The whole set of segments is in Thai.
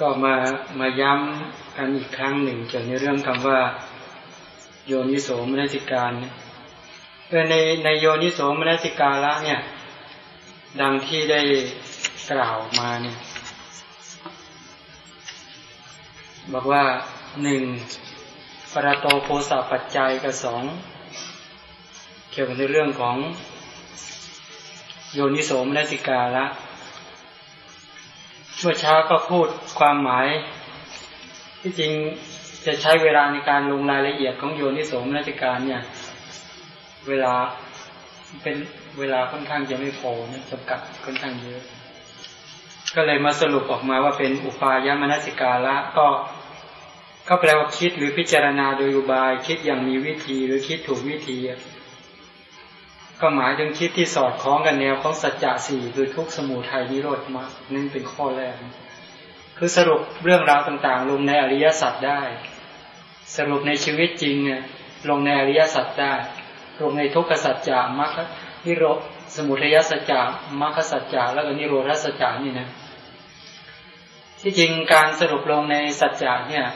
ก็มามาย้ำกันอีกครั้งหนึ่งเกี่ยวในเรื่องคำว่า โยนิโสมนสิการเออในในโยนิโสมนสิกาละเนี่ย ดังที่ได้กล่าวมาเนี่ย บอกว่าหนึ่งปรโตโพสาปัจจัยกับสองเกี่ยวกับในเรื่องของโยนิโสมนสิกาละ เมื่อเช้าก็พูดความหมาย ที่จริงจะใช้เวลาในการลงรายละเอียดของโยนิโสมนสิการเนี่ย เวลาเป็นเวลาค่อนข้างจะไม่พอนะจำกัดค่อนข้างเยอะ ก็เลยมาสรุปออกมาว่าเป็นอุปายมนสิกาละก็ก็แปลว่าคิดหรือพิจารณาโดยอุบาย คิดอย่างมีวิธีหรือคิดถูกวิธี ก็หมายถึงคิดที่สอดคล้องกันแนวของสัจจะสี่คือทุกสมุทัยนิโรธมรรคนั่นเป็นข้อแรก คือสรุปเรื่องราวต่างๆ ลงในอริยสัจได้ สรุปในชีวิตจริงเนี่ยลงในอริยสัจได้ ลงในทุกขสัจจะมรรคนิโรธสมุทัยสัจจะมรรคสัจจะแล้วก็นิโรธสัจจะนี่นะที่จริงการสรุปลงในสัจจะเนี่ย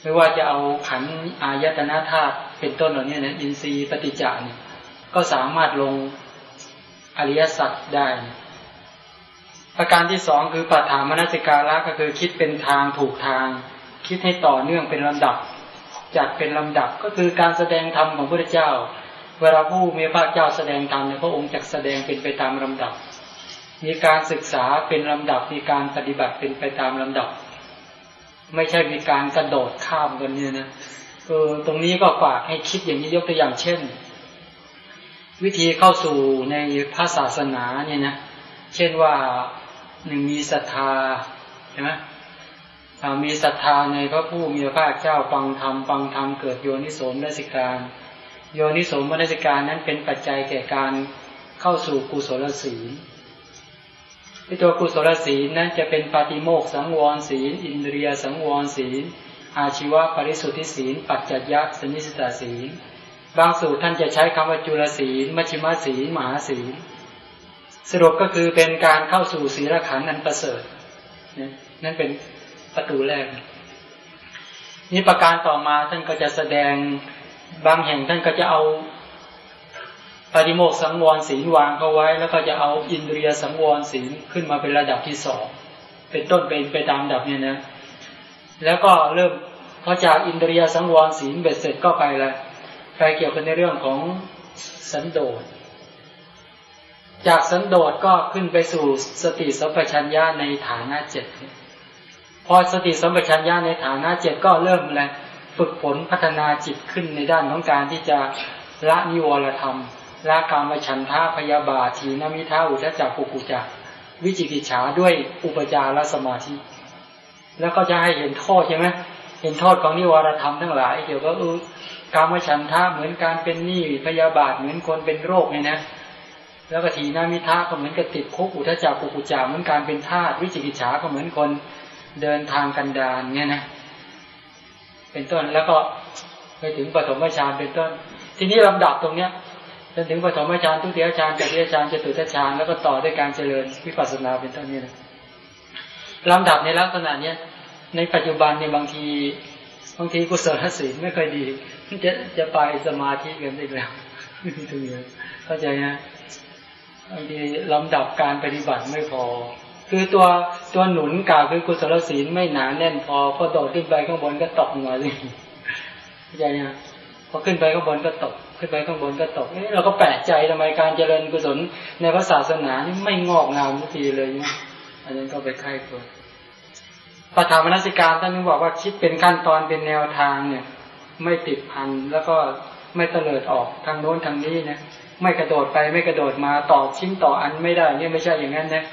ไม่ว่าจะเอาขันอายตนะธาตุเป็นต้นเหล่านี้นะอินทรีย์ปฏิจจานี่ ก็สามารถลงอริยสัจได้ ประการที่สองคือปัฏฐามนสิการะก็คือคิดเป็นทางถูกทาง คิดให้ต่อเนื่องเป็นลำดับ จัดเป็นลำดับก็คือการแสดงธรรมของพระเจ้า เวลาผู้มีพระเจ้าแสดงธรรมเนี่ยพระองค์จะแสดงเป็นไปตามลำดับ มีการศึกษาเป็นลำดับ มีการปฏิบัติเป็นไปตามลำดับ ไม่ใช่มีการกระโดดข้ามกันเนี่ยนะเออตรงนี้ก็ฝากให้คิดอย่างนี้ยกตัวอย่างเช่น วิธีเข้าสู่ในพระศาสนาเนี่ยนะเช่นว่าหนึ่งมีศรัทธาใช่ไหมมีศรัทธาในพระผู้มีพระภาคเจ้าฟังธรรมฟังธรรมเกิดโยนิโสมนสิการ โยนิโสมนสิการนั้นเป็นปัจจัยแก่การเข้าสู่กุศลศีลตัวกุศลศีลนั้นจะเป็นปาติโมกสังวรศีล อินเดียสังวรศีล อาชีวะปริสุทธิศีล ปัจจัยะสนิสตาศีล บางสูตรท่านจะใช้คำว่าจุลศีลมัชิมาศีลมหาศีลสรุปก็คือเป็นการเข้าสู่ศีลขันธ์อันประเสริฐนั่นเป็นประตูแรก นี่ประการต่อมาท่านก็จะแสดงบางแห่งท่านก็จะเอาปฏิโมกสังวรศีลวางเขาไว้ แล้วก็จะเอาอินเดียสังวรศีลขึ้นมาเป็นระดับที่สองเป็นต้นเป็นไปตามดับเนี่ยนะ แล้วก็เริ่มพอจากอินเดียสังวรศีลเบ็ดเสร็จก็ไปละ ไปเกี่ยวกันในเรื่องของสันโดษ จากสันโดษก็ขึ้นไปสู่สติสัมปชัญญะในฐานะเจ็ดพอสติสัมปชัญญะในฐานะเจ็ดก็เริ่มอะไรฝึกฝนพัฒนาจิตขึ้นในด้านของการที่จะละนิวรธรรมละกามฉันทาพยาบาทีนมิท้าอุทจักปุกุจักวิจิกิจฉาด้วยอุปจารสมาธิ แล้วก็จะให้เห็นโทษใช่ไหมเห็นโทษของนิวรธรรมทั้งหลายเกี่ยวกับเออ กามฉันทาเหมือนการเป็นหนี้พยาบาทเหมือนคนเป็นโรคเนี่ยนะ แล้วก็ทีนามิท้าก็เหมือนกับติดคุกอุทจักปุกุจักเหมือนการเป็นทาสวิจิกิจฉาก็เหมือนคนเดินทางกันดารเนี่ยนะ เป็นต้นแล้วก็ไปถึงปฐมฌานเป็นต้น ทีนี้ลำดับตรงเนี้ยจนถึงปฐมฌานทุติยฌานจตุตฌานจตุตฌานแล้วก็ต่อด้วยการเจริญวิปัสสนาเป็นต้นนี้นะลำดับในลักษณะเนี้ยในปัจจุบันเนี่ยบางทีบางทีกุศลศีลไม่ค่อยดี จะจะไปสมาธิกันอีกแล้วตรงนี้เข้าใจนะบางทีลำดับการปฏิบัติไม่พอ คือตัวตัวหนุนกล่าวคือกุศลศีลไม่หนาแน่นพอพอโดดขึ้นไปข้างบนก็ตกมาเลยเข้าใจนะพอขึ้นไปข้างบนก็ตก ขึ้นไปข้างบนก็ตกเอ๊ะเราก็แปลกใจทำไมการเจริญกุศลในพระศาสนานี่ไม่งอกงามทุกทีเลยเนี่ยอันนั้นก็ไปไข้ตัวปฐามนสิการท่านนึกบอกว่าคิดเป็นขั้นตอนเป็นแนวทางเนี่ย ไม่ติดพันแล้วก็ไม่เตลิดออกทางโน้นทางนี้นะไม่กระโดดไปไม่กระโดดมาต่อชิ้นต่ออันไม่ได้ เนี่ยไม่ใช่อย่างนั้นนะ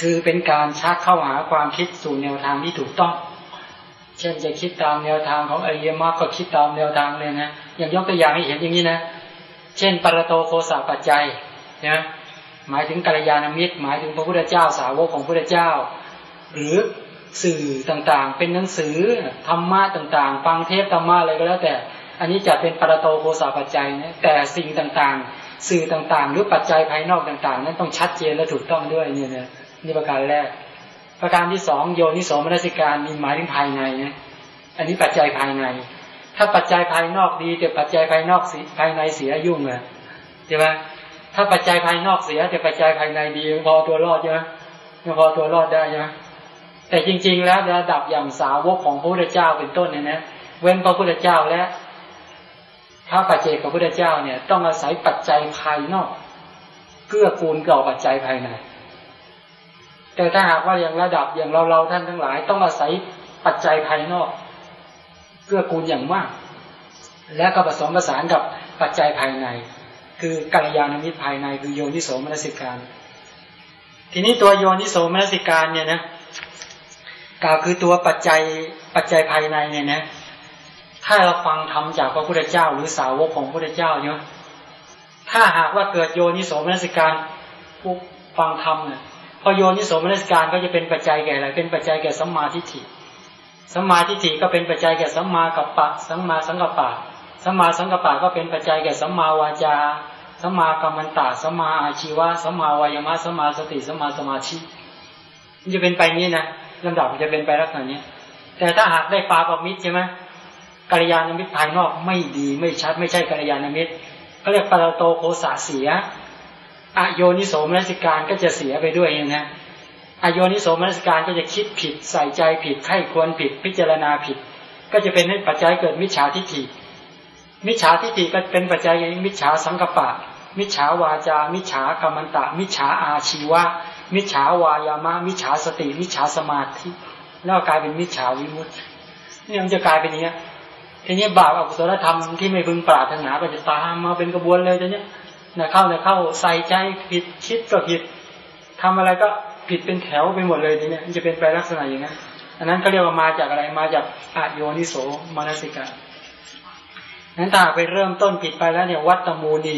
คือเป็นการชักเข้าหาความคิดสู่แนวทางที่ถูกต้อง เช่นจะคิดตามแนวทางของอริยมรรคก็คิดตามแนวทางเลยนะอย่างยกตัวอย่างให้เห็นอย่างนี้นะเช่น ปรโตโคสาปัจจัยนะหมายถึงกัลยาณมิตร หมายถึงพระพุทธเจ้าสาวกของพระพุทธเจ้า หรือ สื่อต่างๆ เป็นหนังสือธรรมะต่างๆ ฟังเทพธรรมะอะไรก็แล้วแต่ อันนี้จะเป็นปรโตโคสาปัจจัยนะแต่สิ่งต่างๆ สื่อต่างๆ หรือปัจจัยภายนอกต่าง ๆ นั้นต้องชัดเจนและถูกต้องด้วยเนี่ยนะนี่ประการแรก ประการที่สองโยนิโสมนสิการมีหมายถึงภายในนะอันนี้ปัจจัยภายใน ถ้าปัจจัยภายนอกดีแต่ปัจจัยภายนอกภายในเสียยุ่งเลยใช่ไหมถ้าปัจจัยภายนอกเสียแต่ปัจจัยภายในดีพอตัวรอดใช่ไหมพอตัวรอดได้ใช่ไหม แต่จริง ๆ แล้วระดับอย่างสาวกของพระพุทธเจ้าเป็นต้นเนี่ยนะเว้นพระพุทธเจ้าและพระปัจเจกพระพุทธเจ้าเนี่ย ต้องอาศัยปัจจัยภายนอกเกื้อกูลกับปัจจัยภายในแต่ถ้าหากว่าอย่างระดับอย่างเราเราท่านทั้งหลาย ต้องอาศัยปัจจัยภายนอกเกื้อกูลอย่างมาก และก็ผสมผสานกับปัจจัยภายใน คือกัลยาณมิตรภายในคือโยนิโสมนสิการ ทีนี้ตัวโยนิโสมนสิการเนี่ยนะ กล่าวคือตัวปัจจัยปัจจัยภายในเนี่ยนะ ถ้าเราฟังธรรมจากพระพุทธเจ้า หรือสาวกของพระพุทธเจ้าเนาะถ้าหากว่าเกิดโยนิโสมนสิการปุ๊บฟังธรรมเนี่ยพอโยนิโสมนสิการก็จะเป็นปัจจัยแก่อะไรเป็นปัจจัยแก่สัมมาทิฏฐิสัมมาทิฏฐิก็เป็นปัจจัยแก่สัมมากัปปะสัมมาสังกัปปะสัมมาสังกัปปะก็เป็นปัจจัยแก่สัมมาวาจาสัมมากรรมันตาสัมมาอาชีวะสัมมาวายมะสัมมาสติสัมมาสมาธิมันจะเป็นไปนี้นะ ลำดับจะเป็นไปลักษณะนี้ แต่ถ้าหากได้ปาปมิตรใช่ไหมกัลยาณมิตรภายนอกไม่ดีไม่ชัด ไม่ใช่กัลยาณมิตรเขาเรียกปาโตโคสาเสียอโยนิโสมนสิการก็จะเสียไปด้วยนะอโยนิโสมนสิการก็จะคิดผิดใส่ใจผิดไข้ควรผิดพิจารณาผิด ก็จะเป็นให้ปัจจัยเกิดมิจฉาทิฏฐิมิจฉาทิฏฐิก็เป็นปัจจัยมิจฉาสังกปะ มิจฉาวาจา มิจฉากรรมันตะ มิจฉาอาชีวะ มิจฉาวายามะมิจฉาสติ มิจฉาสมาธิแล้วกลายเป็นมิจฉาวิมุตตินี่มันจะกลายเป็นอย่างนี้ทีนี้บาปอกุศลธรรมที่ไม่พึงปรารถนาก็จะตามมาเป็นกระบวนเลยทีนี้นะเข้านะเข้าใส่ใจผิดคิดก็ผิดทำอะไรก็ผิดเป็นแถวไปหมดเลยทีนี้มันจะเป็นไปลักษณะอย่างนั้นอันนั้นเขาเรียกว่ามาจากอะไรมาจากอาโยนิโสมนสิกานั้นถ้าไปเริ่มต้นผิดไปแล้วเนี่ยวัตมูนี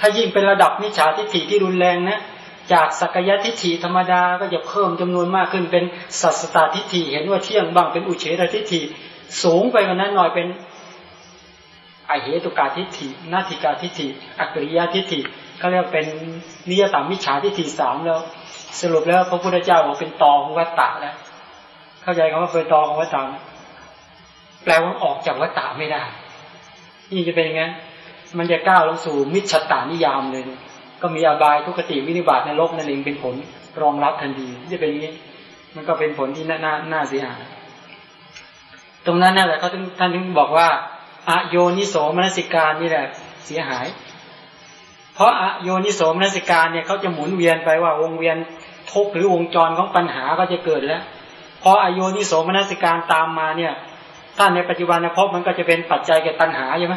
ถ้ายิ่งเป็นระดับมิจฉาทิฏฐิที่รุนแรงนะ จากสักยทิฏฐิธรรมดาก็จะเพิ่มจำนวนมากขึ้นเป็นสัสตตทิฏฐิเห็นว่าเที่ยงบ้างเป็นอุเฉตทิฏฐิสูงไปกว่านั้นหน่อยเป็นอเหตุกาทิฏฐินาทิกาทิฏฐิอักริยทิฏฐิเขาเรียกเป็นนิยตามิจฉาทิฏฐิสามแล้ว สรุปแล้วพระพุทธเจ้าบอกเป็นตอของวัตตะแล้วเข้าใจคำว่าเป็นตอของวัตตะแปลว่าออกจากวัตตะไม่ได้ นี่จะเป็นไงมันจะก้าวลงสู่มิจฉาตานิยามเลย ก็มีอบายทุกขติวินิบาตในโลกนั่นเองเป็นผลรองรับทันทีจะเป็นนี้ มันก็เป็นผลที่น่าน่าเสียหายตรงนั้นนั่นแหละเขาท่านถึงบอกว่าอโยนิโสมนสิการนี่แหละเสียหาย เพราะอโยนิโสมนสิการเนี่ยเขาจะหมุนเวียนไปว่าวงเวียนทุกหรือวงจรของปัญหาก็จะเกิดแล้วพออโยนิโสมนสิการตามมาเนี่ย ถ้าในปัจจุบันนะพบมันก็จะเป็นปัจจัยแก่ตัณหาใช่ไหม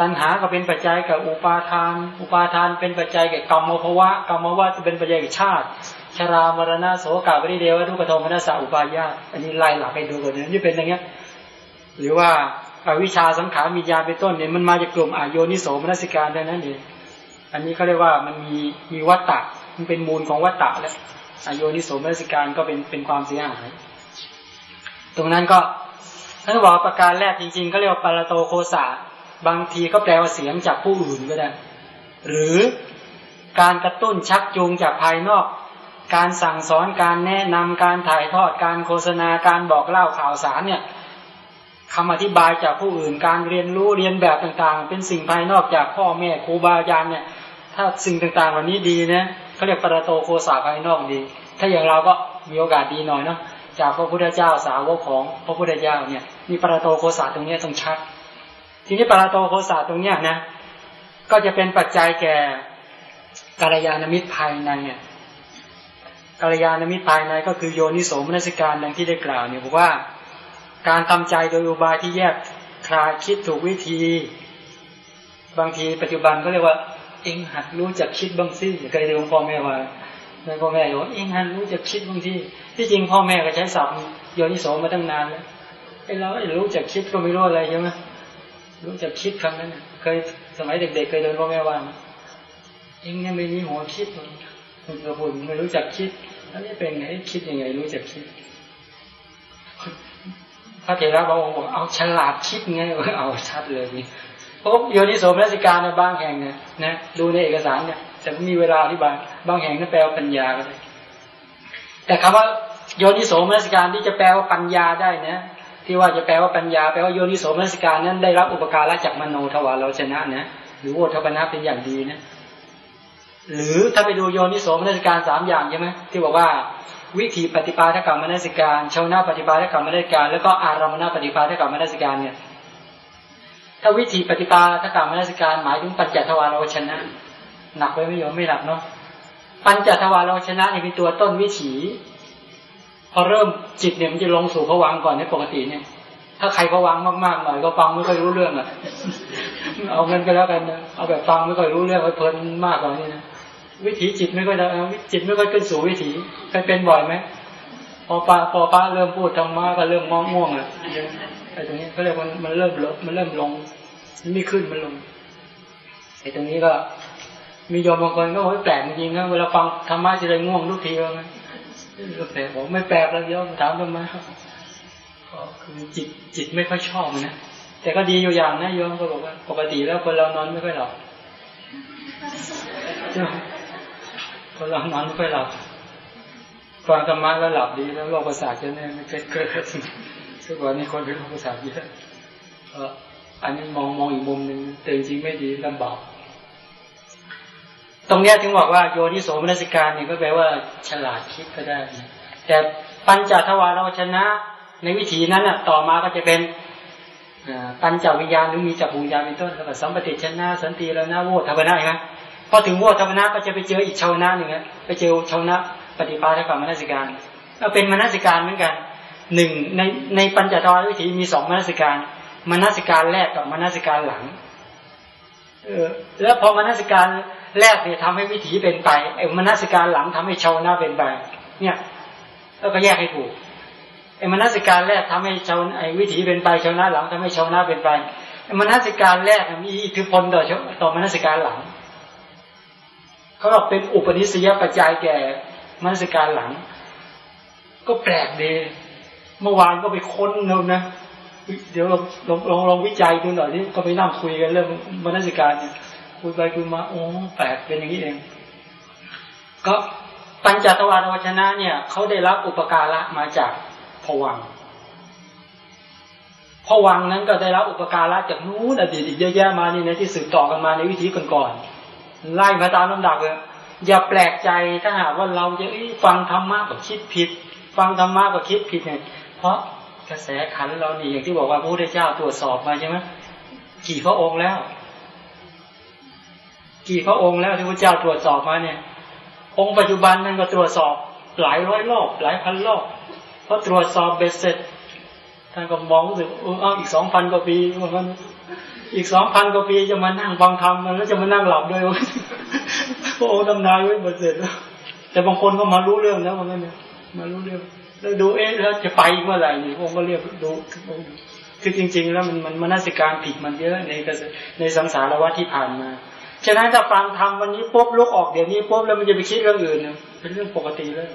ตัณหาก็เป็นปัจจัยกับอุปาทาน อุปาทานเป็นปัจจัยแก่กรรมภวะกรรมภวะจะเป็นปัจจัยแก่ชาติ ชรามรณะโสกาปริเดวะทุกขโทมนัสสะอุปายาตอันนี้ไล่หลักให้ดูก่อนนะนี่เป็นอย่างเงี้ย หรือว่าอวิชชาสังขารมีญาเป็นต้นเนี่ยมันมาจากกลุ่มอโยนิโสมนสิการดังนั้นเองอันนี้เขาเรียกว่ามันมีมีวัตตะมันเป็นมูลของวัตตะแล้วอโยนิโสมนสิการก็เป็นเป็นความเสียหายตรงนั้นก็ท่านบอกประการแรกจริงๆเขาเรียกว่าปารโตโคสา บางทีก็แปลว่าเสียงจากผู้อื่นก็ได้ หรือการกระตุ้นชักจูงจากภายนอก การสั่งสอนการแนะนำการถ่ายทอดการโฆษณาการบอกเล่าข่าวสารเนี่ยคำอธิบายจากผู้อื่นการเรียนรู้เรียนแบบต่างๆ เป็นสิ่งภายนอกจากพ่อแม่ครูบาอาจารย์เนี่ย ถ้าสิ่งต่างๆเหล่านี้ดีนะเขาเรียกปรโตโคสาภายนอกดี ถ้าอย่างเราก็มีโอกาสดีหน่อยเนาะจากพระพุทธเจ้าสาวกของพระพุทธเจ้าเนี่ยมีปรโตโคสาตรงนี้ต้องชัด ทีนี้ปราโตโคสาตรงเนี้ยนะ ก็จะเป็นปัจจัยแก่กาลยานมิตรภายในเนี่ยกาลยานมิตรภายในก็คือโยนิโสมนสิการดังที่ได้กล่าวเนี่ยบอกว่าการทำใจโดยอุบายที่แยกคลายคิดถูกวิธี บางทีปัจจุบันก็เรียกว่า เองหัดรู้จักคิดบางสิ่เคยเรียนพ่อแม่ว่าพ่อแม่บอกเองหัดรู้จักคิดบางที่ที่จริงพ่อแม่ก็ใช้ศัพท์โยนิโสมาตั้งนานแล้วไอ้เรารู้จักคิดก็ไม่รู้อะไรใช่ไหม รู้จักคิดคำนั้นเคยสมัยเด็ก ๆ เคยโดนพ่อแม่ว่าเองยังไม่มีหัวคิดคุณกระพุนไม่รู้จักคิดแล้วนี่เป็นไงคิดยังไง รู้จักคิดพระเถระบางองค์บอกเอาฉลาดคิดไงเอาชัดเลยนี่พราะโยนิโสมนสิการในบางแห่งเนี่ยนะดูในเอกสารเนี่ยแต่มีเวลาอธิบายบางแห่งนั่นแปลว่าปัญญาก็ได้แต่คำว่าโยนิโสมนสิการที่จะแปลว่าปัญญาได้นะ ที่ว่าจะแปลว่าปัญญาแปลว่าโยนิโสมนสิการนั้นได้รับอุปการะจากมโนทวารเราชนะนะหรือโวทปนะเป็นอย่างดีนะหรือถ้าไปดูโยนิโสมนสิการสามอย่างใช่ไหมที่บอกว่าวิธีปฏิปาทกรรมมนสิการชาวนาปฏิปาทกรรมมนสิการ แล้วก็อารามณปฏิปาทกรรมมนสิการเนี่ยถ้าวิธีปฏิปาทกรรมมนสิการ หมายถึงปัญจทวารเราชนะ หนักไว้ไม่ยอมไม่หนักเนาะปัญจทวารเราชนะนี่เป็นตัวต้นวิถี พอเริ่มจิตเนี่ยมันจะลงสู่ผวังก่อนในปกติเนี่ย ถ้าใครผวังมากๆหน่อยก็ฟังไม่ค่อยรู้เรื่องอะเอาเงินก็แล้วกันนะเอาแบบฟังไม่ค่อยรู้เรื่องไปเพลินมากกว่านี้นะวิถีจิตไม่ค่อยจิตไม่ค่อยขึ้นสู่วิถีเคยเป็นบ่อยไหมพอป้าพอป้าเริ่มพูดธรรมะก็เริ่มมองม่วงอะไอ้ตรงนี้เขาเรียกมันมันเริ่มลงมันเริ่มลงมันไม่ขึ้นมันลงไอ้ตรงนี้ก็มีโยมบางคนก็โอ้ยแปลกจริงนะเวลาฟังธรรมะจะเลยง่วงทุกทีเลย ก็แปลกบอกไม่แปลกแล้วโยมถามทำไมก็คือจิตจิตไม่ค่อยชอบนะแต่ก็ดีอยู่อย่างนะโยมก็บอกว่า ปกติแล้วคนเรานอนไม่ค่อยหลับคนเรานอนไม่ค่อยหลับฟังธรรมะแล้วหลับดีแล้วโรคประสาทจะเนี่ยไม่เกิดเกิดซึ่งวันนี้คนเป็นโรคประสาทเยอะอันนี้มองมองอีกมุมหนึ่งแต่จริงไม่ดีลำบาก ตรงนี้ถึงบอกว่าโยนิโสมนสิการเนี่ยก็แปลว่าฉลาดคิดก็ได้ แต่ปัญจทวารเราชนะ ในวิธีนั้นอะต่อมาก็จะเป็นปัญจวิญญาณหรือมีจักรวิญญาณเป็นต้นแล้วก็สัมปติชนะสันติแล้วนะโวทวนาใช่ไหมพอถึงโวทวนาก็จะไปเจออีกชาวนาหนึ่งไปเจอชาวนาปฏิปาทกับมนสิการเราเป็นมนสิการเหมือนกันหนึ่งในในปัญจทวารวิถีมีสองมนสิการมนสิการแรกกับมนสิการหลังเออแล้วพอมนสิการ แรกเนี่ยทำให้วิถีเป็นไปไอ้มนัสการหลังทำให้ชาวนาเป็นไป เนี่ยแล้วก็แยกให้ถูกไอ้มนัสการแรกทำให้ชาวไอ้วิถีเป็นไปชาวนาหลังทำให้ชาวนาเป็นไปไอ้มนัสการแรกมีอิทธิพลต่อต่อมนัสการหลังเขาบอกเป็นอุปนิสัยปัจจัยแก่มนัสการหลัง ก็แปลกดีเมื่อวานก็ไปค้นนอะนะเดี๋ยวลองลองลองวิจัยดูหน่อยนี่ก็ไปนั่งคุยกันเรื่องมนัสการเนี่ย คุยไปคุยมาโอ้แปลกเป็นอย่างนี้เอง ก็ปัญจทวารวชนะเนี่ยเขาได้รับอุปการะมาจากผวังผวังนั้นก็ได้รับอุปการะจากนู้นอดีตอีกเยอะแยะมานี่นะที่สืบต่อกันมาในวิธีก่อนๆไล่มาตามลำดับเลยอย่าแปลกใจถ้าหากว่าเราจะฟังธรรมะก็คิดผิด ฟังธรรมะก็คิดผิดเนี่ยเพราะกระแสขันเรานี่อย่างที่บอกว่าพระพุทธเจ้าตรวจสอบมาใช่ไหมกี่พระองค์แล้ว กี่พระองค์แล้วที่พระเจ้าตรวจสอบมาเนี่ย องค์ปัจจุบันนั่นก็ตรวจสอบหลายร้อยรอบหลายพันรอบเพราะตรวจสอบเบ็ดเสร็จท่านก็มองรู้สึกเอออีกสองพันกว่าปีมันอีกสองพันกว่าปีจะมานั่งฟังธรรมมันแล้วจะมานั่งหลับด้วยพระองค์ทำนายไว้เบ็ดเสร็จแล้วแต่บางคนก็มารู้เรื่องแล้วมันเนี่ยมารู้เรื่องแล้วดูเอ๊ะแล้วจะไปเมื่อไหร่นี่พระองค์ก็เรียกดูคือจริง ๆ แล้วมันมันมนสิการผิดมันเยอะในในสังสารวัฏที่ผ่านมา ฉะนั้นถ้าฟังทำวันนี้ปุ๊บลุกออกเดี๋ยวนี้ปุ๊บแล้วมันจะไปคิดเรื่องอื่นเป็นเรื่องปกติเลย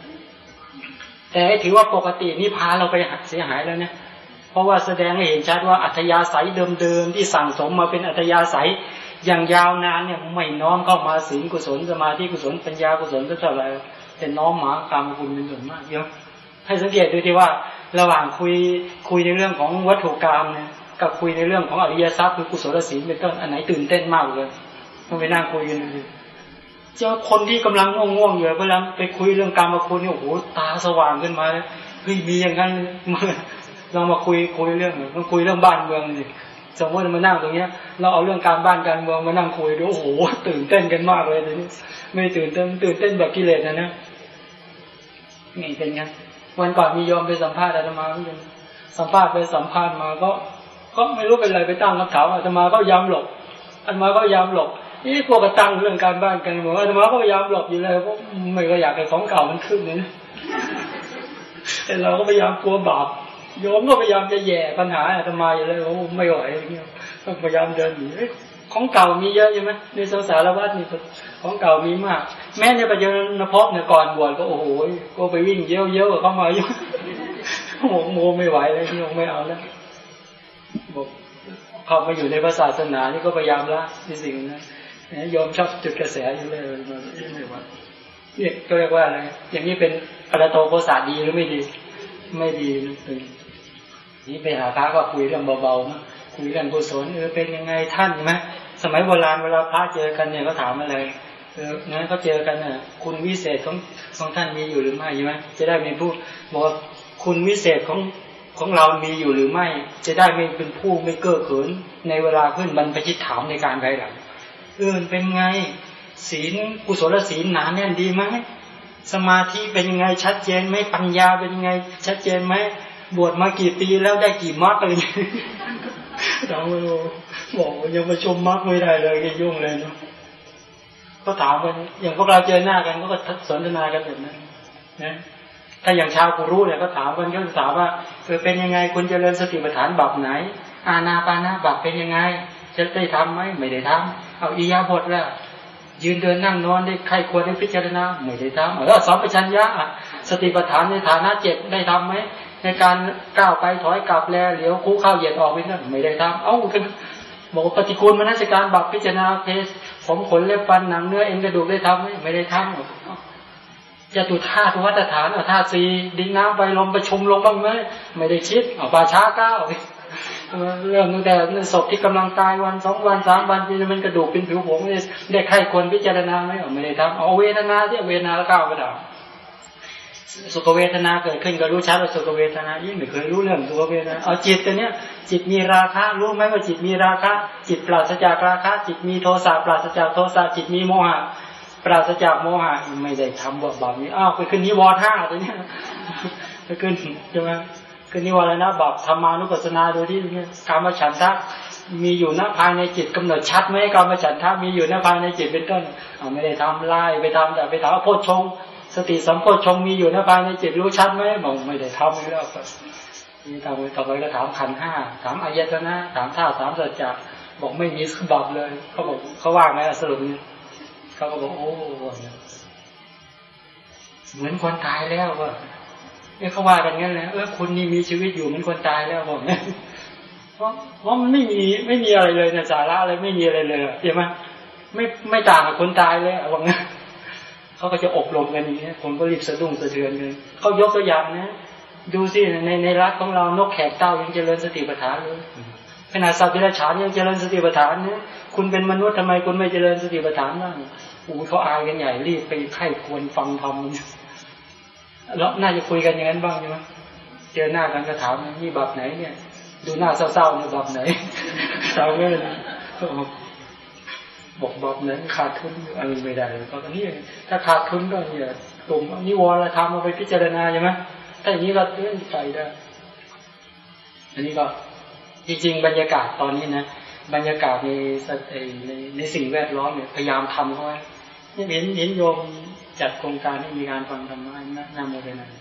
แต่ถือว่าปกตินี่พาเราไปหักเสียหายแล้วเนี่ยเพราะว่าแสดงให้เห็นชัดว่าอัธยาศัยเดิมๆที่สั่งสมมาเป็นอัธยาศัยอย่างยาวนานเนี่ยไม่น้อมเข้ามาศีลกุศลสมาธิกุศลปัญญากุศลเท่าไหร่แต่น้อมหมากรรมคุณเป็นส่วนมากเยอะให้สังเกตดูที่ว่าระหว่างคุยคุยในเรื่องของวัตถุกรรมเนี่ยกับคุยในเรื่องของอริยทรัพย์คือกุศลศีลเป็นต้นอันไหนตื่นเต้นมากเลย ต้องไปนั่งคุยกันดูเจ้าคนที่กำลังง่วงๆอยู่เวลาไปคุยเรื่องกรรมาคุณเนี่ยโอ้โหตาสว่างขึ้นมาเลยเฮ้ยมีอย่างนั้นมาเรามาคุยคุยเรื่องมาคุยเรื่องบ้านเมืองสิสมมติมานั่งตรงเนี้ย เราเอาเรื่องการบ้านการเมืองมานั่งคุยดูโอ้โหตื่นเต้นกันมากเลยทีนี้ไม่ตื่นเต้นตื่นเต้นแบบกิเลสนะนะนี่เป็นไงวันก่อนมียอมไปสัมภาษณ์อาตมาเหมือนกันสัมภาษณ์ไปสัมภาษณ์มาก็ ก็ไม่รู้เป็นอะไรไปตั้งคำถามอาตมาก็ย้ำหลบอาตมาก็ยายามหลบ นี่พวกกระตั้งเรื่องการบ้านกันบอกอาตมาก็พยายามหลบอยู่เลยเพราะไม่ก็อยากให้ของเก่ามันขึ้นนี่แต่เราก็พยายามกลัวบาปโยมก็พยายามจะแย่ปัญหาอาตมาอยู่เลยว่าไม่ไหวอย่างเงี้ยพยายามเดินหนีของเก่ามีเยอะใช่ไหมในสังสารวัฏนี่ของเก่ามีมาก แม้ในปัจจุบันพบเนี่ยก่อนบวชก็โอ้โหก็ไปวิ่งเยี่ยวเยี่ยวเข้ามาอยู่โมโมไม่ไหวเลยที่ไม่เอาแล้วบอกเข้ามาอยู่ในศาสนานี่ก็พยายามละที่สิ่งนั้น ยอมชอบจุดกระแสอยู่เลยมาไม่ไหวเนี่ยก็เรียกว่าอะไรอย่างนี้เป็นปรโตโกสาดีหรือไม่ดี ไม่ดีตึงนี่ไปหาพระก็คุยเรื่องเบาๆนะคุยเรื่องกุศลเออเป็นยังไงท่านใช่ไหมสมัยโบราณเวลาพระเจอกันเนี่ยก็ถามอะไรเอองั้นเขาเจอกันน่ะ คุณวิเศษของของท่านมีอยู่หรือไม่ใช่ไหมจะได้มีผู้บอกคุณวิเศษของของเรามีอยู่หรือไม่ จะได้ไม่เป็นผู้ไม่เก้อเขินในเวลาขึ้นบรรพชิตถามในการภายหลัง ออเป็นไง ศีลกุศลศีลหนาแน่นดีไหมสมาธิเป็นยังไงชัดเจนไหมปัญญาเป็นยังไง ชัดเจนไหมบวชมากี่ปีแล้วได้กี่มรรคอะไรเงี้ยเราบอกยังประชุมมรรคไม่ได้เลยยุ่งเลยเนาะก็ถามกันอย่างพวกเราเจอหน้ากันก็สนทนากันแบบนั้นนะถ้าอย่างชาวกูรู้เนี่ยก็ถามกันก็ถามว่าเออเป็นยังไงคุณเจริญสติปัฏฐานแบบไหน อาณาปานาบับเป็นยังไงจะได้ทํำไหมไม่ได้ทำ เอาอียาบทแล้วยืนเดินนั่งนอนได้ใครควรได้พิจารณาไม่ได้ทำแล้วสอนปัญญาสติปัฏฐานในฐานะเจ็บได้ทํำไหมในการก้าวไปถอยกลับแลเหลียวคู่เข้าเหยียดออกไปนั่นไม่ได้ทำเอ้ากันบอกปฏิกูลมนัสการบับพิจารณาเทสผมขนเล็บฟันหนังเนื้อเอ็นกระดูกได้ทำไหมไม่ได้ทำจะตุธาตุวัฏฐานอาธาตุสีดินน้ำไปลมประชุมลงบ้างไหมไม่ได้คิดเอาปาช้าก้าว เรื่องตั้งแต่ศพที่กำลังตายวันสองวันสามวันที่มันกระดูกเป็นผิวผงได้ใครควรพิจารณาไหมไม่ได้ทำเอาเวทนาที่เวทนาแล้วก้าวกระดับสุขเวทนาเกิดขึ้นก็รู้ชัดว่าสุขเวทนายิ่งไม่เคยรู้เรื่องสุขเวทนาเอาจิตตัวเนี้ยจิตมีราคะรู้ไหมว่าจิตมีราคะ จิตปราศจากราคะ จิตมีโทสะปราศจากโทสะจิตมีโมหะ ปราศจากโมหะไม่ได้ทำแบบแบบนี้อ้าวไปขึ้นนิวรณ์ห้าตัวเนี้ยไปขึ้นใช่ไหม ขึ้นนิวรณ์นะแบบธรรมานุปัสสนาโดยที่การมฉันทะมีอยู่ณภายในจิตกำหนดชัดไหมการมฉันทะมีอยู่ณภายในจิตเป็นต้นไม่ได้ทำไล่ไปทำแต่ไปถามโพชฌงสติสัมโพชงมีอยู่ในภายในจิตรู้ชัดไหมบอกไม่ได้ทำไม่แล้วนี่ทำไปต่อไปก็ถามขันห้าถามอายตนะถามท่าถามสัจจะบอกไม่มีสบับเลยเขาบอกเขาว่าไงสรุปนี้เขาก็บอกโอ้เหมือนคนตายแล้วว่า เนี่ยเขาว่ากันงั้นแหละเออคุณนี่มีชีวิตอยู่มือนคนตายแล้วบอกเนี่ยเพราะเพราะมันไม่มีไม่มีอะไรเลยนะสาระอะไรไม่มีอะไรเลยใช่ไหมไม่ไม่ต่างกับคนตายเลยบอกงั้นเขาก็จะอบรมกันอย่างนี้คนก็รีบสะดุ้งสะเทือนเลยเขายกตัวอย่างนะดูสิในในรัฐของเรานกแขกเต้ายังเจริญสติปัฏฐานเลยขนาดสัตว์เดรัจฉานยังเจริญสติปัฏฐานเนี่ยคุณเป็นมนุษย์ทำไมคุณไม่เจริญสติปัฏฐานบ้างอู้เขาอายกันใหญ่รีบไปไข้ควรฟังธรรม แล้วน่าจะคุยกันอย่างนั้นบ้างใช่ไหมเจอหน้ากันก็ถามนี่แบบไหนเนี่ย ดูหน้าเศร้าๆเนี่ยแบบไหนถามเลยบอกบอกนั้นขาดทุนอะไรไม่ได้เลยเพราะนี่ถ้าขาดทุนก็เนี่ยกลุ่มนิวรณธรรมเอาไปพิจารณาใช่ไหมถ้าอย่างนี้เราเลื่อนใจได้ อันนี้ก็จริง ๆ บรรยากาศตอนนี้นะบรรยากาศในในในสิ่งแวดล้อมเนี่ยพยายามทำเขาไว้เห็นเห็นโยม จัดโครงการที่มีการฟังธรรมะนำมเป็นอะไร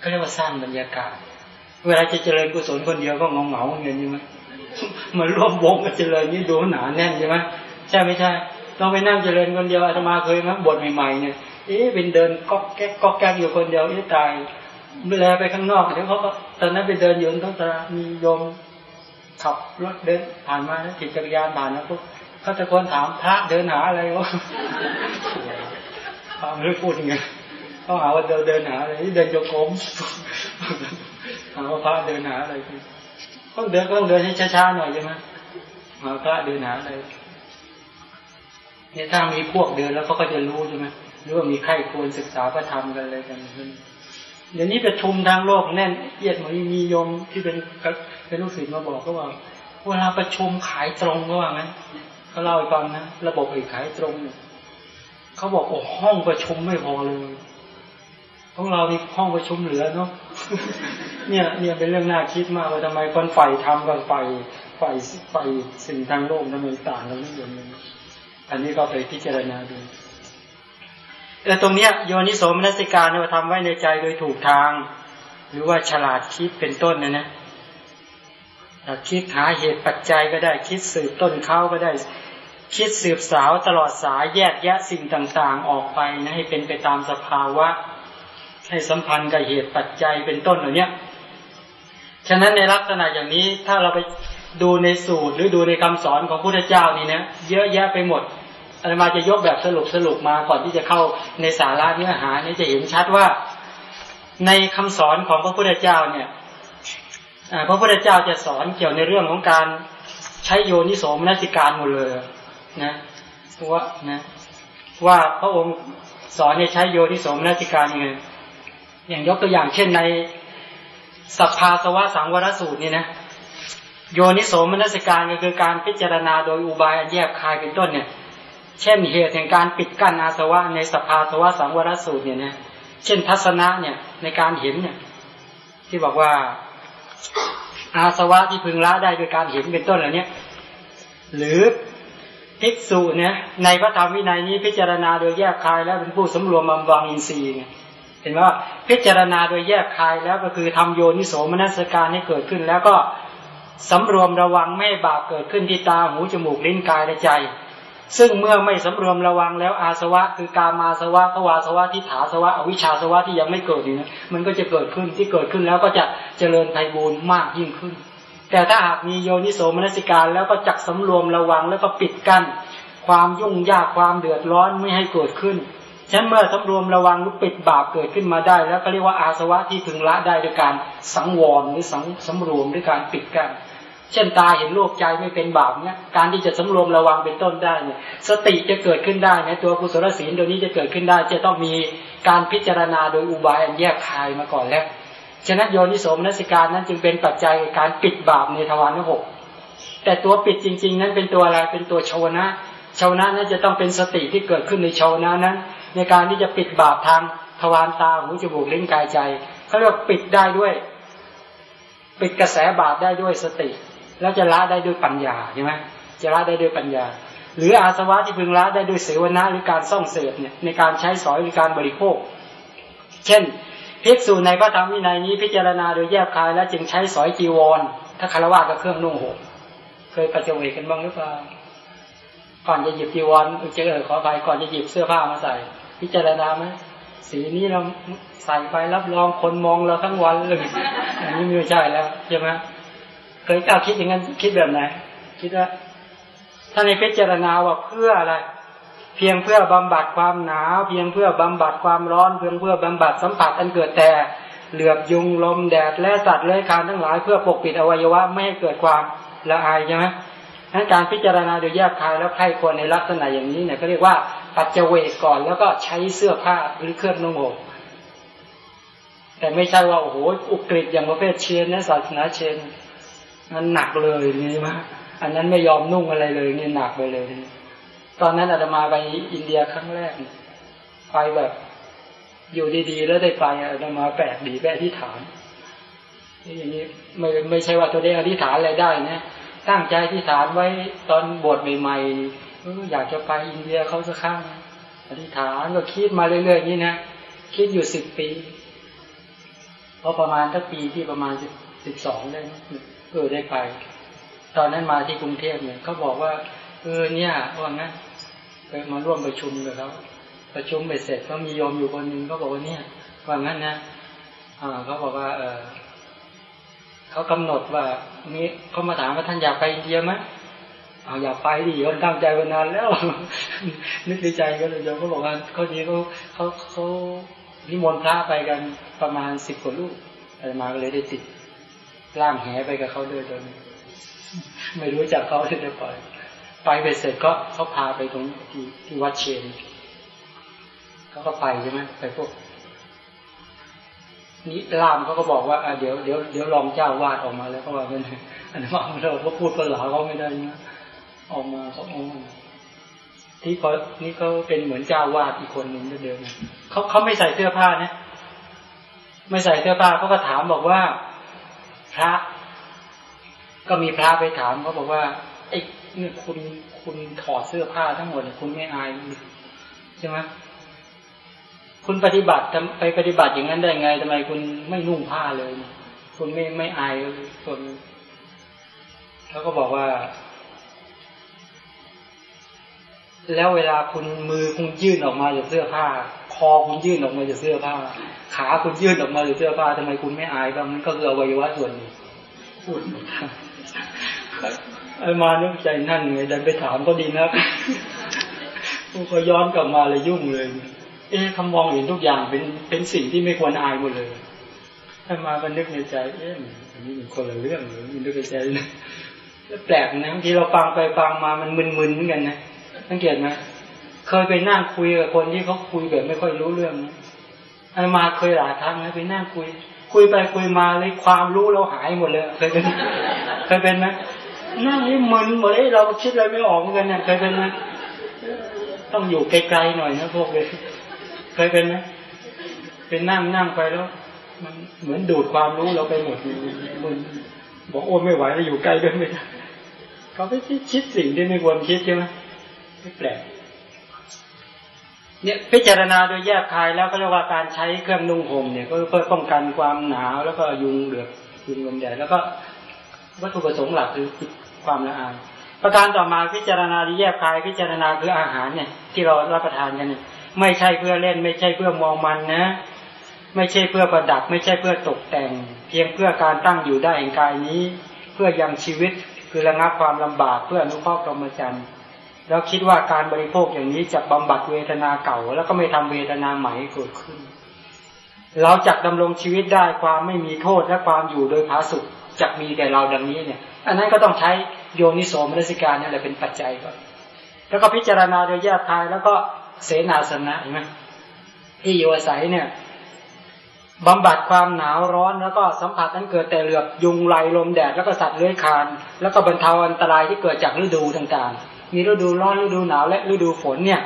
ก็เรียกว่าสร้างบรรยากาศ เวลาจะเจริญกุศลคนเดียวก็งงเหงาเงินใช่ไหมมันร่วมวงกันเจริญนี่ดูหนาแน่นใช่ไหมใช่ไม่ใช่ต้องไปนั่งเจริญคนเดียวอาตมาเคยมั้ยบทใหม่ๆเนี่ยเอ๊ะเป็นเดินก็แก๊กก็แก๊กอยู่คนเดียวเอ๊ะตายเมื่อแลไปข้างนอกเดี๋ยวเขาก็ตอนนั้นไปเดินอยู่ต้องตามีโยมขับรถเดินผ่านมาแล้วขี่จักรยานผ่านแล้วพวกเขาตะโกนถามพระเดินหาอะไรวะ ฟังไม่พูดยังไงเขาหาว่าเดินเดินหาอะไรเดินโยกมหาว่าพระเดินหาอะไรต้องเดินต้องเดินให้ช้าๆหน่อยใช่ไหมหาพระเดินหาอะไรเนี่ยถ้ามีพวกเดินแล้วเขาก็จะรู้ใช่ไหมหรือว่ามีใครควรศึกษาพระธรรมกันอะไรกันเดี๋ยวนี้ประชุมทางโลกแน่นเอียดเหมือนมีโยมที่เป็นเป็นลูกศิษย์มาบอกก็ว่า เวลาประชุมขายตรงก็ว่างั้นเขาเล่าให้ฟังนะระบบไอ้ขายตรงเนี่ย เขาบอกโอ้ห้องประชุมไม่พอเลยของเรานี่ห้องประชุมเหลือเนาะเนี่ย เนี่ยเป็นเรื่องน่าคิดมากว่าทำไมคนฝ่ายทำกับฝ่ายฝ่ายฝ่ายสิ่งทางโลกทำไมต่างกันไม่เหมือนกันอันนี้ก็ไปพิจารณาดูแต่ตรงเนี้ยโยนิโสมนัสิการเราทำไว้ในใจโดยถูกทาง หรือว่าฉลาดคิดเป็นต้นนะนะคิดหาเหตุปัจจัยก็ได้คิดสืบต้นเขาก็ได้ คิดสืบสาวตลอดสายแยกแยะสิ่งต่างๆ ออกไปนะให้เป็นไปตามสภาวะ ให้สัมพันธ์กับเหตุปัจจัยเป็นต้นเหล่านี้ฉะนั้นในลักษณะอย่างนี้ถ้าเราไปดูในสูตรหรือดูในคำสอนของพระพุทธเจ้านี่นะเยอะแยะไปหมดอามาจะยกแบบสรุปสรุปมาก่อนที่จะเข้าในสาระเนื้อหานี่จะเห็นชัดว่า ในคำสอนของพระพุทธเจ้าเนี่ยพระพุทธเจ้าจะสอนเกี่ยวในเรื่องของการใช้โยนิโสมนสิการหมดเลย นะว่านะว่าพระองค์สอนให้ใช้โยนิสมนสิการยังไงอย่างยกตัวอย่างเช่นในสัพพาสวะสังวรสูตรนี่นะโยนิสมนสิการก็คือการพิจารณาโดยอุบายแยกคายเป็นต้นเนี่ย เช่นเหตุแห่งการปิดกั้นอาสวะในสัพพาสวะสังวรสูตรเนี่ยนะเช่นทัศนะเนี่ยในการเห็นเนี่ย ที่บอกว่าอาสวะที่พึงละได้โดยการเห็นเป็นต้นเหล่านี้หรือ ภิกษุเนี่ยในพระธรรมวินัยนี้พิจารณาโดยแยกคายแล้วเป็นผู้สำรวมบำบังอินทรีย์เนี่ยเห็นว่าพิจารณาโดยแยกคายแล้วก็คือทำโยนิโสมนัสการให้เกิดขึ้น แล้วก็สำรวมระวังไม่บาปเกิดขึ้นที่ตาหูจมูกลิ้นกายและใจ ซึ่งเมื่อไม่สำรวมระวังแล้วอาสวะ คือกามาสวะภวาสวะทิฏฐาสวะอวิชชาสวะที่ยังไม่เกิดนี่นะมันก็จะเกิดขึ้นที่เกิดขึ้นแล้วก็จะเจริญไพบูรณ์มากยิ่งขึ้น แต่ถ้าหากมีโยนิโสมนสิการ แล้วก็จักสำรวมระวังแล้วก็ปิดกั้นความยุ่งยากความเดือดร้อนไม่ให้เกิดขึ้นฉันเมื่อสำรวมระวังลุกปิดบาปเกิดขึ้นมาได้ แล้วก็เรียกว่าอาสวะที่พึงละได้ด้วยการสังวรหรือสังสำรวมด้วยการปิดกั้นเช่นตาเห็นโลกใจไม่เป็นบาปเนี่ยการที่จะสำรวมระวังเป็นต้นได้เนี่ยสติจะเกิดขึ้นได้นตัวกุศลศีลตัวนี้จะเกิดขึ้นได้ จะต้องมีการพิจารณาโดยอุบายอันแยกคายมาก่อนแล้ว ฉะนั้นโยนิโสมนัสิการนั้นจึงเป็นปัจจัยการปิดบาปในทวารทั้งหกแต่ตัวปิดจริง ๆ นั้นเป็นตัวอะไรเป็นตัวชวนะชาวนะนั้นจะต้องเป็นสติที่เกิดขึ้นในชาวนะนั้น ในการที่จะปิดบาปทางทวารตาหูจมูกลิ้นกายใจเขาเรียกปิดได้ด้วย ปิดกระแสบาปได้ด้วยสติ แล้วจะละได้ด้วยปัญญาใช่ไหมจะละได้ด้วยปัญญา หรืออาสวะที่พึงละได้ด้วยเสวนาหรือการส่องเสพเนี่ยในการใช้สอยหรือการบริโภค เช่น ภิกษุในพระธรรมวินัยนี้พิจารณาโดยแยกคายแล้วจึงใช้สอยจีวร ถ้าคารวะกับเครื่องนุ่งห่มเคยปัจเวกันบ้างหรือเปล่าก่อนจะหยิบจีวรเจอขอไปก่อนจะหยิบเสื้อผ้ามาใส่ พิจารณาไหมสีนี้เราใส่ไปรับรองคนมองเราทั้งวันเลยอันนี้ไม่ใช่แล้วใช่ไหมเคยกล้าคิดอย่างนั้นคิดแบบไหนคิดว่าถ้าในพิจารณาว่าเพื่ออะไร พียงเพื่อบำบัดความหนาวเพียงเพื่อบำบัดความร้อนเพียงเพื่อบำบัดสัมผัสอันเกิดแต่เหลือบยุงลมแดดและสัตว์เลื้อยคลานทั้งหลายเพื่อปกปิดอวัยวะไม่ให้เกิดความละอายใช่ไหมนั้นการพิจารณาโดยแยกคายแล้วใครควรในลักษณะอย่างนี้เนี่ยก็เรียกว่าปัจเจเวกก่อนแล้วก็ใช้เสื้อผ้าหรือเครื่องนุ่งห่มแต่ไม่ใช่ว่าโอ้โหอุกฤษอย่างประเภทเชนนะศาสนาเชนมันหนักเลยนี่มากอันนั้นไม่ยอมนุ่งอะไรเลยนี่หนักไปเลย ตอนนั้นอาตมาไปอินเดียครั้งแรก ไปแบบอยู่ดีๆ แล้วได้ไปอาตมาแปลกดีแปลที่ฐานนี่อย่างนี้ไม่ไม่ใช่ว่าตัวเองอธิษฐานอะไรได้นะตั้งใจที่ฐานไว้ตอนบวชใหม่ๆอยากจะไปอินเดียเขาสักครั้งอธิษฐานก็คิดมาเรื่อยๆอย่างนี้นะคิดอยู่สิบปีพอประมาณถ้าปีที่ประมาณสิบสิบสองได้เออได้ไป ตอนนั้นมาที่กรุงเทพเนี่ยเขาบอกว่าเออเนี่ยว่างั้น ไปมาร่วมประชุมกับเขาประชุมไปเสร็จก็มีโยมอยู่คนหนึ่งเขาบอกว่าเนี่ยว่างั้นนะอ่าเขาบอกว่า เออเขากำหนดว่ามีเขามาถามว่าท่านอยากไปอินเดียไหมเอาอยากไปดิคนตั้งใจมานานแล้ว นึกในใจก็เลยโยมเขาบอกว่าเขาดีเขาเขาเขานิมนต์พระไปกันประมาณสิบกว่าลูกอะไรมาก็เลยได้ติดล่างแหไปกับเขาด้วยจนไม่รู้จักเขาเลยได้ปล่อย ไปไปเสร็จก็เขาพาไปตรงที่ที่วัดเชนเขาก็ไปใช่ไหมไปพวกนี่ลามเขาก็บอกว่าเดี๋ยวเดี๋ยวเดี๋ยวลองเจ้าวาดออกมาแล้วก็ว่าเป็นอันนี้ว่าเราก็พูดภาษาเขาไม่ได้นะออกมาเขาออกมาที่เขานี่เขาเป็นเหมือนเจ้าวาดอีกคนหนึ่งเดิมเขาเขาไม่ใส่เสื้อผ้านะไม่ใส่เสื้อผ้าเขาก็ถามบอกว่า พระ ก็มีพระไปถามเขาบอกว่าไอ้ เนี่ยคุณคุณถอดเสื้อผ้าทั้งหมดคุณไม่อายใช่ไหมคุณปฏิบัติไปปฏิบัติอย่างนั้นได้ไงทำไมคุณไม่นุ่งผ้าเลย คุณไม่ไม่อายคนเขาก็บอกว่า แล้วเวลาคุณมือคุณยื่นออกมาจากเสื้อผ้า คอคุณยื่นออกมาจากเสื้อผ้า ขาคุณยื่นออกมาจากเสื้อผ้าทำไมคุณไม่อายบ้างมันก็คืออวัยวะส่วนนี้พูด ไอ้มานึกใจนั่นไงดันไปถามก็ดีนะก็ย้อนกลับมาเลยยุ่งเลย เอ๊ะคำมองเห็นทุกอย่างเป็นเป็นสิ่งที่ไม่ควรอายหมดเลยถ้ามาก็นึกในใจ เอ๊ะอันนี้มันคนละเรื่องเลยมันนึกในใจนะแปลกนะบางทีเราฟังไปฟังมามันมึนๆเหมือนกันนะสังเกตไหมเคยไปนั่งคุยกับคนที่เขาคุยแบบไม่ค่อยรู้เรื่องนะอันมาเคยหลายครั้งนะไปนั่งคุย คุยไปคุยมาเลยความรู้เราหายหมดเลย เคยเป็นเคยเป็นไหม นั่งนี่มึนหมดเลยเราคิดอะไรไม่ออกเหมือนกันเนี่ยเคยเป็นไหมต้องอยู่ไกลๆหน่อยนะพวกเลยเคยเป็นไหมเป็นนั่งนั่งไปแล้ว มันเหมือนดูดความรู้เราไปหมดมันบอกโอ้ไม่ไหวแล้วอยู่ใกล้กันไม่ได้เขาไม่คิดสิ่งที่ไม่ควรคิดใช่ไหมไม่แปลกเนี่ยพิจารณาโดยแยกคายแล้วก็เรียกว่าการใช้เครื่องนุ่งห่มเนี่ยก็เพื่อป้องกันความหนาวแล้วก็ยุงเหลือยุงลมแดดแล้วก็วัตถุประสงค์หลักคือ ความละอายประการต่อมาพิจารณาที่แยกคายพิจารณาคืออาหารเนี่ย ที่เรารับประทานกันเนี่ยไม่ใช่เพื่อเล่น ไม่ใช่เพื่อมองมันนะ ไม่ใช่เพื่อประดับ ไม่ใช่เพื่อตกแต่ง เพียงเพื่อการตั้งอยู่ได้แห่งกายนี้ เพื่อยังชีวิตคือระงับความลำบากเพื่ออนุเคราะห์พรมจรรย์แล้วคิดว่าการบริโภคอย่างนี้จะบำบัดเวทนาเก่า แล้วก็ไม่ทำเวทนาใหม่เกิดขึ้น เราจักดำรงชีวิตได้ความไม่มีโทษและความอยู่โดยผาสุข จะมีแก่เราดังนี้เนี่ย อันนั้นก็ต้องใช้โยนิโสมนสิการนี่แหละเป็นปัจจัยก่อน แล้วก็พิจารณาโดยแยกคายแล้วก็เสนาสนะเห็นไหมที่อยู่อาศัยเนี่ยบำบัดความหนาวร้อนแล้วก็สัมผัสนั้นเกิดแต่เหลือบยุงไลลมแดดแล้วก็สัตว์เลื้อยคาน แล้วก็บรรเทาอันตรายที่เกิดจากฤดูต่างๆ มีฤดูร้อนฤดูหนาวและฤดูฝนเนี่ย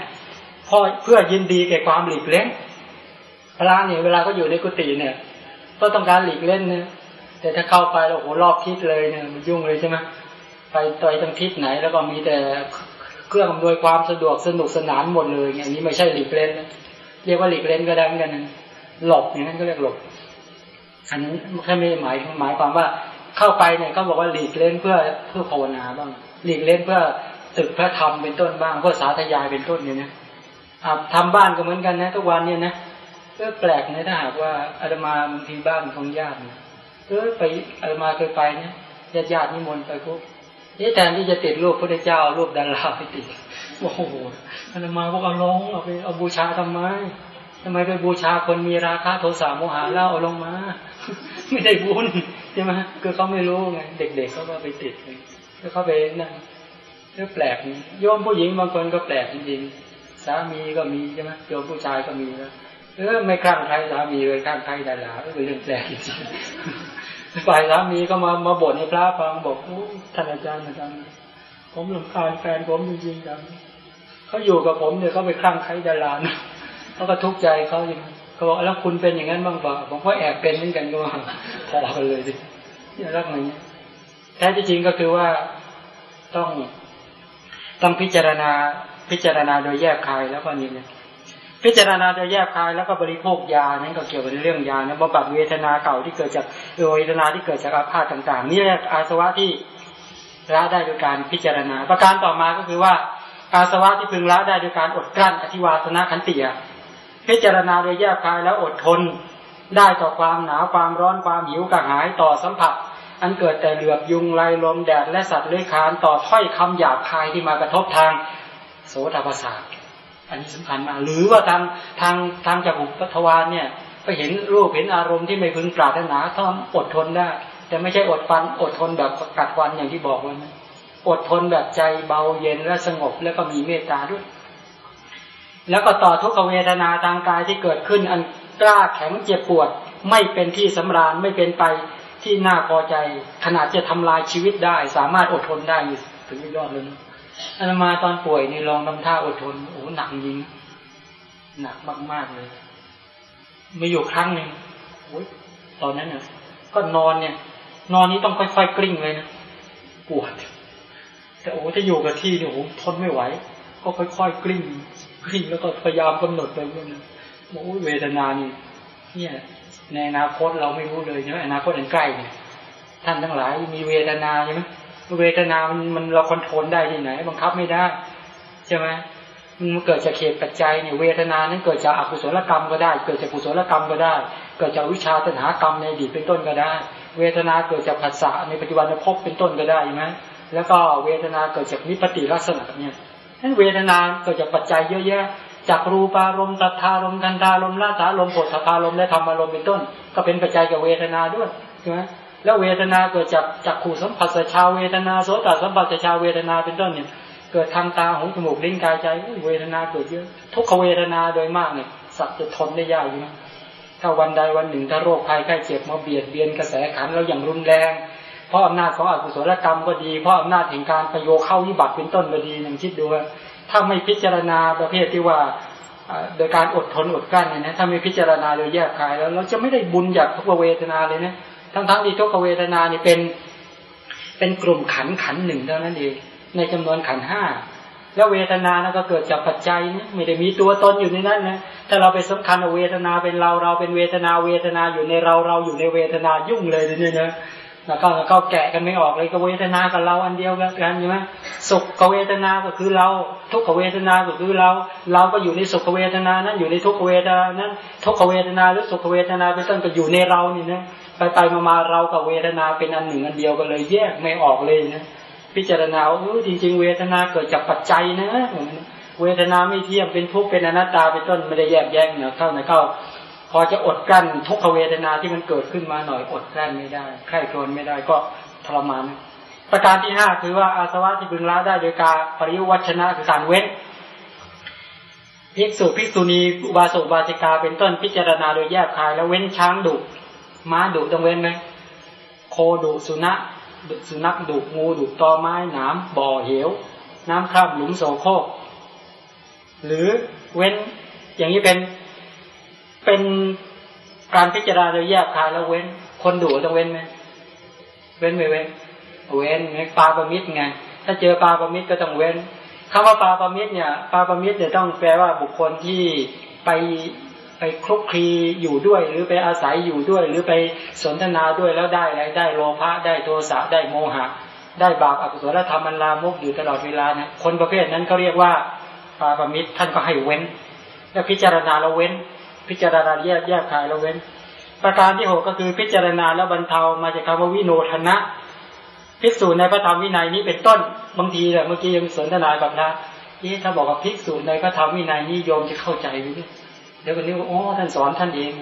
พอเพื่อยินดีแก่ความหลีกเล่นพระเนี่ยเวลาก็อยู่ในกุฏิเนี่ย ก็ต้องการหลีกเล่นเนี่ย แต่ถ้าเข้าไปแล้วโอ้โหรอบทิศเลยเนี่ยมันยุ่งเลยใช่ไหมไปต่อยทางทิศไหน แล้วก็มีแต่เครื่องอำนวยความสะดวกสนุกสนานหมดเลยอย่างนี้ไม่ใช่หลีกเล่นเรียกว่าหลีกเล่นก็ได้เหมือนกันหลบอย่างนั้นก็เรียกหลบอันนั้นแค่ไม่หมายหมายความว่าเข้าไปเนี่ยเขาบอกว่าหลีกเล่นเพื่อเพื่อภาวนาบ้าง หลีกเล่นเพื่อตึกพระธรรมเป็นต้นบ้างเพื่อสาธยายเป็นต้นเนี่ยนะทำบ้านก็เหมือนกันนะทุกวันเนี่ยนะก็แปลกนะถ้าหากว่าอาตมาบางทีบ้านของญาตินี่ย เออไปอามาเคยไปเนี่ยญาติญาตินิมนต์ไปปุ๊บนี่แทนที่จะติดรูปพระเจ้ารูปดาราไปติดโอ้โหอาตมาบอกเอาลงเอาไปเอาบูชาทำไมทำไมไปบูชาคนมีราคะโทสะโมหะเล่าเอาลงมา ไม่ได้บุญใช่ไหมคือเขาไม่รู้ไงเด็ก ๆเขาก็ไปติดแล้วเขาไปนั่นเรื่อแปลกโยมผู้หญิงบางคนก็แปลกจริงๆสามีก็มีใช่ไหมโยมผู้ชายก็มีแล้ว เออไม่ข้างใครสามีเลยข้างใครดาราก็เป็นเรื่องแปลกจริงๆฝ่ายสามีก็มามาบ่นให้พระฟังบอกโอ้ท่านอาจารย์อาจารย์ผมลำคาญแฟนผมจริงๆครับเขาอยู่กับผมเนี่ยเขาไปข้างใครดาราเขาก็ทุกข์ใจเขาอย่างเขาบอกแล้วคุณเป็นอย่างนั้นบ้างเปล่าผมก็แอบเป็นเหมือนกันก็ว่าพอกันเลยดิเนี่ยรักอย่างนี้แท้จริงก็คือว่าต้องต้องพิจารณาพิจารณาโดยแยกคายแล้วก็นี่เนี่ย พิจารณาโดยแยกคายแล้วก็บริโภคยานั้นก็เกี่ยวกับเรื่องยานะบำบัดเวทนาเก่าที่เกิดจากเวทนาที่เกิดจากอาพาธต่าง ๆ นี่แหละอาสวะที่ละได้โดยการพิจารณา ประการต่อมาก็คือว่า อาสวะที่พึงละได้โดยการอดกลั้นอธิวาสนาขันติยพิจารณาโดยแยกคายแล้วอดทน ได้ต่อความหนาวความร้อนความหิวกระหายต่อสัมผัส อันเกิดแต่เหลือบยุงไลลมแดดและสัตว์เลื้อยคลานต่อถ้อยคำหยาบคายที่มากระทบทางโสตประสาท อันนี้สำคัญมากหรือว่าทางทางทางจากอุปทวานเนี่ยไปเห็นรูปเห็นอารมณ์ที่ไม่พึงปรารถนาต้องอดทนได้ แต่ไม่ใช่อดฟันอดทนแบบกัดฟันอย่างที่บอกไว้นะอดทนแบบใจเบาเย็นและสงบแล้วก็มีเมตตาด้วย แล้วก็ต่อทุกขเวทนาทางกายที่เกิดขึ้น อันกล้าแข็งเจ็บปวด ไม่เป็นที่สำราญไม่เป็นไปที่น่าพอใจ ขนาดจะทำลายชีวิตได้ สามารถอดทนได้ถึงยอดเลย อันมาตอนป่วยนี่ลองทำท่าอดทนโอ้หนักจริงหนักมากๆเลยมีอยู่ครั้งหนึ่งโอ้ยตอนนั้นเนี่ยก็นอนเนี่ย นอนนี้ต้องค่อยๆกลิ้งเลยนะปวด แต่โอ้ถ้าอยู่กับที่เนี่ยโอ้ทนไม่ไหว ก็ค่อยๆกลิ้งกลิ้งแล้วก็พยายามกำหนดไปเรื่อยๆโอ้เวทนานี่เนี่ย ในอนาคตเราไม่รู้เลยใช่ไหมอนาคตอันใกล้เนี่ยท่านทั้งหลายมีเวทนาใช่ไหม เวทนามันมันเราคอนโทรลได้ที่ไหน บังคับไม่ได้ใช่ไหมมันเกิดจากเหตุปัจจัยเนี่ยเวทนานั้นเกิดจากอกุศลกรรมก็ได้ เกิดจากกุศลกรรมก็ได้ เกิดจากวิชาตัณหากรรมในอดีตเป็นต้นก็ได้ เวทนาเกิดจากผัสสะในปัจจุบันภพเป็นต้นก็ได้ใช่ไหมแล้วก็เวทนาเกิดจากนิพติลักษณะเนี่ยนั้นเวทนาเกิดจากปัจจัยเยอะแยะ จากรูปารมณ์ตัทธารมณ์กันธารมณ์ลาสารมณ์ผลสภารมณ์และธรรมารมณ์เป็นต้น ก็เป็นปัจจัยกับเวทนาด้วยใช่ไหม แล้วเวทนาเกิดจากจากขู่สัมผัสชาวเวทนาโสตสัมผัสชาวเวทนาเป็นต้นเนี่ย เกิดทางตาหูจมูกลิ้นกายใจเวทนาเกิดเยอะ ทุกขเวทนาโดยมากเนี่ยสัตว์จะทนได้ยากอยู่นะถ้าวันใดวันหนึ่งถ้าโรคภัยไข้เจ็บมาเบียดเบียนกระแสขันเราอย่างรุนแรงเพราะอำนาจของอกุศลกรรมก็ดีเพราะอำนาจแห่งการประโยชน์เข้าวิบัติเป็นต้นก็ดีนึ่งคิดดูว่าถ้าไม่พิจารณาประเภทที่ว่าโดยการอดทนอดกลั้นเนี่ยนะถ้าไม่พิจารณาโดยแยกกายแล้ว เราจะไม่ได้บุญจากทุกเวทนาเลยนะ ทั้งๆทที่ทุกเวทนานี่เป็น เป็นกลุ่มขันขันหนึ่งเท่านั้นเองในจำนวนขันห้าแล้วเวทนานะก็เกิดจากปัจจัยนะไม่ได้มีตัวตนอยู่ในนั้นนะถ้าเราไปสำคัญเวทนาเป็นเราเราเป็นเวทนาเวทนาอยู่ในเราเราอยู่ในเวทนายุ่งเลยนี่นะแล้วก็แล้วก็แกะกันไม่ออกเลยก็เวทนากับเราอันเดียวกันใช่ไหมสุขเวทนาก็คือเรา ทุกขเวทนาก็คือเรา เราก็อยู่ในสุขเวทนานั้นอยู่ในทุกขเวทนานั้นทุกขเวทนาหรือสุขเวทนาเป็นต้นก็อยู่ในเรานี่นะ ไปไปมามาเรากับเวทนาเป็นอันหนึ่งอันเดียวกันเลย แยกไม่ออกเลยนะพิจารณาเออจริง ๆ เวทนาเกิดจากปัจจัยนะเวทนาไม่เที่ยงเป็นทุกข์เป็นอนัตตาเป็นต้นไม่ได้แยกแยกเนาะเข้าในเข้าพอจะอดกั้นทุกขเวทนาที่มันเกิดขึ้นมาหน่อยอดกั้นไม่ได้ใคร่ครวญไม่ได้ก็ทรมานประการที่ห้าคือว่าอาสวะที่พึงละได้โดยการปริวัชนะคือการเว้นภิกษุภิกษุณีอุบาสกบาสิกาเป็นต้นพิจารณาโดยแยกคาย แล้วเว้นช้างดุ ม้าดุต้องเว้นไหมโคดุสุนัขสุนัขดุงูดุตอไม้หนามบ่อเหว น้ำคราบหลุมโสโครกหรือเว้นอย่างนี้เป็นเป็นการพิจารณาโดยแยกคายแล้วเว้น คนดุต้องเว้นไหมเว้นไม่เว้น เว้นไงปลาประมิตรไง ถ้าเจอปลาประมิตรก็ต้องเว้นคำว่าปลาประมิตรเนี่ยปลาประมิตรเนี่ยต้องแปลว่าบุคคลที่ไป ไปคลุกคลีอยู่ด้วย หรือไปอาศัยอยู่ด้วย หรือไปสนทนาด้วยแล้วได้อะไรได้โลภะได้โทสะได้โมหะ ได้บาปอกุศลธรรมมันลามกอยู่ตลอดเวลานะคนประเภทนั้นเขาเรียกว่าปาปมิตรท่านก็ให้เว้น แล้วพิจารณาเราเว้น พิจารณาแยกแยกขายเราเว้น ประการที่หกก็คือพิจารณาแล้วบรรเทามาจากคำว่าวิโนทนะภิกษุในพระธรรมวินัยนี้เป็นต้นบางทีเนี่ยเมื่อกี้ยังสนทนากับพระนี่ถ้าบอกว่าภิกษุในพระธรรมวินัยนี้โยมจะเข้าใจหรือ เดี๋ยวคนนี้ว่าโอ้ท่านสอนท่านเอง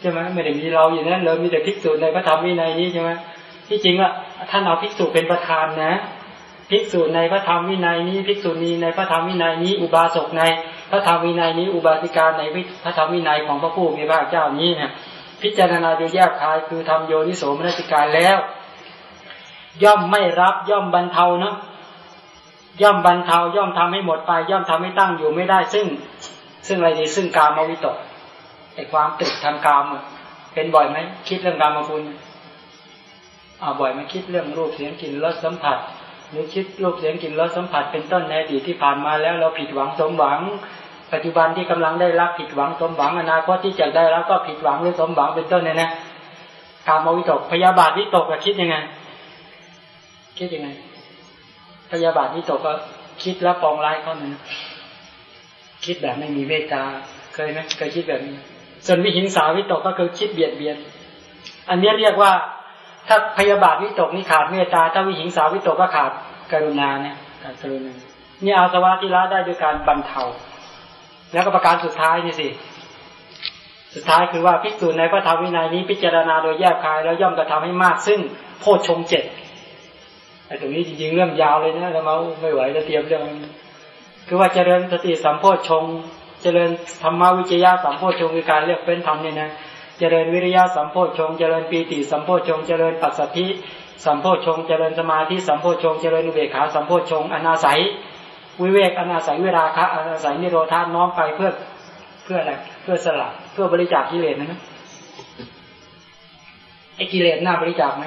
ใช่ไหมไม่ได้มีเราอยู่นั้นเลยมีแต่ภิกษุในพระธรรมวินัยนี้ใช่ไหมที่จริงอะท่านเอาภิกษุเป็นประธานนะภิกษุในพระธรรมวินัยนี้ภิกษุณีในพระธรรมวินัยนี้ อุบาสกในพระธรรมวินัยนี้ อุบาสิกาในพระธรรมวินัยของพระผู้มีพระเจ้านี้เนี่ยพิจารณาโดยแยกคายคือทำโยนิโสมนสิการแล้ว ย่อมไม่รับย่อมบรรเทาเนาะย่อมบรรเทาย่อมทำให้หมดไป ย่อมทำให้ตั้งอยู่ไม่ได้ ซึ่ง ซึ่งอะไรดีซึ่งกามวิตกไอ้ความติดทางกามเป็นบ่อยไหมคิดเรื่องกามมาคุณเอาบ่อยไหมคิดเรื่องรูปเสียงกลิ่นรสสัมผัสหรือคิดรูปเสียงกลิ่นรสสัมผัสเป็นต้นในอดีตที่ผ่านมาแล้วเราผิดหวังสมหวัง ปัจจุบันที่กำลังได้รับผิดหวังสมหวังอนาคตที่จะได้รับก็ผิดหวังหรือสมหวังเป็นต้นเนี่ยนะกามวิตกพยาบาทวิตกก็คิดยังไง คิดยังไง พยาบาทวิตกก็คิดแล้วปองร้ายเขาเนี่ย คิดแบบไม่มีเมตตาเคยไหมเคยคิดแบบนี้ ส่วนวิหิงสาวิตกก็คือคิดเบียดเบียน อันนี้เรียกว่า ถ้าพยาบาทวิตกนี่ขาดเมตตา ถ้าวิหิงสาวิตกก็ขาดกรุณาเนี่ยขาดกรุณานี่อาสวะที่ละได้ด้วยการบรรเทา แล้วก็ประการสุดท้ายนี่สิ สุดท้ายคือว่าพิจน์ในพระธรรมวินัยนี้พิจารณาโดยแยกคายแล้วย่อมกระทำให้มาก ซึ่งโพชฌงเจ็ดไอ้ตรงนี้จริงๆเรื่องยาวเลยนะเราไม่ไหวจะเตรียมเรื่อง คือว่าเจริญสติสัมโพชงเจริญธรรมวิจยะสัมโพชงคือการเรียกเป็นธรรมเนี่ยนะเจริญวิริยะสัมโพชงเจริญปีติสัมโพชงเจริญปัสสธิสัมโพชงเจริญสมาธิสัมโพชงเจริญอุเบกขาสัมโพชงอนาศัย วิเวกอนาศัยเวลาคะอนาศัยนิโรธาน้อมไปเพื่อเพื่ออะไรเพื่อสละเพื่อบริจาคกิเลสนะนะไอ้กิเลสน่าบริจาคไหม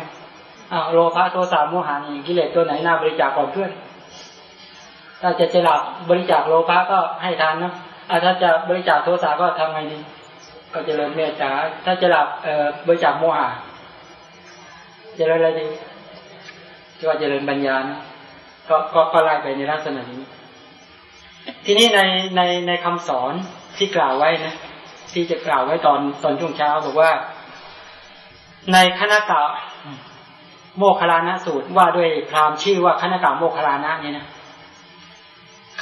อ้าวโลภะโทสะโมหะนี่กิเลสตัวไหนน่าบริจาคก่อนเพื่อน ถ้าจะจะหลับบริจาคโลภะก็ให้ทานนะอาถ้าจะบริจาคโทสะก็ทำไงดี ก็เจริญเมตตาถ้าจะหลับเอ่อบริจาคโมหะเจริญอะไรดีก็เจริญปัญญานะก็ก็ก็ไล่ไปในลักษณะนี้ ทีนี้ในในในคำสอนที่กล่าวไว้นะที่จะกล่าวไว้ตอนตอนช่วงเช้าบอกว่า ในคณะกะโมคลานะสูตรว่าด้วยพราหมณ์ชื่อว่าคณะกะโมคลานะเนี่ยนะ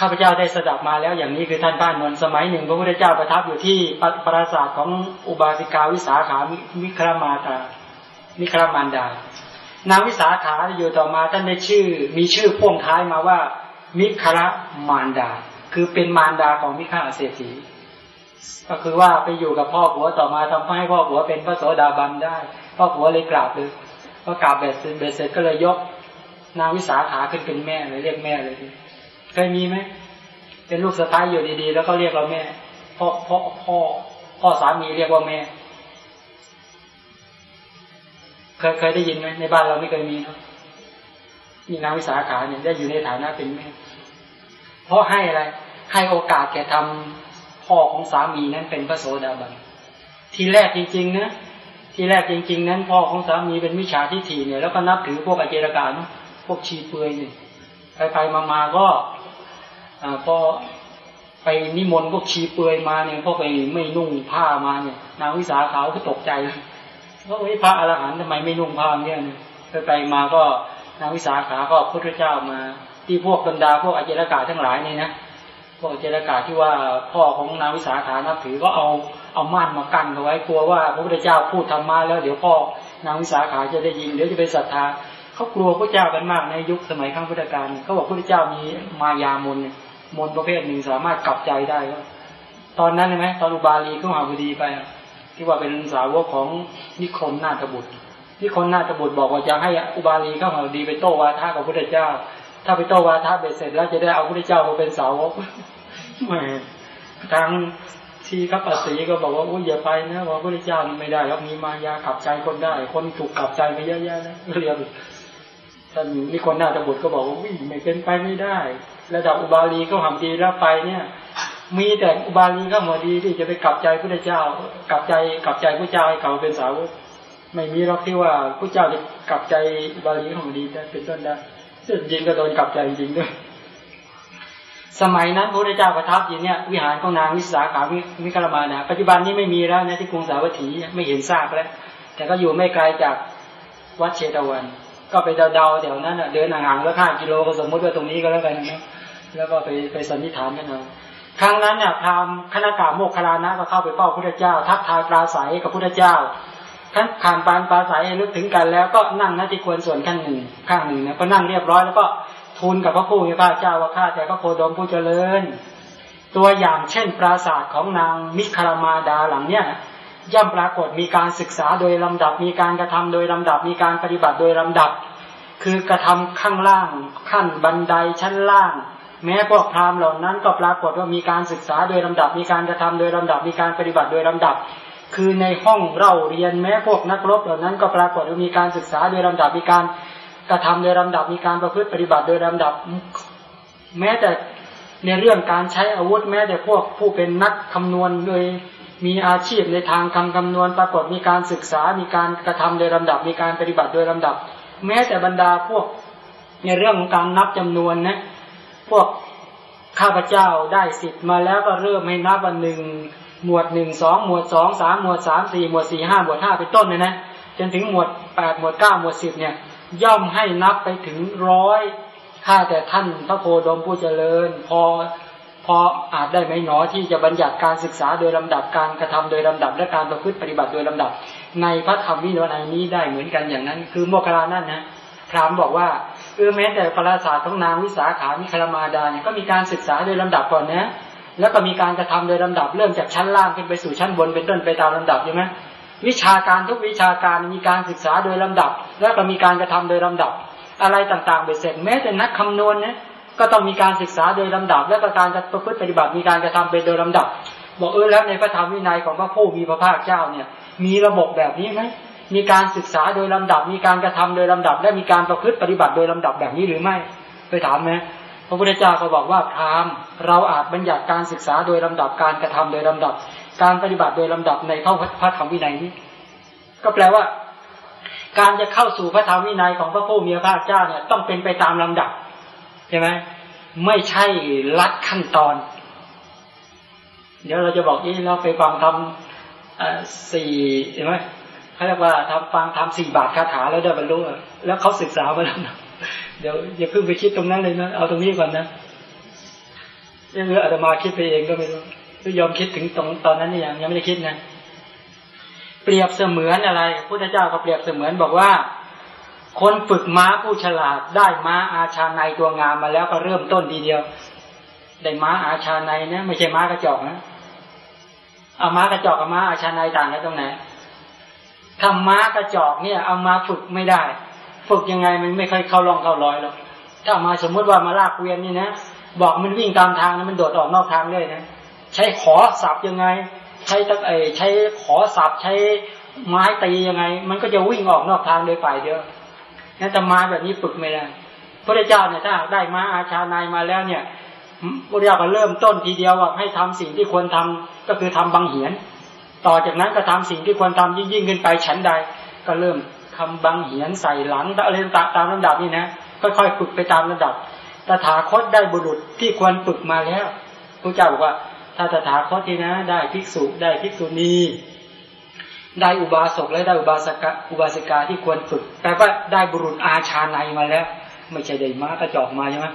ข้าพเจ้าได้สดับมาแล้วอย่างนี้คือท่านบ้านนนสมัยหนึ่ง พระพุทธเจ้าประทับอยู่ที่ปราสาทของอุบาสิกาวิสาขามิครมาตามิครมานดานางวิสาขาอยู่ต่อมาท่านได้ชื่อ มีชื่อพ่วงท้ายมาว่า มิครมานดา คือเป็นมารดาของมิฆาเศรษฐีก็คือว่าไปอยู่กับพ่อผัวต่อมาทำให้พ่อผัวเป็นพระโสดาบันได้ พ่อผัวเลยกราบเลยพอกราบเบ็ดเสร็จก็เลยยกนางวิสาขาขึ้นเป็นแม่เลยเรียกแม่เลย เคยมีไหมเป็นลูกสะพ้ายอยู่ดีๆ แล้วก็เรียกเราแม่พ่อพ่อพ่อพ่อสามีเรียกว่าแม่ เคยเคยได้ยินไหมในบ้านเราไม่เคยมีเนาะมีนางวิสาขาเนี่ยได้อยู่ในฐานะเป็นแม่เพราะให้อะไร ให้โอกาสแก่ทำพ่อของสามีนั้นเป็นพระโสดาบันทีแรกจริงๆนะทีแรกจริง ๆ นั้นพ่อของสามีเป็นมิจฉาทิฏฐิเนี่ยแล้วก็นับถือพวกอเจรกาเนาะพวกชีเปลือยเนี่ยไปไปมาๆก็ พอไปนิมนต์พวกชีเปลือยมาเนี่ยพวกไปไม่นุ่งผ้ามาเนี่ย นางวิสาขาวก็ตกใจว่าไอ้พระอรหันต์ทำไมไม่นุ่งผ้าเนี่ยไปไปมาก็นางวิสาขาก็พระเจ้ามา ที่พวกบรรดาพวกอเจรกาทั้งหลายเนี่ยนะพวกอเจรกาที่ว่าพ่อของนางวิสาขานับถือก็เอาเอาม่านมากั้นเอาไว้กลัวว่าพระพุทธเจ้าพูดธรรมะแล้วเดี๋ยวพ่อนางวิสาขาจะได้ยินเดี๋ยวจะไปศรัทธาเขากลัวพระเจ้ากันมากในยุคสมัยข้างพุทธกาลเขาบอกพระพุทธเจ้ามีมายามน มนประเภทหนึ่งสามารถกลับใจได้ก็ตอนนั้นใช่ไหมตอนอุบาลีก็หาบุดีไป ที่ว่าเป็นสาวกของนิคมนาถบุตรนิคมนาถบุตรบอกว่าจะให้อุบาลีเข้าหาดีไปโต้วาทะกับพระเจ้า ถ้าไปโต้วาทะเบ็ดเสร็จแล้วจะได้เอาพระเจ้ามาเป็นสาวกแหมทางที่ขับปัสสีก็บอกว่าโอ้ยอย่าไปนะว่าพระเจ้าไม่ได้ครับมีมายาขับใจคนได้ คนถูกขับใจไปเยอะแยะนะเรียนท่านนิคนนาถบุตรก็บอกว่าวิ่งไม่เป็นไปไม่ได้ ระดับอุบาลีเขาทำดีแล้วไปเนี่ย มีแต่อุบาลีก็หมดดีที่จะไปกลับใจพระเจ้ากลับใจกลับใจพระเจ้าให้เขาเป็นสาวกไม่มีหรอกที่ว่าพระเจ้าจะกลับใจอุบาลีของดีได้เป็นต้นได้ซึ่งจริงก็โดนกลับใจจริงด้วยสมัยนั้นพระเจ้าประทับอยู่เนี่ยวิหารของนางวิสาขาวิกรมานะปัจจุบันนี้ไม่มีแล้วนะที่กรุงสาวัตถีไม่เห็นซากแล้ว แต่ก็อยู่ไม่ไกลจากวัดเชตวัน ก็ไปเดาๆแถวนั้นเดินห่างๆแล้วห้ากิโลก็สมมติว่าตรงนี้ก็แล้วกันนะ แล้วก็ไปไปสันนิษฐานกันเอาครั้งนั้นเนี่ยพราหมณ์คณะกาโมกขลานะก็เข้าไปเฝ้าพระเจ้า ทักทายปราศัยกับพระเจ้าท่านผ่านปานปราศัยลึกถึงกันแล้วก็นั่งนาที่ควรส่วนข้างหนึ่งข้างหนึ่งเนี่ยก็นั่งเรียบร้อยแล้วก็ทูลกับพระผู้มีพระเจ้าว่าข้าแต่พระโคดมผู้เจริญ ตัวอย่างเช่น ปราศาสตร์ของนางมิคารมาดาหลังเนี่ยย่อมปรากฏมีการศึกษาโดยลำดับมีการกระทำโดยลำดับมีการปฏิบัติโดยลำดับ คือกระทำข้างล่างขั้นบันไดชั้นล่าง แม้พวกพราหมณ์เหล่านั้นก็ปรากฏว่ามีการศึกษาโดยลำดับ มีการกระทำโดยลำดับ มีการปฏิบัติโดยลำดับ คือในห้องเล่าเรียนแม้พวกนักรบเหล่านั้นก็ปรากฏว่ามีการศึกษาโดยลำดับ มีการกระทำโดยลำดับ มีการประพฤติปฏิบัติโดยลำดับ แม้แต่ในเรื่องการใช้อาวุธแม้แต่พวกผู้เป็นนักคำนวณโดยมีอาชีพในทางคำคำนวณปรากฏมีการศึกษา มีการกระทำโดยลำดับ มีการปฏิบัติโดยลำดับ แม้แต่บรรดาพวกในเรื่องของการนับจำนวนนะ พวกข้าพเจ้าได้สิทธิ์มาแล้วก็เริ่มให้นับวันหนึ่งหมวดหนึ่งสองหมวดสองสามหมวดสามสี่หมวดสี่ห้าหมวดห้าเป็นต้นเลยนะจนถึงหมวดแปดหมวดเก้าหมวดสิบเนี่ย ย่อมให้นับไปถึงร้อยข้าแต่ท่านพระโคดมผู้เจริญ พอพออาจได้ไหมหนอที่จะบัญญัติการศึกษาโดยลำดับการกระทำโดยลำดับและการประพฤติปฏิบัติโดยลำดับ ในพระธรรมวินัยนี้ได้เหมือนกันอย่างนั้น คือโมคคลานั่นนะพรามบอกว่า เออแม้แต่ปราศาสตร์ของนางวิสาขามิคลมาดาเนี่ยก็มีการศึกษาโดยลำดับก่อนนะ แล้วก็มีการกระทำโดยลำดับเริ่มจากชั้นล่างขึ้นไปสู่ชั้นบนเป็นต้นไปตามลำดับใช่ไหมวิชาการทุกวิชาการมีการศึกษาโดยลำดับ แล้วก็มีการกระทำโดยลำดับ อะไรต่างๆไปเสร็จแม้แต่นักคำนวณเนี่ยก็ต้องมีการศึกษาโดยลำดับ และการประพฤติปฏิบัติมีการกระทำเป็นโดยลำดับ บอกเออแล้วในพระธรรมวินัยของพระผู้มีพระภาคเจ้าเนี่ย มีระบบแบบนี้ไหม มีการศึกษาโดยลำดับ มีการกระทำโดยลำดับ และมีการประพฤติปฏิบัติโดยลำดับแบบนี้หรือไม่ไปถามไหมพระพุทธเจ้าก็บอกว่าพรามเราอาจบัญญัติการศึกษาโดยลำดับการกระทำโดยลำดับ การปฏิบัติโดยลำดับในพระพระธรรมวินัยนี้ ก็แปลว่า การจะเข้าสู่พระธรรมวินัยของพระผู้มีพระภาคเจ้าเนี่ยต้องเป็นไปตามลำดับใช่ไหมไม่ใช่ลัดขั้นตอน เดี๋ยวเราจะบอกยี่เราไปฟังทำสี่เห็นไหม เขาเรียกว่าทำฟังทำสี่บาทคาถาแล้วได้บรรลุแล้วเขาศึกษามาแล้วเดี๋ยวอย่าเพิ่งไปคิดตรงนั้นเลยนะเอาตรงนี้ก่อนนะยังเอออาตมาคิดไปเองก็ไม่รู้ยอมคิดถึงตรงตอนนั้นนี่ยังยังไม่ได้คิดนะเปรียบเสมือนอะไรพุทธเจ้าก็เปรียบเสมือนบอกว่า คนฝึกม้าผู้ฉลาดได้ม้าอาชาในตัวงามมาแล้วก็เริ่มต้นทีเดียว ได้ม้าอาชาในนะไม่ใช่ม้ากระจอกนะเอาม้ากระจอกกับม้าอาชาในต่างกันตรงไหน ทำม้ากระจอกเนี่ย เอามาฝึกไม่ได้ ฝึกยังไงมันไม่ค่อยเข้าลองเข้ารอยหรอกถ้ามาสมมติว่ามาลากเวียนนี่นะบอกมันวิ่งตามทางนะมันโดดออกนอกทางเลยนะใช้ขอสับยังไง ใช้ตะเอใช้ขอสับใช้ไม้ตียังไง มันก็จะวิ่งออกนอกทางโดยฝ่ายเดียวนั่นแต่มาแบบนี้ฝึกไม่ได้พระเจ้าเนี่ยถ้าได้ม้าอาชานายมาแล้วเนี่ยพระเจ้าก็เริ่มต้นทีเดียวว่าให้ทำสิ่งที่ควรทำก็คือทำบังเหียน ต่อจากนั้นก็ทำสิ่งที่ควรทำยิ่งยิ่งขึ้นไปชั้นใด ก็เริ่มทำบังเหียนใส่หลังอะไรต่างตามลำดับนี่นะค่อยๆฝึกไปตามลำดับตถาคตได้บุรุษที่ควรฝึกมาแล้วพระเจ้าบอกว่า ถ้าตถาคตที่นะ ได้ภิกษุได้ภิกษุณีได้อุบาสกและได้อุบาสกอุบาสิกาที่ควรฝึกแปลว่าได้บุรุษอาชาในมาแล้ว ไม่ใช่ได้ม้ากระจอกมาใช่ไหม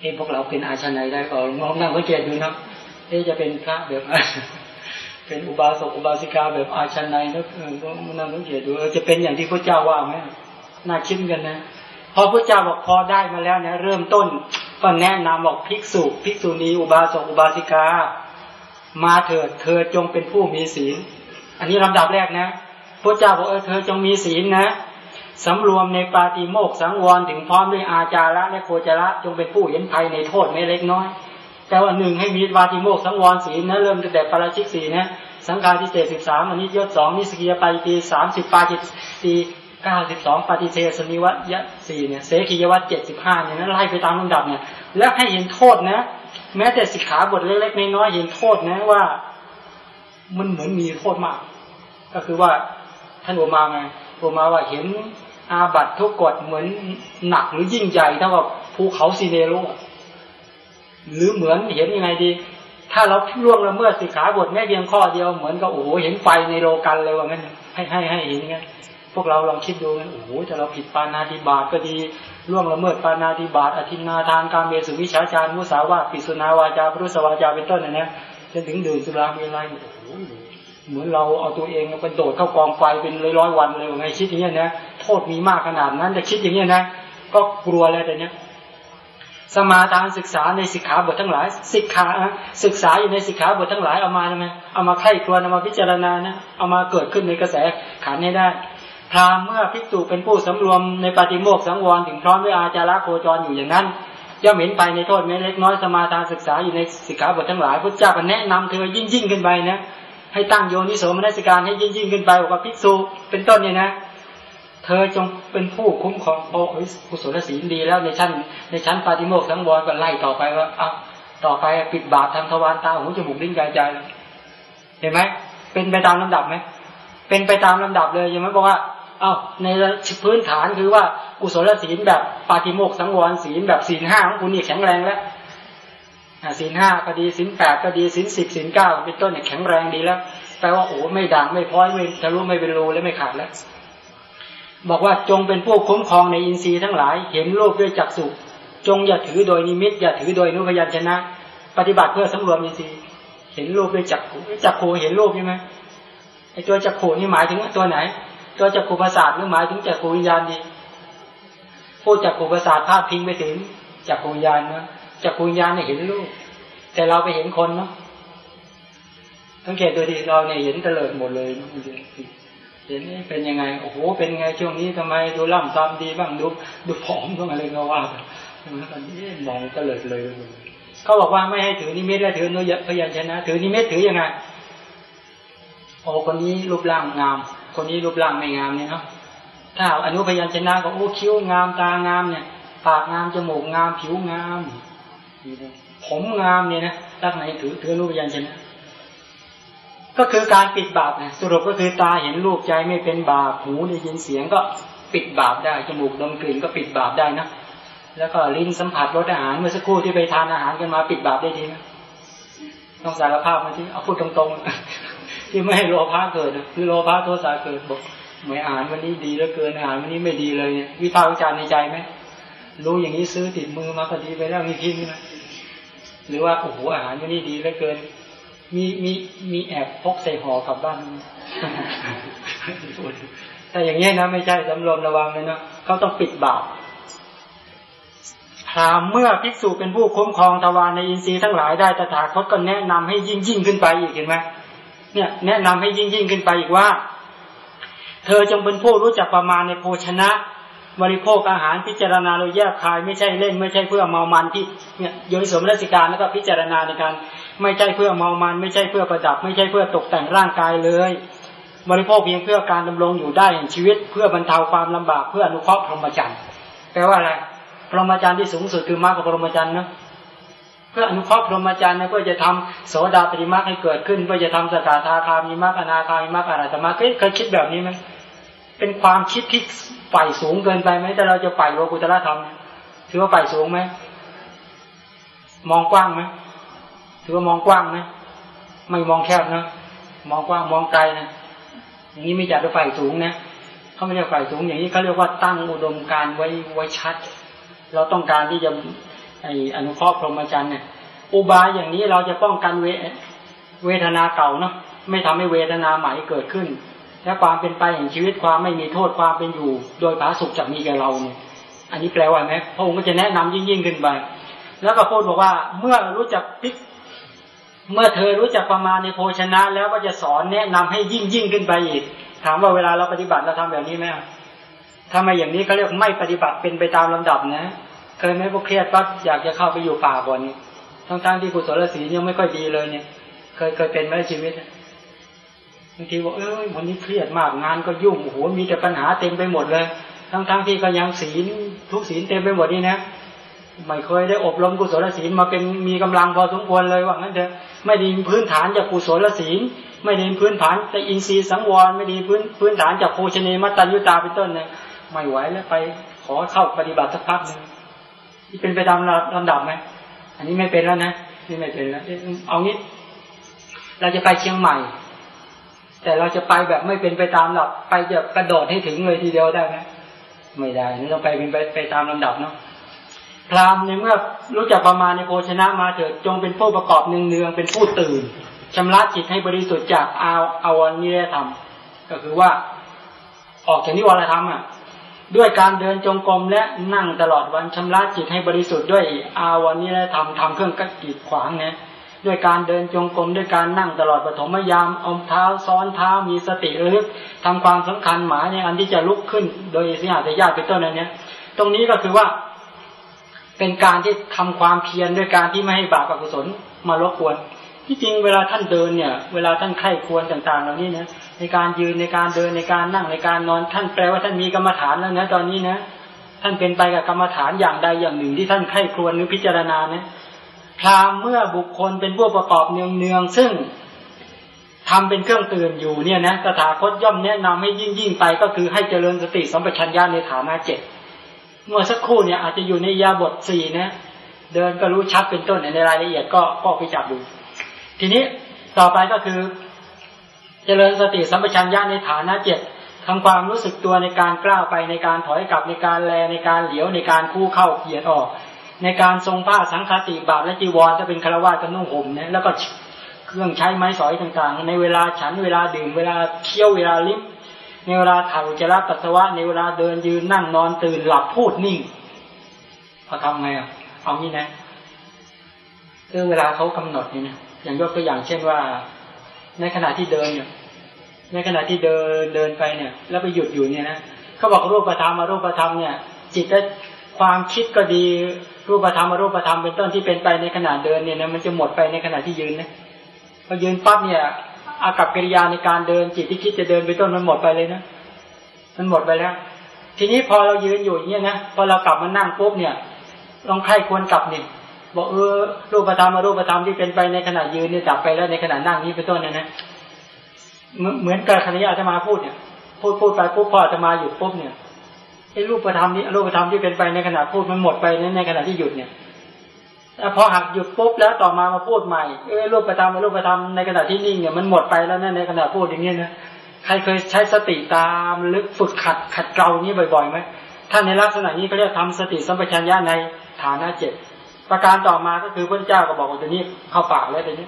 เอ้พวกเราเป็นอาชาในได้ก็ลองนั่งสังเกตดูนะเอ้จะเป็นพระแบบ เป็นอุบาสกอุบาสิกาแบบอาชาในนะเออก็นั่งสังเกตดูจะเป็นอย่างที่พระเจ้าว่าไหมน่าคิดกันนะ พอพระเจ้าบอกพอได้มาแล้วเนี่ยเริ่มต้นก็แนะนำบอกภิกษุภิกษุณีอุบาสกอุบาสิกา มาเถิดเธอจงเป็นผู้มีศีล อันนี้ลำดับแรกนะพระเจ้าบอกเออเธอจงมีศีลนะสำรวมในปาติโมกสังวรถึงพร้อมด้วยอาจาระและโคจระจงเป็นผู้เห็นภัยในโทษไม่เล็กน้อย แต่ว่าหนึ่งให้มีปาติโมกสังวรศีลนะเริ่มตั้งแต่ปาราชิกสี่นะสังฆาทิเศษสิบสามอันนี้ยศสองนิสกิยปาจิตีสามสิบปาจิตีเก้าสิบสองปฏิเสสนิวัตยะสี่เนี่ยเสขียวัตเจ็ดสิบห้าเนี่ยนั้นไล่ไปตามลำดับเนี่ยแล้วให้เห็นโทษนะ แม้แต่สิกขาบทเล็กๆน้อยๆเห็นโทษนะว่า มันเหมือนมีโทษมาก ก็คือว่าท่านโอมาไงอมาว่าเห็นอาบัตทุกกฎเหมือนหนักหรือยิ่งใหญ่เท่ากับภูเขาซีเนโร หรือเหมือนเห็นยังไงดี ถ้าเราล่วงละเมิดสิกขาบทแม่เพียงข้อเดียวเหมือนกับโอ้โหเห็นไฟในโลกันเลยว่างั้นให้ให้ให้เห็นงั้นพวกเราลองคิดดูโอ้โหถ้าเราผิดปานาติบาตก็ดีล่วงละเมิดปานาติบาตอธินาทานการเมสุวิชาจารมุสาวาปิสุนาวาจาพุทธวาจาเป็นต้นนะเนี่ยจนถึงดื่มสุรามีอะไรโอ้โหเหมือนเราเอาตัวเองไปโดดเข้ากองไฟเป็นร้อยร้อยวันเลยไงคิดอย่างเงี้ยนะโทษมีมากขนาดนั้นจะคิดอย่างเงี้ยนะก็กลัวแล้วแต่เนี้ย สมาทานศึกษาในสิกขาบททั้งหลายสิกขาศึกษาอยู่ในสิกขาบททั้งหลายเอามาทำไมเอามาไข้ครวญเอามาพิจารณานะเอามาเกิดขึ้นในกระแสขันให้ได้พรามเมื่อภิกษุเป็นผู้สำรวมในปฏิโมกสังวรถึงพร้อมด้วยอาจาระโคจรอยู่อย่างนั้นย่อมเห็นไปในโทษแม้เล็กน้อยสมาทานศึกษาอยู่ในสิกขาบททั้งหลายพระเจ้าก็แนะนำเธอยิ่งยิ่งขึ้นไปนะให้ตั้งโยนิโสมนัสการให้ยิ่งยิ่งขึ้นไปบอกว่าภิกษุเป็นต้นเนี่ยนะ เธอจงเป็นผู้คุ้มครองโอ้กุศลศีลดีแล้วในชั้น ในชั้นปาฏิโมกสังวรก็ไล่ต่อไปว่าเอาต่อไปปิดบาปทางทวารตาหูจมูกลิ้นกายใจเห็นไหมเป็นไปตามลำดับไหมเป็นไปตามลำดับเลยยังไม่บอกว่าอ้าวในพื้นฐานคือว่ากุศลศีลแบบปาฏิโมกสังวรศีลแบบศีลห้าของคุณนี่แข็งแรงแล้วศีลห้าก็ดีศีลแปดก็ดีศีลสิบศีลเก้าเป็นต้นเนี่ยแข็งแรงดีแล้วแปลว่าโอ้ไม่ด่างไม่พ้อยไม่ทะลุไม่เป็นรูและไม่ขาดแล้ว บอกว่าจงเป็นผู้คุ้มครองในอินทรีย์ทั้งหลาย เห็นโลกด้วยจักสุจงอย่าถือโดยนิมิต อย่าถือโดยนุพยัญชนะ ปฏิบัติเพื่อสำรวมอินทรีย์ เห็นโลกด้วยจักขูจักขูเห็นโลกใช่ไหมไอ้ตัวจักขูนี่หมายถึงตัวไหน ตัวจักรคูประสาทหรือหมายถึงจักรคูวิญญาณดีพูดจักรคูประสาทภาพพิงไปถึงจักรคูวิญญาณนะจักรคูวิญญาณเนี่ยเห็นรูปแต่เราไปเห็นคนเนาะสังเกตดูดิเราเนี่ยเห็นเตลิดหมดเลยเเห็นเป็นยังไง โอ้โห เป็นไงช่วงนี้ทำไมดูล่ำซ้ำดีบ้างดูดูผอมบ้างอะไรก็ว่าไปมันนี้มองเลิดเลยเขาบอกว่าไม่ให้ถือนิมิตและถือนุยพยัญชนะ ถือนิมิตถือยังไงโอ้คนนี้รูปร่างงาม คนนี้รูปร่างไม่งามเนี่ยเนาะถ้าอนุพยัญชนะก็โอ้คิ้วงามตางามเนี่ย ปากงามจมูกงามผิวงามผมงามเนี่ยนะรักไหนถือถืออนุพยัญชนะ ก็คือการปิดบาปนะสรุปก็คือตาเห็นรูปใจไม่เป็นบาปหูได้ยินเสียงก็ปิดบาปได้จมูกดมกลิ่นก็ปิดบาปได้นะแล้วก็ลิ้นสัมผัสรสอาหารเมื่อสักครู่ที่ไปทานอาหารกันมาปิดบาปได้ดีนะต้องสารภาพมาที่เอาพูดตรงๆ ที่ไม่ให้โลภะเกิดคือโลภะโทสะเกิดบอกไม่อ่านวันนี้ดีแล้วเกินอ่านวันนี้ไม่ดีเลยเนี่ยวิพากษ์วิจารณ์ในใจไหมรู้อย่างนี้ซื้อติดมือมาก็ดีไปแล้วมีพิมพ์ไหมหรือว่าโอ้โหอาหารวันนี้ดีเหลือเกิน มีมีมีแอบพกใส่ห่อกลับบ้านแต่อย่างนี้นะไม่ใช่สำรวมระวังเลยเนาะเขาต้องปิดบาปถามเมื่อภิกษุเป็นผู้คุ้มครองทวารในอินทรีย์ทั้งหลายได้ตถาคตก็แนะนำให้ยิ่งยิ่งขึ้นไปอีกเห็นไหมเนี่ยแนะนำให้ยิ่งยิ่งขึ้นไปอีกว่า เธอจงเป็นผู้รู้จักประมาณในโภชนะ บริโภคอาหารพิจารณาโดยแยกคายไม่ใช่เล่น ไม่ใช่เพื่อเมามันที่เนี่ยโยนิสมรสิการแล้วก็พิจารณาในการ ไม่ใช่เพื่อเมามัน ไม่ใช่เพื่อประดับ ไม่ใช่เพื่อตกแต่งร่างกายเลย บริโภคเพียงเพื่อการดำรงอยู่ได้แห่งชีวิต เพื่อบรรเทาความลำบากเพื่ออนุเคราะห์พรหมจรรย์แปลว่าอะไรพรหมจรรย์ที่สูงสุดคือมรรคพรหมจรรย์นะเพื่ออนุเคราะห์พรหมจรรย์นะเพื่อจะทำโสดาปฏิมรรคให้เกิดขึ้น เพื่อจะทำสกทาคามีมรรคอนาคามีมรรคอรหัตมรรคเคยคิดแบบนี้ไหมเป็นความคิดที่ใฝ่สูงเกินไปไหมแต่เราจะใฝ่โลกุตละธรรมถือว่าใฝ่สูงไหมมองกว้างไหม ถือว่ามองกว้างไหมไม่มองแคบนะมองกว้างมองไกลนะอย่างนี้ไม่จัดว่าใฝ่สูงนะเขาไม่เรียกฝ่ายสูง อย่างนี้เขาเรียกว่าตั้งอุดมการไว้ไว้ชัด เราต้องการที่จะไออนุเคราะห์พรหมจรรย์เนี่ย อุบายอย่างนี้เราจะป้องกันเวเวทนาเก่าเนาะไม่ทำให้เวทนาใหม่เกิดขึ้นและความเป็นไปแห่งชีวิตความไม่มีโทษความเป็นอยู่ โดยผาสุขจากมีแก่เราเนี่ย อันนี้แปลว่าไหมพระองค์ก็จะแนะนำยิ่งยิ่งขึ้นไปแล้วก็พูดบอกว่าเมื่อรู้จักพิก เมื่อเธอรู้จักประมาณในโภชนะแล้วก็จะสอนแนะนำให้ยิ่งยิ่งขึ้นไปอีก ถามว่าเวลาเราปฏิบัติเราทำแบบนี้ไหมถ้าไม่อย่างนี้เขาเรียกไม่ปฏิบัติเป็นไปตามลำดับนะ เคยไหมพวกเครียดปั๊บอยากจะเข้าไปอยู่ป่าก่อนนี้ทั้งๆที่กุศลศีลยังไม่ค่อยดีเลยเนี่ย เคยเคยเป็นไหมชีวิตบางทีบอกเอ้ยวันนี้เครียดมากงานก็ยุ่งโอ้โหมีแต่ปัญหาเต็มไปหมดเลย ทั้งๆที่ก็ยังศีลทุกศีลเต็มไปหมดนี่นะไม่เคยได้อบรมกุศลศีลมาเป็นมีกำลังพอสมควรเลยว่างั้นเถอะไม่ดีพื้นฐานจากกุศลศีลไม่ดีพื้นฐานแต่อินทรีย์สังวร ไม่ดีพื้นพื้นฐานจากโภชเนมัตตัญญุตาเป็นต้นเนี่ยไม่ไหวแล้วไปขอเข้าปฏิบัติสักพักหนึ่งที่เป็นไปตามลำดับไหมอันนี้ไม่เป็นแล้วนะนี่ไม่เป็นแล้วเอางี้ เราจะไปเชียงใหม่ แต่เราจะไปแบบไม่เป็นไปตามหลับไปจะกระโดดให้ถึงเลยทีเดียวได้ไหมไม่ได้นี่ต้องไปเป็นไปไปตามลำดับเนาะ พราหมณ์ในเมื่อรู้จักประมาณในโภชนะมาเถิดจงเป็นผู้ประกอบเนืองๆเป็นผู้ตื่นชำระจิตให้บริสุทธิ์จากอาอาวันนิรธรรม ก็คือว่า ออกจากนิวรธรรมอะด้วยการเดินจงกรมและนั่งตลอดวันชำระจิตให้บริสุทธิ์ด้วยอาวันนิรธรรมทำเครื่องกัดกีดขวางเนี่ยด้วยการเดินจงกรมด้วยการนั่งตลอดปฐมยามอมเท้าซ้อนเท้ามีสติระลึกทำความสำคัญหมายในอันที่จะลุกขึ้น โดยสิหาสญาติเป็นต้นอะไรเนี้ยตรงนี้ก็คือว่า เป็นการที่ทำความเพียรด้วยการที่ไม่ให้บาปอกุศลมารบกวนที่จริงเวลาท่านเดินเนี่ย เวลาท่านไข้ควรต่างๆเหล่านี้นะในการยืนในการเดินในการนั่งในการนอนท่านแปลว่าท่านมีกรรมฐานแล้วนะตอนนี้นะท่านเป็นไปกับกรรมฐานอย่างใดอย่างหนึ่งที่ท่านไข้ควรหรือพิจารณานะพรามเมื่อบุคคลเป็นผู้ประกอบเนืองเนืองซึ่งทำเป็นเครื่องเตื่นอยู่เนี่ยนะตถาคตย่อมแนะนำให้ยิ่งยิ่งไปก็คือให้เจริญสติสัมปชัญญะในฐานะเจ็ด เมื่อสักครู่เนี่ยอาจจะอยู่ในยาบทสี่นะเดินก็รู้ชัดเป็นต้นในรายละเอียดก็ก็ไปจับดู ทีนี้ต่อไปก็คือ เจริญสติสัมปชัญญะในฐานะเจ็ดทำความรู้สึกตัวในการกล้าวไปในการถอยกลับในการแลในการเหลียวในการคู่เข้าเกียดออก ในการทรงผ้าสังฆติบาทและจีวรจะเป็นคารวะก็นุ่งห่มเนี่ยแล้วก็เครื่องใช้ไม้สอยต่างๆ ในเวลาฉันเวลาดื่มเวลาเคี้ยวเวลาลิ้ม ในเวลาถ่ายจะรับปัสสาวะในเวลาเดินยืนนั่งนอนตื่นหลับพูดนิ่งพอทำไงอะเอางี้นะคือเวลาเขากำหนดนี่นะอย่างยกตัวอย่างเช่นว่า ในขณะที่เดินเนี่ยในขณะที่เดินเดินไปเนี่ย แล้วไปหยุดอยู่เนี่ยนะเขาบอกรูปธรรมอรูปธรรมเนี่ย จิตและความคิดก็ดี รูปธรรมอรูปธรรมเป็นต้นที่เป็นไปในขณะเดินเนี่ยนะมันจะหมดไปในขณะที่ยืนนะพอยืนปั๊บเนี่ย อากับกิริยาในการเดินจิตที่คิดจะเดินไปต้นมันหมดไปเลยนะมันหมดไปแล้ว ทีนี้พอเรายืนอยู่อย่างเงี้ยนะพอเรากลับมานั่งปุ๊บเนี่ยลองใครควรกลับเนี่ยบอกเออรูปธรรมรูปธรรมที่เป็นไปในขณะยืนเนี่ยดับไปแล้วในขณะนั่งนี้เป็นต้นเนี่ยนะเหมือนกับคณะอาตมาพูดเนี่ย พูดพูดไปปุ๊บพออาตมาหยุดปุ๊บเนี่ยไอ้รูปธรรมนี้รูปธรรมที่เป็นไปในขณะพูดมันหมดไปในในขณะที่หยุดเนี่ย พอหักหยุดปุ๊บแล้วต่อมามาพูดใหม่เออรูปธรรมรูปธรรมในขณะที่นิ่งเนี่ยมันหมดไปแล้วนั่นในขณะพูดอย่างนี้นะใครเคยใช้สติตามลึกฝึกขัดขัดเกลานี้บ่อยๆไหมถ้าในลักษณะนี้เขาเรียกทำสติสัมปชัญญะในฐานะเจ็ดประการต่อมาก็คือพระเจ้าก็บอกว่าตัวนี้เข้าป่าแล้วตัวนี้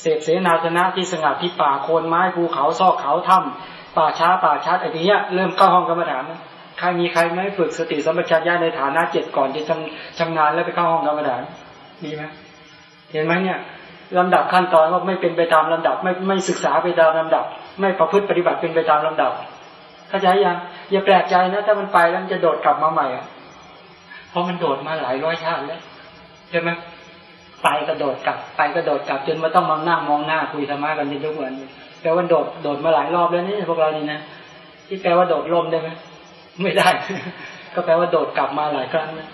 เสพเสนาสนะที่สงัดที่ป่าโคนไม้ภูเขาซอกเขาถ้ำป่าช้าป่าชัดไอ้นี้ยเริ่มเข้าห้องกรรมฐานนะใครมีใครไหมฝึกสติสัมปชัญญะในฐานะเจ็ดก่อนจะชำชำนาญแล้วไปเข้าห้องกรรมฐาน มีไหมเห็นไหมเนี่ยลำดับขั้นตอนว่าไม่เป็นไปตามลำดับ ไม่ไม่ศึกษาไปตามลำดับ ไม่ประพฤติปฏิบัติเป็นไปตามลำดับเข้าใจยังอย่าแปลกใจนะถ้ามันไปแล้วมันจะโดดกลับมาใหม่อะเพราะมันโดดมาหลายร้อยชาติแล้วใช่ไหมไปกระโดดกลับไปกระโดดกลับจนมาต้องมานั่งมองหน้าคุยธรรมะกันทุกวันแปลว่าโดดโดดมาหลายรอบแล้วนี่พวกเรานี่นะที่แปลว่าโดดล่มได้ไหมไม่ได้ ก็แปลว่าโดดกลับมาหลายครั้งนะ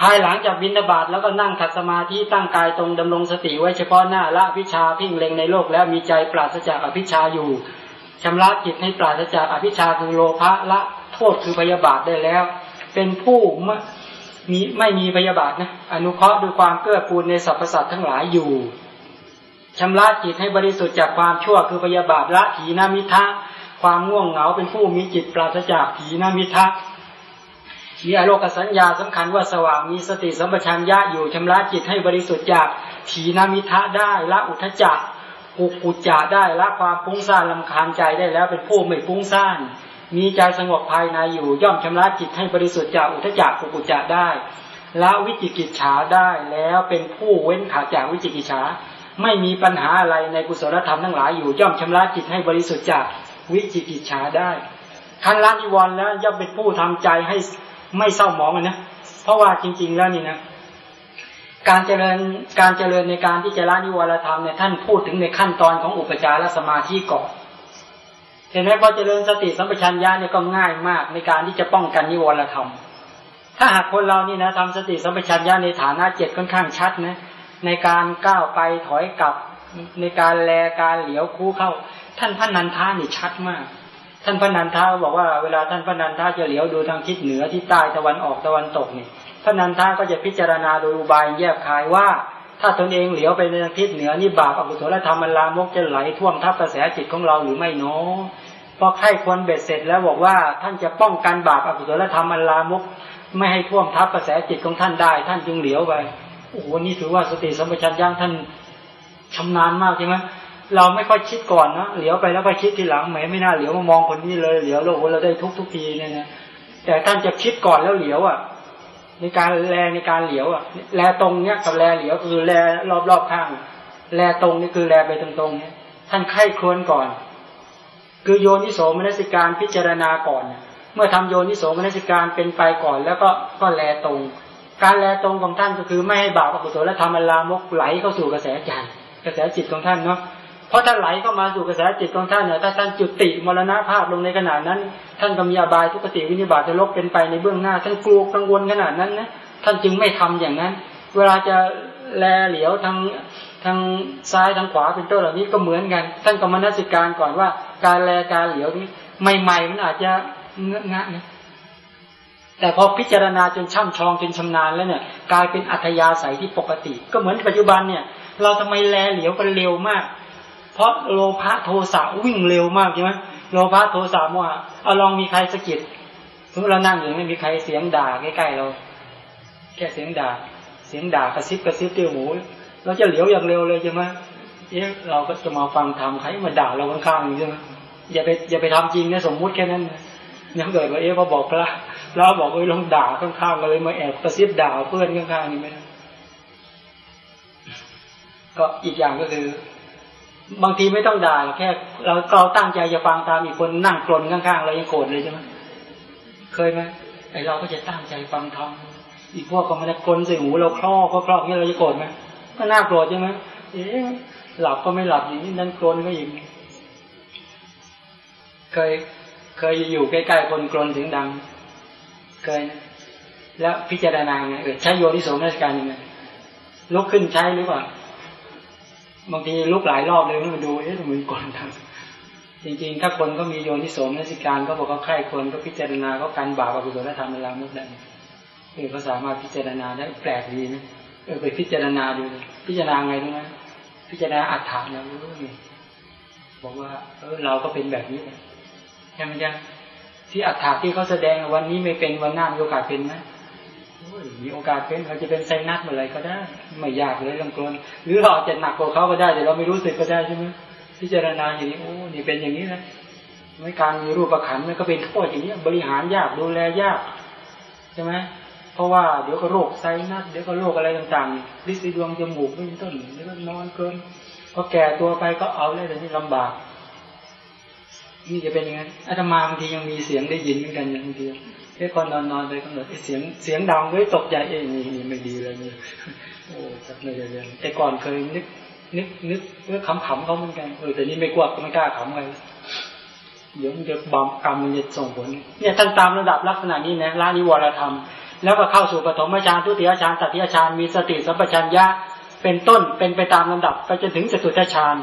ภายหลังจากบินบาตแล้วก็นั่งขัดสมาธิตั้งกายตรงดำรงสติไว้เฉพาะหน้าละวิชาพิงเล็งในโลกแล้วมีใจปราศจากอภิชาอยู่ชำระจิตให้ปราศจากอภิชาคือโลภะละโทษคือพยาบาทได้แล้ว เป็นผู้มีไม่มีพยาบาทนะอนุเคราะห์ด้วยความเกื้อกูลในสรรพสัตว์ทั้งหลายอยู่ชำระจิตให้บริสุทธิ์จากความชั่วคือพยาบาทละถีนามิทะความง่วงเหงาเป็นผู้มีจิตปราศจากถีนามิทะ มีอโลกสัญญาสำคัญว่าสว่างมีสติสัมปชัญญะอยู่ชำระจิตให้บริสุทธิ์จากถีนามิทะได้ละอุทจักกุกุจจะได้ละความฟุ้งซ่านลำคาญใจได้แล้วเป็นผู้ไม่ฟุ้งซ่านมีใจสงบภายในอยู่ย่อมชำระจิตให้บริสุทธิ์จากอุทจักกุกุจจะได้ละวิจิกิจฉาได้แล้วเป็นผู้เว้นขาดจากวิจิกิจฉาไม่มีปัญหาอะไรในกุศลธรรมทั้งหลายอยู่ย่อมชำระจิตให้บริสุทธิ์จากวิจิกิจฉาได้คันละนิวรณ์แล้วย่อมเป็นผู้ทำใจให้ ไม่เศร้าหมองนะเพราะว่าจริง ๆ แล้วนี่นะการเจริญการเจริญในการที่จะละนิวรธรรมเนี่ยท่านพูดถึงในขั้นตอนของอุปจารสมาธิก่อนเห็นไหมพอเจริญสติสัมปชัญญะเนี่ยก็ง่ายมากในการที่จะป้องกันนิวรธรรม ถ้าหากคนเรานี่นะทำสติสัมปชัญญะในฐานะเจ็ดค่อนข้างชัดนะในการก้าวไปถอยกลับในการแลการเหลียวคู่เข้า ท่านพระนันทานี่ชัดมาก ท่านพระนันทาบอกว่าเวลาท่านพระนันทาจะเหลียวดูทางทิศเหนือที่ใต้ตะวันออกตะวันตกนี่พระนันทาก็จะพิจารณาโดยอุบายแยกคายว่า ถ้าตนเองเหลียวไปในทางทิศเหนือนี่บาปอกุศลธรรมมันลามกจะไหลท่วมทับกระแสจิตของเราหรือไม่เนาะพอไข้ควรเบ็ดเสร็จแล้วบอกว่าท่านจะป้องกันบาปอกุศลธรรมมันลามกไม่ให้ท่วมทับกระแสจิตของท่านได้ ท่านจึงเหลียวไปโอ้โหนี่ถือว่าสติสัมปชัญญะท่านชำนาญมากใช่ไหม เราไม่ค่อยคิดก่อนนะเหลียวไปแล้วก็คิดทีหลังแหมไม่น่าเหลียวมามองคนนี้เลยเหลียวเราเราได้ทุกทุกทีเนี่ยนะแต่ท่านจะคิดก่อนแล้วเหลียวอะ ในการแลในการเหลียวอะแลตรงเนี้ยกับแลเหลียวคือแลรอบรอบข้าง แลตรงนี่คือแลไปตรงตรงเนี้ยท่านไข้ครวนก่อน คือโยนิโสมนสิการพิจารณาก่อน เมื่อทำโยนิโสมนสิการเป็นไปก่อน แล้วก็ก็แลตรง การแลตรงของท่านก็คือไม่ให้บาปอกุศลและทำอลามกไหลเข้าสู่กระแสใจกระแสจิตของท่านเนาะ เพราะถ้าไหลเข้ามาสู่กระแสจิตของท่านเนี่ยถ้าท่านจุติมรณภาพลงในขนาดนั้น ท่านก็มีอบายทุกติวินิบาตจะลบเป็นไปในเบื้องหน้า ท่านกลัวกังวลขนาดนั้นนะท่านจึงไม่ทำอย่างนั้น เวลาจะแลเหลียวทางทางซ้ายทางขวาเป็นต้นเหล่านี้ก็เหมือนกัน ท่านก็มนสิการก่อนว่า การแลการเหลียวนี้ใหม่ๆมันอาจจะเงอะงะนะแต่พอพิจารณาจนช่ำชองจนชำนาญแล้วเนี่ย กลายเป็นอัธยาศัยที่ปกติ ก็เหมือนปัจจุบันเนี่ย เราทำไมแลเหลียวกันเร็วมาก ราะโลภะโทสะวิ่งเร็วมากใช่ไหมโลภะโทสะว่าเอาลองมีใครสะกิดสมมติเรานั่งอยู่ไม่มีใครเสียงด่าใกล้ๆเรา แค่เสียงด่า เสียงด่ากระซิบกระซิบเตี้ยวหมูเราจะเหลียวอย่างเร็วเลยใช่ไหมเอ๊ะเราก็จะมาฟังทำใครมาด่าเราข้างๆใช่ไหมอย่าไปอย่าไปทำจริงนะสมมุติแค่นั้นยังเกิดว่าเอ๊ะพอบอกพระเราบอกว่าลองด่าข้างๆเลยมาแอบกระซิบด่าเพื่อนข้างๆนี่ไหมก็อีกอย่างก็คือ บางทีไม่ต้องด่าแค่ เราเราตั้งใจจะฟังตามอีกคนนั่งกลนข้างๆเรายังโกรธเลยใช่ไหมเคยไหมไอเราก็จะตั้งใจฟังทำอีกพวกก็มันจะกลนใส่หูเราคลอกคลอกนี่เราจะโกรธไหมก็น่าโกรธใช่ไหมเอ๊ะหลับก็ไม่หลับอย่างนี้นั่นกลนก็อย่างเคยเคยอยู่ใกล้ๆคนกลนเสียงดัง เคย แล้วพิจารณาไงเออใช้โยนิโสมนัสการยังไงลุกขึ้นใช้หรือเปล่า บางทีลุกหลายรอบเลยมาดูเอ๊ะเหมือนก่อนทำจริง ๆ ถ้าคนก็มีโยนิสมนสิการก็บอกเขาใครควรก็พิจารณาก็การบาปอกุศลธรรมเวลามุกได้เออเขาสามารถพิจารณาได้แปลกดีนะเออไปพิจารณาดูพิจารณาไงรู้ไหมพิจารณาอัฏฐานแล้วรู้นี่บอกว่า เออเราก็เป็นแบบนี้ใช่ไหมจ๊ะที่อัฏฐาที่เขาแสดงวันนี้ไม่เป็นวันหน้ามีโอกาสเป็นไหม มีโอกาสเป็นเขาจจะเป็นไซนัสเมื่อไรก็ได้ ไม่ยากเลยลำกลนหรือเราจะหนักกว่าเขาก็ได้แต่เราไม่รู้สึกก็ได้ใช่ไหมพิจารณาอย่างนี้โอ้นี่เป็นอย่างนี้นะไม่การมีรูปประคันมันก็เป็นโทษอย่างนี้บริหารยากดูแลยากใช่ไหมเพราะว่าเดี๋ยวก็โรคไซนัสเดี๋ยวก็โรคอะไรต่างๆลิซิดวงจมูกเป็นต้นเดี๋ยวก็นอนเกินพอแก่ตัวไปก็เอาเลยแต่นี่ลำบากนี่จะเป็นยังไงอาตมาบางทียังมีเสียงได้ยินเหมือนกันอย่างเดียวแค่คนนอนนอนไปก็เหมือนเสียงเสียงดังเลยตกใจเองนี่นี่ไม่ดีเลยนี่โอ้จักเลยเลยแต่ก่อนเคยนึกนึกนึกเพื่อขำๆเขาเหมือนกันเออแต่นี่ไม่กลัวไม่กล้าขำเลยเดี๋ยวมันจะบากรรมมันจะส่งผลเนี่ยท่านตามระดับลักษณะนี้นะละนิวรธรรม แล้วก็เข้าสู่ปฐมฌานทุติยฌานตติยฌานมีสติสัมปชัญญะเป็นต้นเป็นไปตามลำดับไปจนถึงจตุตฌาน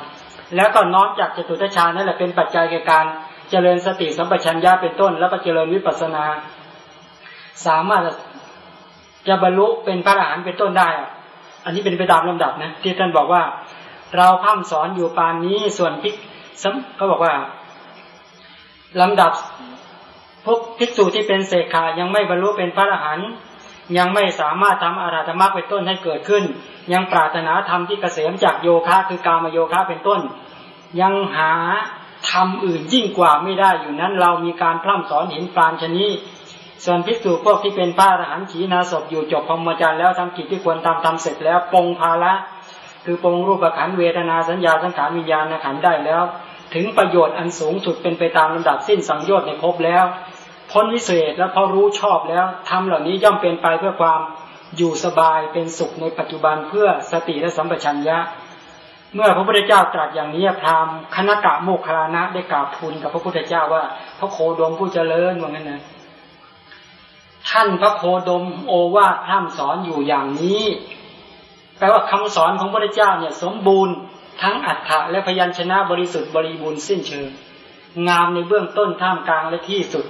แล้วก็น้อมจากจตุตฌานนั่นแหละเป็นปัจจัยแก่การเจริญสติสัมปชัญญะเป็นต้น แล้วก็เจริญวิปัสสนา สามารถจะบรรลุเป็นพระอรหันต์เป็นต้นได้ อันนี้เป็นไปตามลำดับนะที่ท่านบอกว่า เราพัฒสอนอยู่ปานนี้ส่วนพิกก็บอกว่าลำดับพวกภิกษุที่เป็นเศษขายังไม่บรรลุเป็นพระอรหันต์ยังไม่สามารถทำอาราธมรรคเป็นต้นให้เกิดขึ้น ยังปรารถนาธรรมที่เกษมจากโยคะคือกามโยคะเป็นต้น ยังหาธรรมอื่นยิ่งกว่าไม่ได้อยู่นั้น เรามีการพร่ำสอนเห็นปานชนี้ ส่วนภิกษุพวกที่เป็นพระอรหันต์ขีนาศพอยู่จบพรหมจรรย์แล้วทำกิจที่ควรทำทำเสร็จแล้วปงภาระคือปงรูปขันเวทนาสัญญาสังขารวิญญาณขันได้แล้ว ถึงประโยชน์อันสูงสุดเป็นไปตามลำดับสิ้นสังโยชน์ในภพแล้ว พ้นวิเศษแล้วพอรู้ชอบแล้วทำเหล่านี้ย่อมเป็นไปเพื่อความอยู่สบายเป็นสุขในปัจจุบันเพื่อสติและสัมปชัญญะ เมื่อพระพุทธเจ้าตรัสอย่างนี้พราหมณ์คณกะโมคคลานะได้กราบทูลกับพระพุทธเจ้าว่าพระโคดมผู้เจริญว่างั้นนะ ท่านพระโคดมโอวาทพร่ำสอนอยู่อย่างนี้ แปลว่าคำสอนของพระเจ้าเนี่ยสมบูรณ์ทั้งอัฏฐะและพยัญชนะบริสุทธิ์บริบูรณ์สิ้นเชิง งามในเบื้องต้นท่ามกลางและที่สุด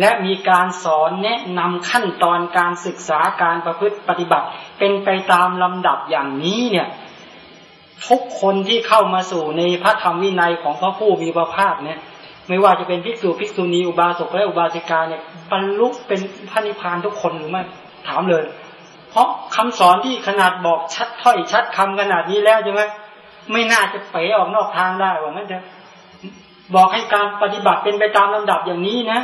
และมีการสอนแนะนำขั้นตอนการศึกษาการประพฤติปฏิบัติ เป็นไปตามลำดับอย่างนี้เนี่ยทุกคนที่เข้ามาสู่ในพระธรรมวินัยของพระผู้มีพระภาคเนี่ย ไม่ว่าจะเป็นภิกษุภิกษุณีอุบาสกและอุบาสิกาเนี่ยบรรลุเป็นพระนิพพานทุกคนหรือไม่ถามเลย เพราะคำสอนที่ขนาดบอกชัดถ้อยชัดคำขนาดนี้แล้วใช่ไหมไม่น่าจะเป๋ออกนอกทางได้ว่างั้นเถอะบอกให้การปฏิบัติเป็นไปตามลำดับอย่างนี้นะ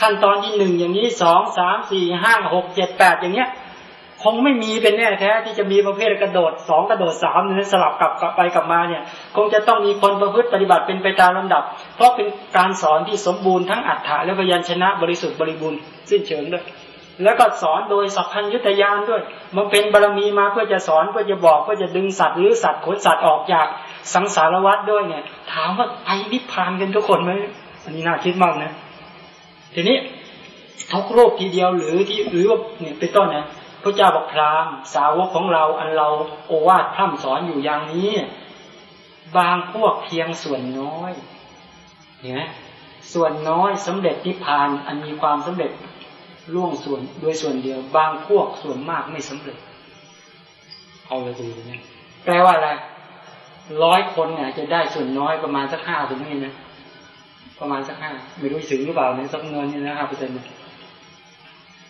ขั้นตอนที่หนึ่งอย่างนี้สองสามสี่ห้าหกเจ็ดแปดอย่างเงี้ย คงไม่มีเป็นแน่แท้ที่จะมีประเภทกระโดดสองกระโดดสามนี่สลับกลับไปกลับมาเนี่ย คงจะต้องมีคนประพฤติปฏิบัติเป็นไปตามลำดับ เพราะเป็นการสอนที่สมบูรณ์ทั้งอัฏฐะและพยัญชนะบริสุทธิ์บริบูรณ์สิ้นเชิงด้วยแล้วก็สอนโดยสัพพัญยุตยานด้วย มันเป็นบารมีมาเพื่อจะสอนเพื่อจะบอกเพื่อจะดึงสัตว์หรือสัตว์ขนสัตว์ออกจากสังสารวัฏด้วยเนี่ย ถามว่าไปนิพพานกันทุกคนไหมอันนี้น่าคิดมากนะ ทีนี้ทุกโรูปทีเดียวหรือที่หรือว่าเนี่ยเป็นต้นนะ พระเจ้าบอกพราหมณ์สาวกของเราอันเราโอวาทพร่ำสอนอยู่อย่างนี้ บางพวกเพียงส่วนน้อยเนี่ยส่วนน้อยสำเร็จนิพพานอันมีความสำเร็จล่วงส่วนโดยส่วนเดียว บางพวกส่วนมากไม่สำเร็จ เอาเลยดูเนี่ยแปลว่าอะไรร้อยคนเนี่ยจะได้ส่วนน้อยประมาณสักห้าถึงนี่นะประมาณสักห้าไม่รู้ถึงหรือเปล่าในสักเงินนี่นะห้าเปอร์เซ็นต์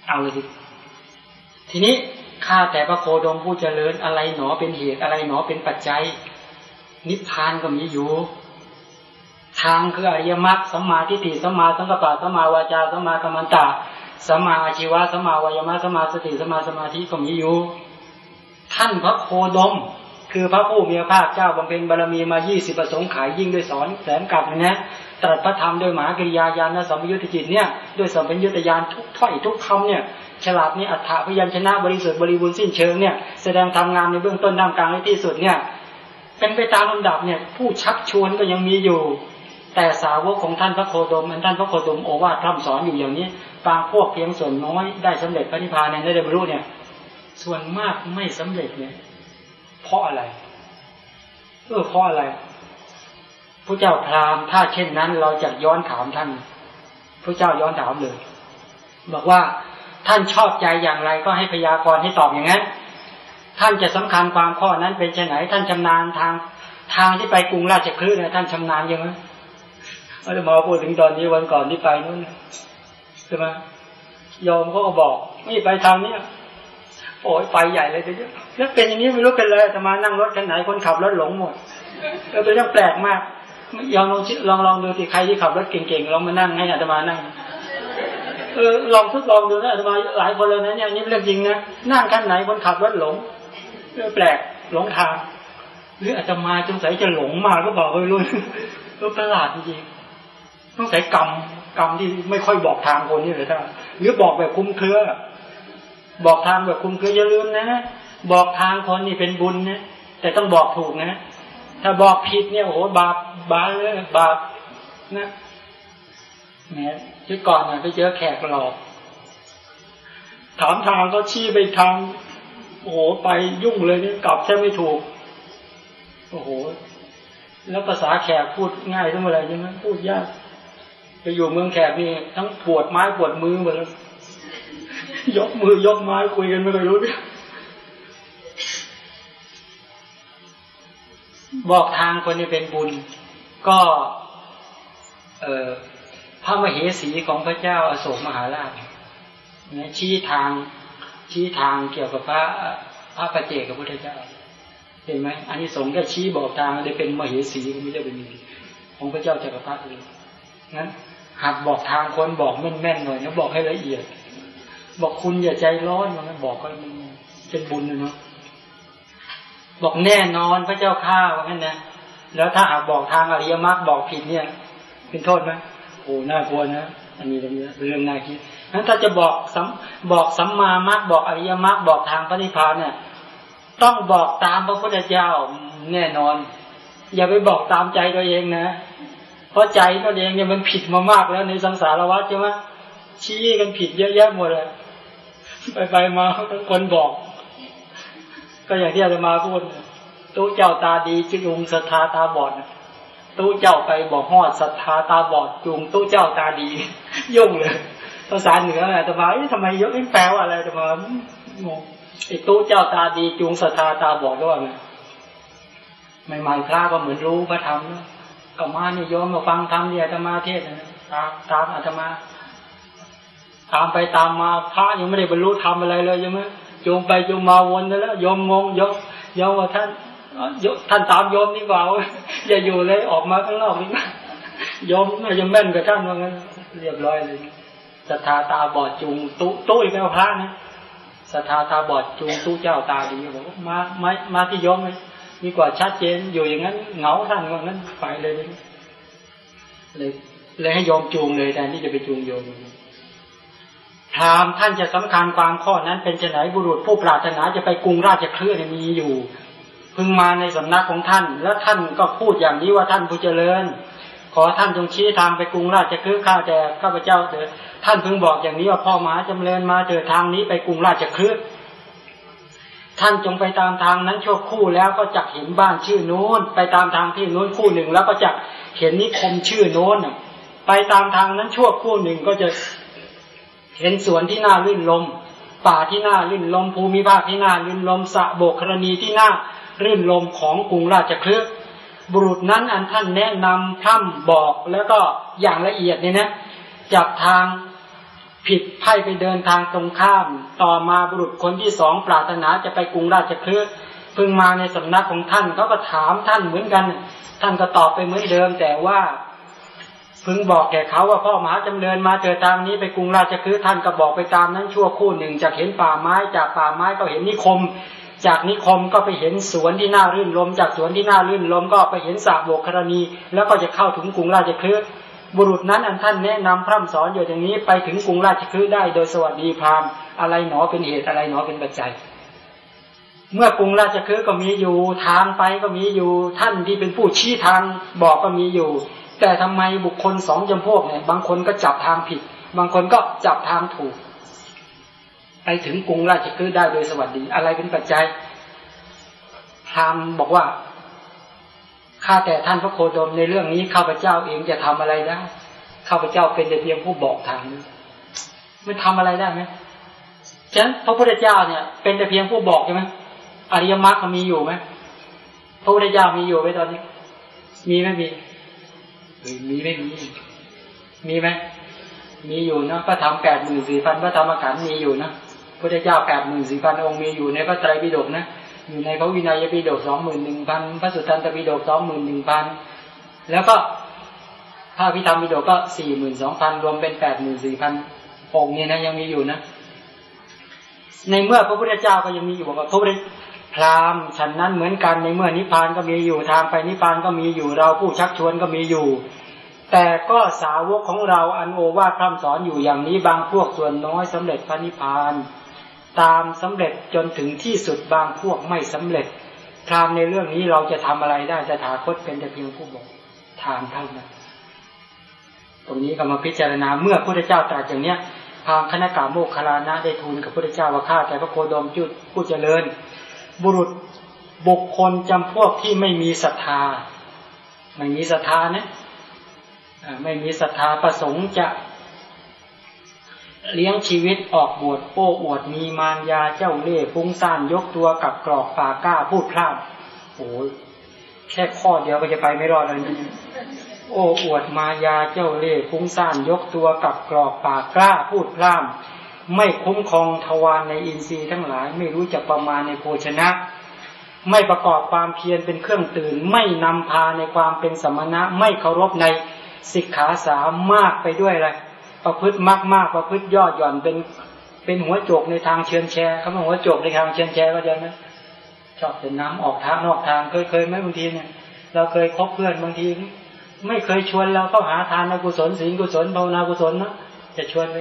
เอาเลยที ทีนี้ข้าแต่พระโคดมผู้เจริญอะไรหนอเป็นเหตุอะไรหนอเป็นปัจจัย นิพพานก็มีอยู่ ทางคืออริยมรรคสัมมาทิฏฐิสัมมาสังกัปปะสัมมาวาจาสัมมากัมมัตะสัมมาอาชีวะสัมมาวายมะสัมมาสติสัมมาสมาธิก็มีอยู่ ท่านพระโคดม คือพระผู้มีพระภาคเจ้าบำเพ็ญบารมีมายี่สิบประสงค์ขายยิ่งด้วยสอนแสนกลับนะตรัสพระธรรมโดยหมากริยาญาณสัมยุญจิตเนี่ยด้วยสัมปยุตยานทุกถ้อยทุกคำเนี่ย ฉลาดนี่อัฏฐพยัญชนะบริสุทธิ์บริบูรณ์สิ้นเชิงเนี่ยแสดงทำงานในเบื้องต้นด้านกลางและที่สุดเนี่ยเป็นไปตามลำดับเนี่ยผู้ชักชวนก็ยังมีอยู่ แต่สาวกของท่านพระโคดมท่านพระโคดมโอวาทพร่ำสอนอยู่อย่างนี้บางพวกเพียงส่วนน้อยได้สำเร็จพระนิพพานในได้บรรลุเนี่ย ส่วนมากไม่สำเร็จเนี่ยเพราะอะไรเออเพราะอะไรพระเจ้าพราหมณ์ถ้าเช่นนั้นเราจะย้อนถามท่านพระเจ้าย้อนถามเลย บอกว่า ท่านชอบใจอย่างไรก็ให้พยากรณ์ให้ตอบอย่างนั้น ท่านจะสำคัญความข้อนั้นเป็นเช่นไหน ท่านชำนาญทางทางที่ไปกรุงราชคลื่นเนี่ยท่านชำนาญยังไงอาจจะมาพูดถึงตอนนี้วันก่อนที่ไปนู้นใช่ไหมยอมเขาก็บอกไม่ไปทางเนี้ยโอ้ยไปใหญ่เลยเดี๋ยวแล้วเป็นอย่างนี้ไม่รู้เป็นเลยธรรมานั่งรถคันไหนคนขับรถหลงหมดเออเป็นเรื่องแปลกมากลองลองลองลองดูสิใครที่ขับรถเก่งๆลองมานั่งให้อาตมานั่ง เออลองทดลองดูนะอาตมาหลายคนเลยนะเนี่ยนี่เรื่องจริงนะนั่งคันไหนคนขับรถหลงแปลกหลงทางหรืออาตมาสงสัยจะหลงมากก็บอกไม่รู้ก็ประหลาดจริงต้องใส่กรรมกรรมที่ไม่ค่อยบอกทางคนนี่เลยท่านหรือบอกแบบคุ้มเครือ บอกทางแบบคุ้มเครืออย่าลืมนะบอกทางคนนี่เป็นบุญนะแต่ต้องบอกถูกนะ ถ้าบอกผิดเนี่ยโอ้โหบาปบาปเลยบาปนะเนี่ ยที่ก่อนน่ะไปเจอแขกหลอก ถามทางก็ชี้ไปทางโอ้โหไปยุ่งเลยเนี่ยกลับแค่ไม่ถูก โอ้โห แล้วภาษาแขกพูดง่ายทั้งหมดเลยใช่ไหมพูดยากไปอยู่เมืองแขกนี่ทั้งปวดไม้ปวดมือหมดแล้วยกมือยกไม้คุยกันไม่เคยรู้เรื่องบอกทางคนนี้เป็นบุญ ก็ เออ พระมเหสีของพระเจ้าอโศกมหาราชเนี่ยชี้ทางชี้ทางเกี่ยวกับพระพระปเจกับพระเจ้า เห็นไหมอันนี้สงฆ์ก็ชี้บอกทางได้เป็นมเหสีก็ไม่ใช่เป็นของพระเจ้าจักรพรรดิเลยงั้นหัดบอกทางคนบอกแม่นๆหน่อยนะบอกให้ละเอียด บอกคุณอย่าใจร้อนมันบอกก็มันเป็นบุญนะเนาะบอกแน่นอนพระเจ้าข้าว่างั้นนะแล้วถ้าหากบอกทางอริยมรรคบอกผิดเนี่ย เป็นโทษไหม โอ้น่ากลัวนะอันนี้เป็นเรื่องน่าคิดนั้นถ้าจะบอกสัมบอกสัมมามรรคบอกอริยมรรคบอกทางพระนิพพานเนี่ย ต้องบอกตามพระพุทธเจ้าแน่นอน อย่าไปบอกตามใจตัวเองนะ เพราะใจตัวเองเนี่ยมันผิดมามากแล้วในสังสารวัฏใช่ไหมชี้กันผิดเยอะแยะหมดเลยไปไปมาคนบอก ก็อย่างที่อาจมาพูดตู้เจ้าตาดีจุงศรัทธาตาบอด ตู้เจ้าไปบอกหอดศรัทธาตาบอดจุงตู้เจ้าตาดี ยุ่งเลยภาษาเหนืออะไรแต่มาทำไมยกนี่แปลว่าอะไรแต่มางงไอ้ตู้เจ้าตาดีจุงศรัทธาตาบอดก็ว่าไงใหม่ๆพระก็เหมือนรู้พระธรรมก็มานี่โยมมาฟังธรรมเนี่ยอาตมาเทศนะตามตามอาตมาตามไปตามมาพระยังไม่ได้บรรลุธรรมอะไรเลยยังไหมโยมไปโยมมาวนแล้วโยมงงโยมโยมว่าท่าน ท่านตามโยมนี่เปล่าอย่าอยู่เลยออกมาข้างนอกนี่โยมยังแม่นกับท่านว่างั้น เรียบร้อยเลยศรัทธาตาบอดจูงตู้ตู้อีกแล้วพระนะศรัทธาตาบอดจูงตู้เจ้าตาดีบอกมามามาที่โยมเลยมีกว่าชัดเจนอยู่อย่างนั้นเหงาท่านว่างั้นไปเลย เลยเลยให้โยมจูงเลยแทนที่จะไปจูงโยมถามท่านจะสำคัญความข้อนั้นเป็นไหนบุรุษผู้ปรารถนาจะไปกรุงราชเครือมีอยู่ พึงมาในสำนักของท่าน แล้วท่านก็พูดอย่างนี้ว่าท่านผู้เจริญ ขอท่านจงชี้ทางไปกรุงราชครือข้าแต่ข้าพเจ้าเถิดท่านพึงบอกอย่างนี้ว่าพ่อมหาจำเริญมาเถิดทางนี้ไปกรุงราชครือท่านจงไปตามทางนั้นชั่วคู่แล้วก็จักเห็นบ้านชื่อโน้น ไปตามทางที่โน้นคู่หนึ่ง แล้วก็จักเห็นนิคมชื่อโน้นไปตามทางนั้นชั่วคู่หนึ่งก็จะเห็นสวนที่น่าลื่นลม ป่าที่น่าลื่นลมภูมิภาคที่น่าลื่นลมสะโบกกรณีที่น่า ลื่นลมของกรุงราชคลึกบุรุษนั้นอันท่านแนะนำพร่ำบอกแล้วก็อย่างละเอียดเนี่ยนะจับทางผิดไพ่ไปเดินทางตรงข้าม ต่อมาบุรุษคนที่สองปรารถนาจะไปกรุงราชคลึกพึงมาในสำนักของท่านเขาก็ถามท่านเหมือนกัน ท่านก็ตอบไปเหมือนเดิม แต่ว่าพึงบอกแก่เขาว่าพ่อมหาจำเริญมาเจอตามนี้ไปกรุงราชคฤห์ท่านก็บอกไปตามนั้นชั่วคู่หนึ่งจากเห็นป่าไม้จากป่าไม้ก็เห็นนิคม จากนิคมก็ไปเห็นสวนที่น่ารื่นลม จากสวนที่น่ารื่นลมก็ไปเห็นสระโบกครณี แล้วก็จะเข้าถึงกรุงราชคฤห์บุรุษนั้นอันท่านแนะนำพร่ำสอนอยู่อย่างนี้ไปถึงกรุงราชคฤห์ได้โดยสวัสดีพราหมณ์อะไรหนอเป็นเหตุอะไรหนอเป็นปัจจัย เมื่อกรุงราชคฤห์ก็มีอยู่ทางไปก็มีอยู่ท่านที่เป็นผู้ชี้ทางบอกก็มีอยู่ แต่ทำไมบุคคลสองจำพวกเนี่ยบางคนก็จับทางผิด บางคนก็จับทางถูก ไปถึงกรุงราชคฤห์ได้โดยสวัสดี อะไรเป็นปัจจัยพรามบอกว่าข้าแต่ท่านพระโคดมในเรื่องนี้ข้าพเจ้าเองจะทำอะไรได้ข้าพเจ้าเป็นแต่เพียงผู้บอกทางไม่ทำอะไรได้ไหมฉะนั้นพระพุทธเจ้าเนี่ย เป็นแต่เพียงผู้บอกใช่ไหมอริยมรรคมีอยู่ไหมพระพุทธเจ้ามีอยู่ไหมตอนนี้ มีไหมมีมีไม่มีมีไหมมีอยู่นะพระธรรมแปดหมื่นสี่พันพระธรรมขันธ์มีอยู่นะ พพุทธเจ้าแปดหมื่นสี่พันองค์มีอยู่ในพระไตรปิฎกนะ อยู่ในพระวินัยปิฎกสองหมื่นหนึ่งพันพระสุตตันตปิฎกสองหมื่นหนึ่งพันแล้วก็พระพิธรรมปิฎกก็สี่หมื่นสองพันรวมเป็นแปดหมื่นสี่พันองค์นี้นะยังมีอยู่นะ ในเมื่อพระพุทธเจ้าก็ยังมีอยู่บอกว่าพระพุทธพราหมณ์ฉันนั้นเหมือนกันในเมื่อนิพพานก็มีอยู่ทางไปนิพพานก็มีอยู่เราผู้ชักชวนก็มีอยู่ แต่ก็สาวกของเราอันโอวาทพร่ำสอนอยู่อย่างนี้บางพวกส่วนน้อยสำเร็จพระนิพพาน ตามสำเร็จจนถึงที่สุดบางพวกไม่สำเร็จพรามในเรื่องนี้เราจะทำอะไรได้จะถาคตเป็นแต่เพียงผู้บอกทานเท่านั้นตรงนี้ก็มาพิจารณาเมื่อพระเจ้าตรัสอย่างเนี้ยทางคณะกาโมกขลานะได้ทูลกับพระเจ้าว่าข้าแต่พระโคดมจุดผู้เจริญ บุรุษบุคคลจำพวกที่ไม่มีศรัทธา ไม่มีศรัทธานะไม่มีศรัทธาประสงค์จะ เลี้ยงชีวิตออกบวชโอ้อวดมีมารยาเจ้าเล่ห์ฟุ้งซ่านยกตัวกับกรอกปากกล้าพูดพร่ำโอ้แค่ข้อเดียวก็จะไปไม่รอดเลยโอ้อวดมายาเจ้าเล่ห์ฟุ้งซ่านยกตัวกับกรอกปากกล้าพูดพร่ำไม่คุ้มครองทวารในอินทรีย์ทั้งหลายไม่รู้จักประมาณในโภชนะ ไม่ประกอบความเพียรเป็นเครื่องตื่น ไม่นำพาในความเป็นสมณะ ไม่เคารพในสิกขาสามมากไปด้วยอะไร ประพฤติมากมากประพฤติยอดหย่อนเป็นเป็นหัวโจกในทางเชิญแชร์คำว่าหัวโจกในทางเชิญแชร์ก็จะไหมชอบเป็นน้ำออกทางนอกทางเคยเคยไหมบางทีเนี่ย เราเคยคบเพื่อนบางที ไม่เคยชวนเราเข้าหาทานกุศลศีลกุศลภาวนากุศลนะจะชวนไป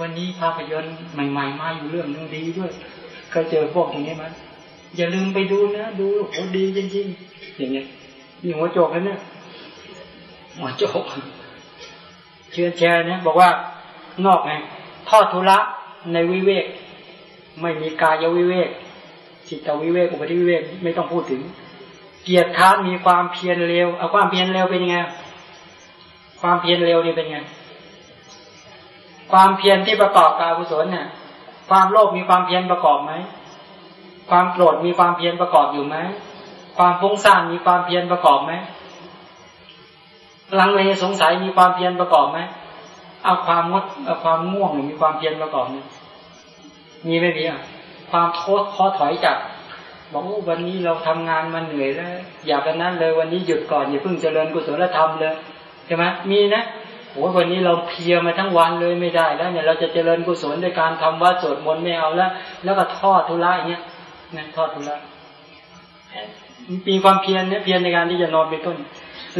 วันนี้ภาพยนตร์ใหม่ๆมาอยู่เรื่องนึงดีด้วยเคยเจอพวกอย่างนี้ไหมอย่าลืมไปดูนะดูโหดีจริงๆอย่างเงี้ยมีหัวโจกแล้วเนี่ยหัวโจก เชื่อแชร์เนี่ยบอกว่านอกไงทอดทุระในวิเวก ไม่มีกายวิเวกจิตวิเวกอุปธิวิเวกไม่ต้องพูดถึง เกียรติค้านมีความเพียรเร็วเอาความเพียรเร็วเป็นยังไงความเพียรเร็วนี่เป็นไงความเพียรที่ประกอบกาบุศลเนี่ย ความโลภมีความเพียรประกอบไหมความโกรธมีความเพียรประกอบอยู่ไหมความฟุ้งซ่านมีความเพียรประกอบไหม ลังเลสงสัยมีความเพียรประกอบไหมเอาความงดเอาความง่วงหรือมีความเพียรประกอบไหมมีไหมพี่อะความโทษข้อถอยจากบอกว่าวันนี้เราทำงานมาเหนื่อยแล้ว อยากกันนั้นเลยวันนี้หยุดก่อนอย่าเพิ่งเจริญกุศลธรรมเลยใช่ไหมมีนะโอ้วันนี้เราเพียมาทั้งวันเลยไม่ได้แล้วเนี่ยเราจะเจริญกุศลด้วยการทำวัดสวดมนต์ไม่เอาแล้ว แล้วก็ทอดทุระอย่างเงี้ยนะทอดทุระมีความเพียรเนี่ยเพียรในการที่จะนอนเป็นต้น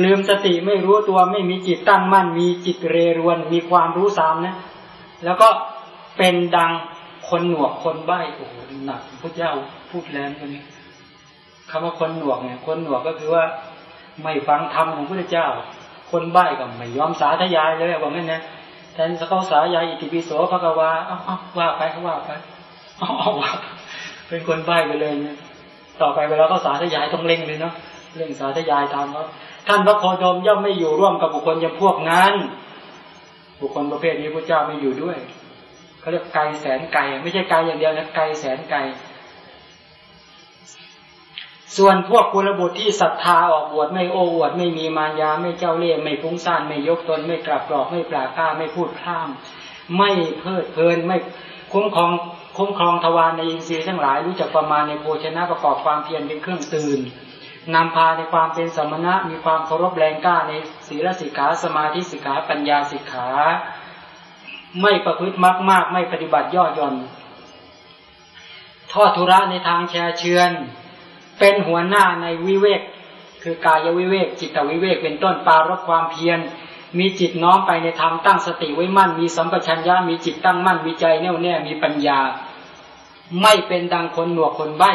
ลืมสติไม่รู้ตัวไม่มีจิตตั้งมั่น มีจิตเรรวน มีความรู้สามนะ แล้วก็เป็นดังคนหนวกคนใบ้โอ้โหหนักพระเจ้าพูดแรงคนนี้คำว่าคนหนวกเนี่ย คนหนวกก็คือว่าไม่ฟังธรรมของพระเจ้า คนใบ้ก็ไม่ยอมสาธยายเลยว่างั้นนะแทนเขาสายายอิติปิโสพระกวาเอาเอาว่าไปเขาว่าไปเอาเอาว่าเป็นคนใบ้ไปเลยเนี่ยต่อไปเวลาเขาสาธยายต้องเล่งเลยเนาะเร่งสาธยายตามเขา ท่านพระโคดมย่อมไม่อยู่ร่วมกับบุคคลยำพวกนั้น บุคคลประเภทนี้พระเจ้าไม่อยู่ด้วยเขาเรียกไกลแสนไกลไม่ใช่ไกลอย่างเดียวนะไกลแสนไกลส่วนพวกกุลบุตรที่ศรัทธาออกบวชไม่โอ้อวดไม่มีมารยาไม่เจ้าเล่ห์ไม่ฟุ้งซ่านไม่ยกตนไม่กลับกรอกไม่ปราก้าไม่พูดพร่ำไม่เพลิดเพลินไม่คุ้มครองคุ้มครองทวารในอินทรีย์ทั้งหลายรู้จักประมาณในโภชนะประกอบความเพียรเป็นเครื่องตื่น นำพาในความเป็นสมณะ มีความเคารพแรงกล้าในศีลสิกขาสมาธิสิกขาปัญญาสิกขา ไม่ประพฤติมากมากไม่ปฏิบัติย่อหย่อนทอดทุระในทางแชร์เชือน เป็นหัวหน้าในวิเวก คือกายวิเวก จิตวิเวกเป็นต้นปารบความเพียร มีจิตน้อมไปในธรรมตั้งสติไว้มั่น มีสัมปชัญญะมีจิตตั้งมั่นมีใจแน่วแน่มีปัญญา ไม่เป็นดังคนหนวกคนใบ้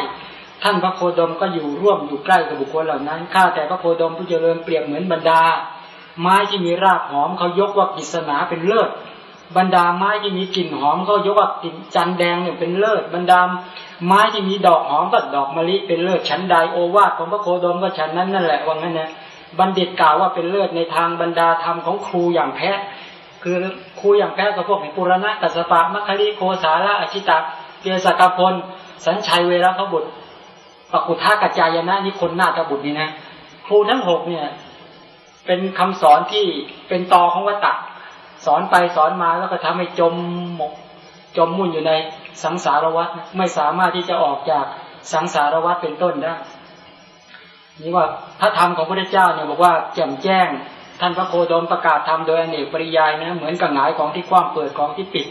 ท่านพระโคดมก็อยู่ร่วมอยู่ใกล้กับบุคคลเหล่านั้น ข้าแต่พระโคดมผู้เจริญเปรียบเหมือนบรรดา ไม้ที่มีรากหอมเขายกว่ากิศนาเป็นเลิศ บรรดาไม้ที่มีกลิ่นหอมเขายกว่ากลิ่นจันแดงเนี่ยเป็นเลิศ บรรดาไม้ที่มีดอกหอมก็ดอกมะลิเป็นเลิศชั้นใดโอวาทของพระโคดมก็ชั้นนั้นนั่นแหละว่างั้นนะบัณฑิตกล่าวว่าเป็นเลิศในทางบรรดาธรรมของครูอย่างแพ้คือครูอย่างแพ้กับพวกปุรณะกัสปะมัคคลิโคสาระอชิตะเกียสกพลสัญชัยเวรพบุตร ปกุทากัจจายนะนี่คนหน้าตบุตรนี่นะครูทั้งหกเนี่ย เป็นคำสอนที่เป็นตอของวัตตะสอนไปสอนมาแล้วก็ทำให้จมหมก จมมุ่นอยู่ในสังสารวัฏไม่สามารถที่จะออกจากสังสารวัฏเป็นต้นได้นี่ว่าพระธรรมของพระเจ้าเนี่ยบอกว่าแจ่มแจ้ง ท่านพระโคดมประกาศธรรมโดยอเนกปริยายนะเหมือนกับหงายของที่กว้างเปิดของที่ปิด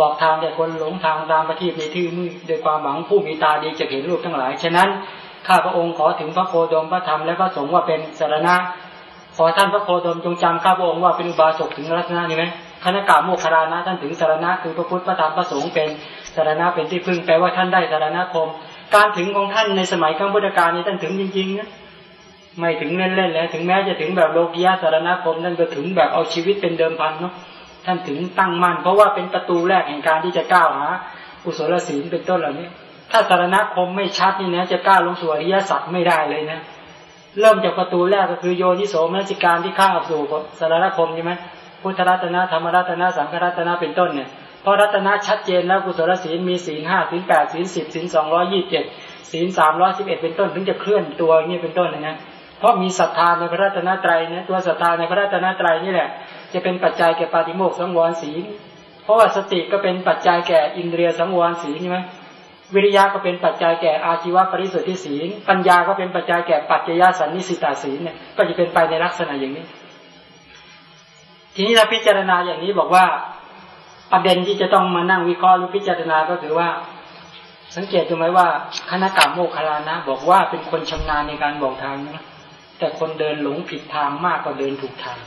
บอกทางแก่คนหลงทางตามประทีปในที่มืดโดยความหวังผู้มีตาดีจะเห็นรูปทั้งหลาย ฉะนั้นข้าพระองค์ขอถึงพระโคดมพระธรรมและพระสงฆ์ว่าเป็นสารณะ ขอท่านพระโคดมจงจำข้าพระองค์ว่าเป็นอุบาสกถึงรัตนะนี่ไหมคณะกาโมคารานะท่านถึงสารณะคือพระพุทธพระธรรมพระสงฆ์เป็นสารณะเป็นที่พึ่งแปลว่าท่านได้สารณคม การถึงของท่านในสมัยข้างพุทธกาลนี้ท่านถึงจริงๆนะไม่ถึงเล่นๆแล้วถึงแม้จะถึงแบบโลกียะสารณคมท่นก็ถึงแบบเอาชีวิตเป็นเดิมพันเนาะ ท่านถึงตั้งมั่นเพราะว่าเป็นประตูแรกแห่งการที่จะก้าวหาอุศลศีลเป็นต้นเหล่านี้ ถ้าสารณคมไม่ชัดนี่นะจะก้าวลงสู่อริยสัจไม่ได้เลยนะ เริ่มจากประตูแรกก็คือโยนิโสมนสิการที่ข้าวสู่สารณคมใช่ไหมพุทธรัตนะธรรมรัตนะสังฆรัตนะเป็นต้นเนี่ยพอรัตนะชัดเจนแล้วกุศลศีลมีศีลห้าศีลแปดศีลสิบศีลสองร้อยี่สิบเจ็ดศีลสามร้อยสิบเอ็ดเป็นต้นถึงจะเคลื่อนตัวอย่างนี้เป็นต้นนะนะเพราะมีศรัทธาในพระรัตนตรัยนะตัวศรัทธาในพระรัตนตรัยนี่แหละ จะเป็นปัจจัยแก่ปาฏิโมกข์สังวรศีล เพราะว่าสติก็เป็นปัจจัยแก่อินเดียสังวรศีลใช่ไหมวิริยะก็เป็นปัจจัยแก่อาชีวปริสุทธิศีล ปัญญาก็เป็นปัจจัยแก่ปัจจยสันนิสิตาศีลเนี่ยก็จะเป็นไปในลักษณะอย่างนี้ ทีนี้เราพิจารณาอย่างนี้บอกว่าประเด็นที่จะต้องมานั่งวิเคราะห์หรือพิจารณาก็คือว่า สังเกตดูไหมว่าคณะกรรมโมคลานะ บอกว่าเป็นคนชำนาญในการบอกทางนะแต่คนเดินหลงผิดทางมากกว่าเดินถูกทาง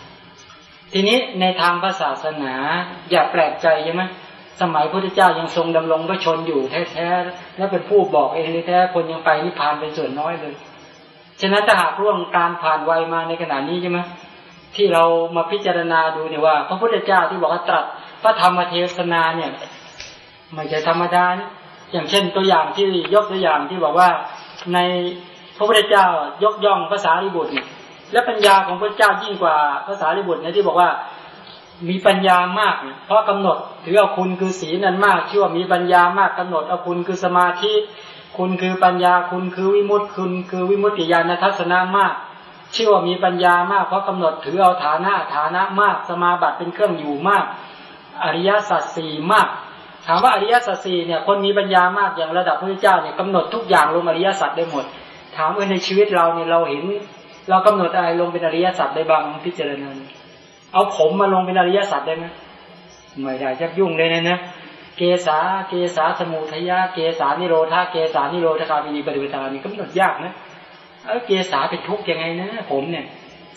ทีนี้ในทางพระศาสนา อย่าแปลกใจใช่ไหมสมัยพระพุทธเจ้ายังทรงดำรงพระชนอยู่แท้ๆและเป็นผู้บอกเองแท้คนยังไปนิพพานเป็นส่วนน้อยเลย ฉะนั้นถ้าหากร่วงการผ่านวัยมาในขณะนี้ใช่ไหมที่เรามาพิจารณาดูเนี่ยว่า พระพุทธเจ้าที่บอกว่าตรัสพระธรรมเทศนาเนี่ยไม่ใช่ธรรมดานะอย่างเช่นตัวอย่างที่ยกตัวอย่างที่บอกว่าในพระพุทธเจ้ายกย่องภาษาลิบุตรเนี่ย และปัญญาของพระเจ้ายิ่งกว่าภาษาลิบุตรเนี่ยที่บอกว่ามีปัญญามาก เพราะกำหนดถือเอาคุณคือศีลนั้นมากชื่อว่ามีปัญญามากกำหนดเอาคุณคือสมาธิคุณคือปัญญาคุณคือวิมุตติคุณคือวิมุตติญาณทัศนะมาก ชื่อว่ามีปัญญามาก เพราะกำหนดถือเอาฐานะฐานะมาก สมาบัติเป็นเครื่องอยู่มาก อริยสัจสี่มาก ถามว่าอริยสัจสี่เนี่ยคนมีปัญญามากอย่างระดับพระเจ้าเนี่ยกำหนดทุกอย่างลงอริยสัจได้หมด ถามว่าในชีวิตเราเนี่ยเราเห็น เรากำหนดอะไรลงเป็นอริยสัจได้บ้างพิจารณาเอาผมมาลงเป็นอริยสัจได้ไหมไม่ได้จะยุ่งเลยนะนะเกษาเกษาสมุทยาเกษานิโรธาเกษานิโรธคามินีปฏิปทานี่กำหนดยากนะเออเกษาเป็นทุกข์ยังไงนะ ผมเนี่ย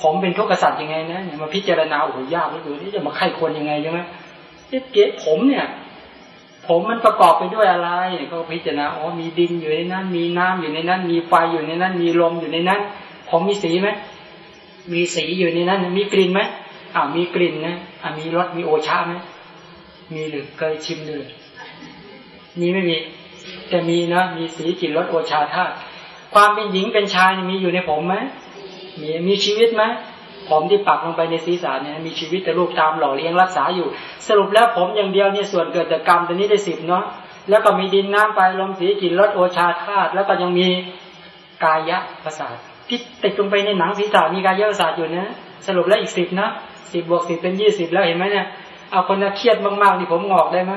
ผมเป็นทุกข์กษัตริย์ยังไงนะมาพิจารณาโอ้โหยากเลยที่จะมาไข้ควรยังไงใช่ไหมเกศผมเนี่ย ผมมันประกอบไปด้วยอะไรก็พิจารณาอ๋อมีดินอยู่ในนั้น มีน้ำอยู่ในนั้น มีไฟอยู่ในนั้น มีลมอยู่ในนั้น ผมมีสีไหมมีสีอยู่ในนั้นมีกลิ่นไหมอ้าวมีกลิ่นนะอ่ามีรสมีโอชาไหมมีหรือเคยชิมเลยมีไม่มี แต่มีนะมีสีกลิ่นรสโอชาธาตุความเป็นหญิงเป็นชายมีอยู่ในผมไหมมีมีชีวิตไหมผมที่ปักลงไปในศีรษะเนี่ยมีชีวิตแต่รูปตามหล่อเลี้ยงรักษาอยู่ สรุปแล้วผมอย่างเดียวเนี่ยส่วนเกิดจากกรรมตัวนี้ได้สิบเนาะแล้วก็มีดินน้ำไฟลมสีกลิ่นรสโอชาธาตุแล้วก็ยังมีกายะประสาท ที่ติดลงไปในหนังศีรษะมีกายะประสาทอยู่นะสรุปแล้วอีกสิบนะสิบบวกสิบเป็นยี่สิบแล้วเห็นไหมเนี่ยเอาคนเครียดมากๆนี่ผมงอกได้ไหม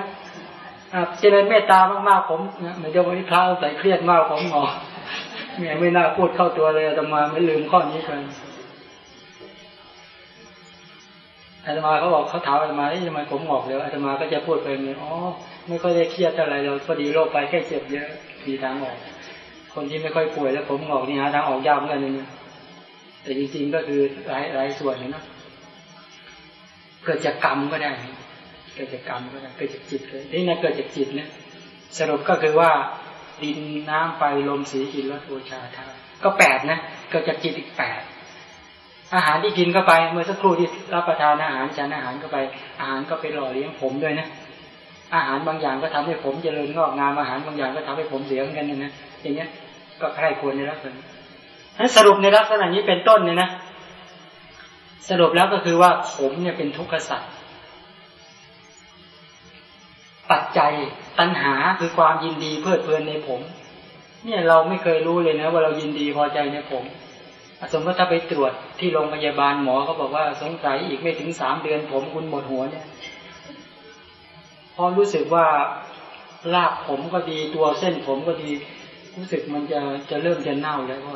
เจริญเมตตามากๆผมเหมือนเดิมวันนี้พระใส่เครียดมากผมงอกแม่ยไม่น่าพูดเข้าตัวเลยอาตมาไม่ลืมข้อนี้กันอาตมาเขาบอกเขาถามอาตมาที่ทำไมผมหงอกเลยอาตมาก็จะพูดไปเลยอ๋อไม่ค่อยได้เครียดอะไรเราพอดีโรคไปแค่เจ็บเยอะมีทางออก คนที่ไม่ค่อยป่วยแล้วผมหงอกนี่หาทางออกยากเหมือนกันเลยแต่จริงๆก็คือหลายหลายส่วนนะเกิดจากกรรมก็ได้ เกิดจากกรรมก็ได้เกิดจากจิตเลยนี่นะเกิดจากจิตเนี่ยสรุปก็คือว่าดินน้ำไฟลมสีกลิ่นรสโอชาธาก็แปดนะเกิดจากจิตอีกแปดอาหารที่กินเข้าไปเมื่อสักครู่ที่รับประทานอาหารฉันอาหารเข้าไป อาหารก็ไปหล่อเลี้ยงผมด้วยนะอาหารบางอย่างก็ทำให้ผมเจริญงอกงามอาหารบางอย่างก็ทำให้ผมเสียเหมือนกันนะ อย่างเงี้ย ก็ใครควรในลักษณะนั้นสรุปในลักษณะนี้เป็นต้นเนี่ยนะ สรุปแล้วก็คือว่าผมเนี่ยเป็นทุกข์สัตว์ปัจจัยตัณหาคือความยินดีเพลิดเพลินในผม เนี่ยเราไม่เคยรู้เลยนะ ว่าเรายินดีพอใจในผมสมมติถ้าไปตรวจที่โรงพยาบาลหมอเขาบอกว่าสงสัยอีกไม่ถึงสามเดือนผมคุณหมดหัวเนี่ยพอรู้สึกว่าลากผมก็ดีตัวเส้นผมก็ดี รู้สึกมันจะจะเริ่มจะเน่าแล้วเพราะ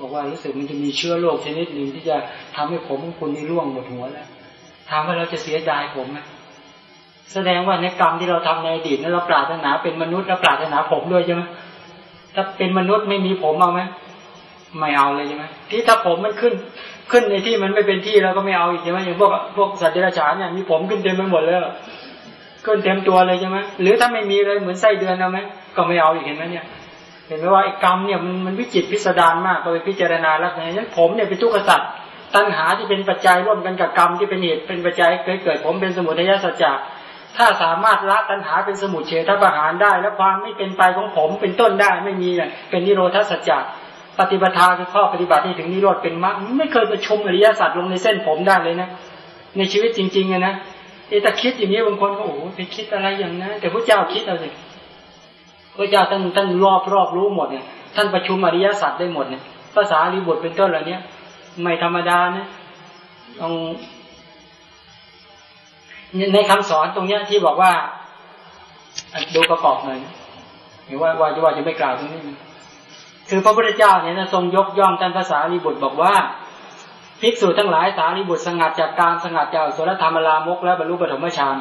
บอกว่ารู้สึกมันจะมีเชื้อโรคชนิดหนึ่งที่จะทำให้ผมของคุณนี่ร่วงหมดหัวแล้วถามว่าเราจะเสียดายผมไหมแสดงว่าในกรรมที่เราทำในอดีตนั้นเราปรารถนาเป็นมนุษย์เราปรารถนาผมด้วยใช่ไหมถ้าเป็นมนุษย์ไม่มีผมเอาไหมไม่เอาเลยใช่ไหมที่ถ้าผมมันขึ้น ขึ้นในที่มันไม่เป็นที่เราก็ไม่เอาอีกใช่ไหมอย่างพวกพวกสัตว์เดรัจฉานเนี่ยมีผมขึ้นเต็มไปหมดเลยขึ้นเต็มตัวเลยใช่ไหมหรือถ้าไม่มีเลยเหมือนไส้เดือนเอาไหมก็ไม่เอาอีกเห็นไหมเนี่ย เห็นไหมว่าไอ้กรรมเนี่ยมันมันวิจิตพิสดารมากเราไปพิจารณาแล้วไงนั้นผมเนี่ยเป็นทุกขสัตว์ตัณหาที่เป็นปัจจัยร่วมกันกับกรรมที่เป็นเหตุเป็นปัจจัยเคยเกิดผมเป็นสมุทัยสัจจะถ้าสามารถละตัณหาเป็นสมุทเฉทประหารได้ และความไม่เป็นไปของผมเป็นต้นได้ไม่มีเนี่ยเป็นนิโรธสัจจะปฏิบัติทาคือข้อปฏิบัติที่ถึงนิโรธเป็นมรรคไม่เคยประชมอริยสัจลงในเส้นผมได้เลยนะ ในชีวิตจริงๆนะเอตคิดอย่างนี้บางคนก็โอ้โหไปคิดอะไรอย่างนั้นแต่พระเจ้าคิดเอาสิ พระเจ้าท่านท่านรอบรอบรู้หมดเนี่ยท่านประชุมอริยสัจได้หมดเนี่ยภาษาลิบุตรเป็นต้นเหล่านี้ไม่ธรรมดานะต้องในคำสอนตรงเนี้ยที่บอกว่าดูประกอบหน่อยหรือว่าว่าจะว่าจะไม่กล่าวตรงนี้คือพระพุทธเจ้าเนี่ยทรงยกย่องท่านภาษาลิบุตรบอกว่าภิกษุทั้งหลายสารีบุตรสงัดจากการสงัดจากสุรธรรมลามกและบรรลุปฐมฌาน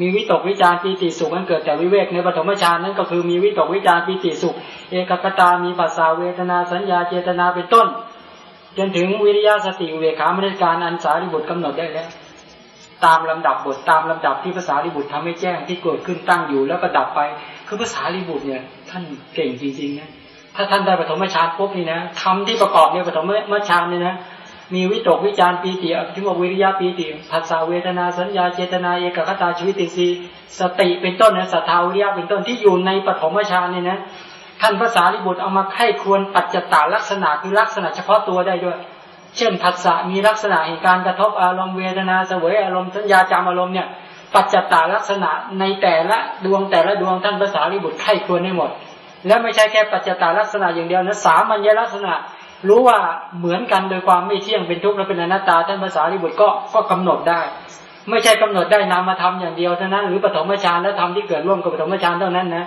มีวิตกวิจารปีติสุขมันเกิดแต่วิเวกในปฐมฌานนั้นก็คือมีวิตกวิจารปีติสุข เอกคตามีภาษาเวทนาสัญญาเจตนาเป็นต้น จนถึงวิริยะสติเวขามรการอันสารีบุตรกำหนดได้แล้ว ตามลำดับบทตามลำดับที่ภาษาลิบุตรทำให้แจ้งที่เกิดขึ้นตั้งอยู่แล้วก็ดับไป คือภาษาลิบุตรเนี่ย ท่านเก่งจริงๆนะถ้าท่านได้ปฐมฌานปุ๊บนี่นะทำที่ประกอบเนี่ยปฐมฌานเนี่ยนะ มีวิตกวิจารปีติที่ว่าวิริยะปีติภาษาเวทนาสัญญาเจตนาเอกคตาชีวิติสีสติเป็นต้นนะสัทธาวิริยะเป็นต้นที่อยู่ในปฐมฌานเนี่ยนะท่านภาษาลิบุตรเอามาไข้ควรปัจจตาลักษณะคือลักษณะเฉพาะตัวได้ด้วย เช่นผัสสะมีลักษณะแห่งการกระทบอารมณ์เวทนาเสวยอารมณ์สัญญาจำอารมณ์เนี่ยปัจจตาลักษณะในแต่ละดวงแต่ละดวงท่านภาษาลิบุตรไข้ควรได้หมด แล้วไม่ใช่แค่ปัจจตาลักษณะอย่างเดียวนะสามัญลักษณะ รู้ว่าเหมือนกันโดยความไม่เที่ยงเป็นทุกข์และเป็นอนัตตาท่านภาษาลิบุตรก็ก็กำหนดได้ ไม่ใช่กำหนดได้นามธรรมอย่างเดียวเท่านั้นหรือปฐมฌานและธรรมที่เกิดร่วมกับปฐมฌานเท่านั้นนะ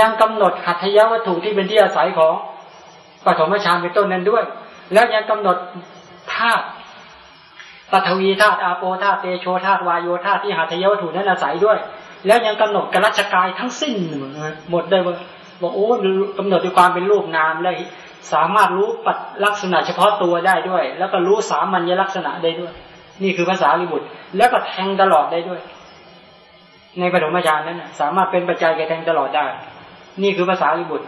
ยังกำหนดขัตยวัตถุที่เป็นที่อาศัยของปฐมฌานเป็นต้นนั้นด้วย แล้วยังกำหนดธาตุปฐวีธาตุอาโปธาตุเตโชธาตุวายโยธาตุที่หัตถยวัตถุนั้นอาศัยด้วย แล้วยังกำหนดกรัชกายทั้งสิ้นหมดได้ว่าบอกโอ้กำหนดด้วยความเป็นรูปนามแล้ สามารถรู้ปัดลักษณะเฉพาะตัวได้ด้วย แล้วก็รู้สามัญลักษณะได้ด้วย นี่คือภาษาลิบุตร แล้วก็แทงตลอดได้ด้วย ในปฐมฌานนั้นสามารถเป็นปัจจัยแก่แทงตลอดได้ นี่คือภาษาลิบุตร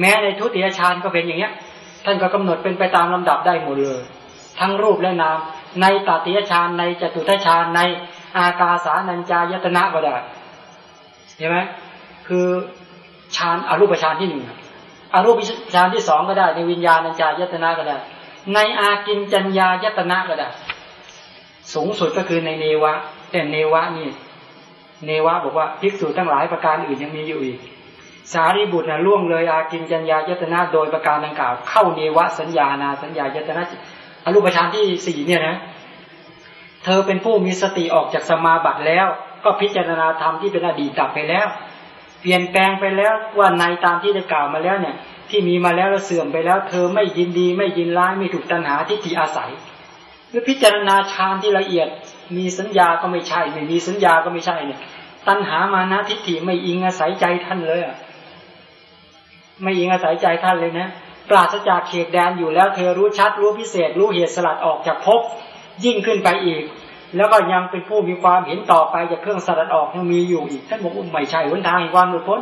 แม้ในทุติยฌานก็เป็นอย่างเนี้ย ท่านก็กำหนดเป็นไปตามลำดับได้หมดเลย ทั้งรูปและนาม ในตติยฌานในจตุทัชฌานในอากาสานัญจายตนะก็ได้เห็นไหมคือฌานอรูปฌานที่หนึ่ง อรูปฌานที่สองก็ได้ ในวิญญาณัญจายตนะก็ได้ ในอากินจัญญายตนะก็ได้ สูงสุดก็คือในเนวะ แต่เนวะนี่ เนวะบอกว่าภิกษุทั้งหลายประการอื่นยังมีอยู่อีก สารีบุตรนะล่วงเลยอากินจัญญายตนะโดยประการดังกล่าว เข้าเนวะสัญญานาสัญญายตนะอรูปฌานที่สี่เนี่ยนะ เธอเป็นผู้มีสติออกจากสมาบัติแล้ว ก็พิจารณาธรรมที่เป็นอดีตดับไปแล้ว เปลี่ยนแปลงไปแล้วว่าในตามที่ได้กล่าวมาแล้วเนี่ย ที่มีมาแล้วแล้วเสื่อมไปแล้ว เธอไม่ยินดีไม่ยินร้ายไม่ถูกตัณหาที่ที่อาศัยเมื่อพิจารณาฌานที่ละเอียด มีสัญญาก็ไม่ใช่ ไม่มีสัญญาก็ไม่ใช่เนี่ย ตัณหามานะทิฏฐิไม่อิงอาศัยใจท่านเลยอะไม่อิงอาศัยใจท่านเลยนะปราศจากเขตแดนอยู่แล้ว เธอรู้ชัดรู้พิเศษรู้เหตุสลัดออกจากภพยิ่งขึ้นไปอีก แล้วก็ยังเป็นผู้มีความเห็นต่อไปจากเครื่องสลัดออกยังมีอยู่อีก ท่านบอกว่าไม่ใช่หนทางแห่งความหลุดพ้น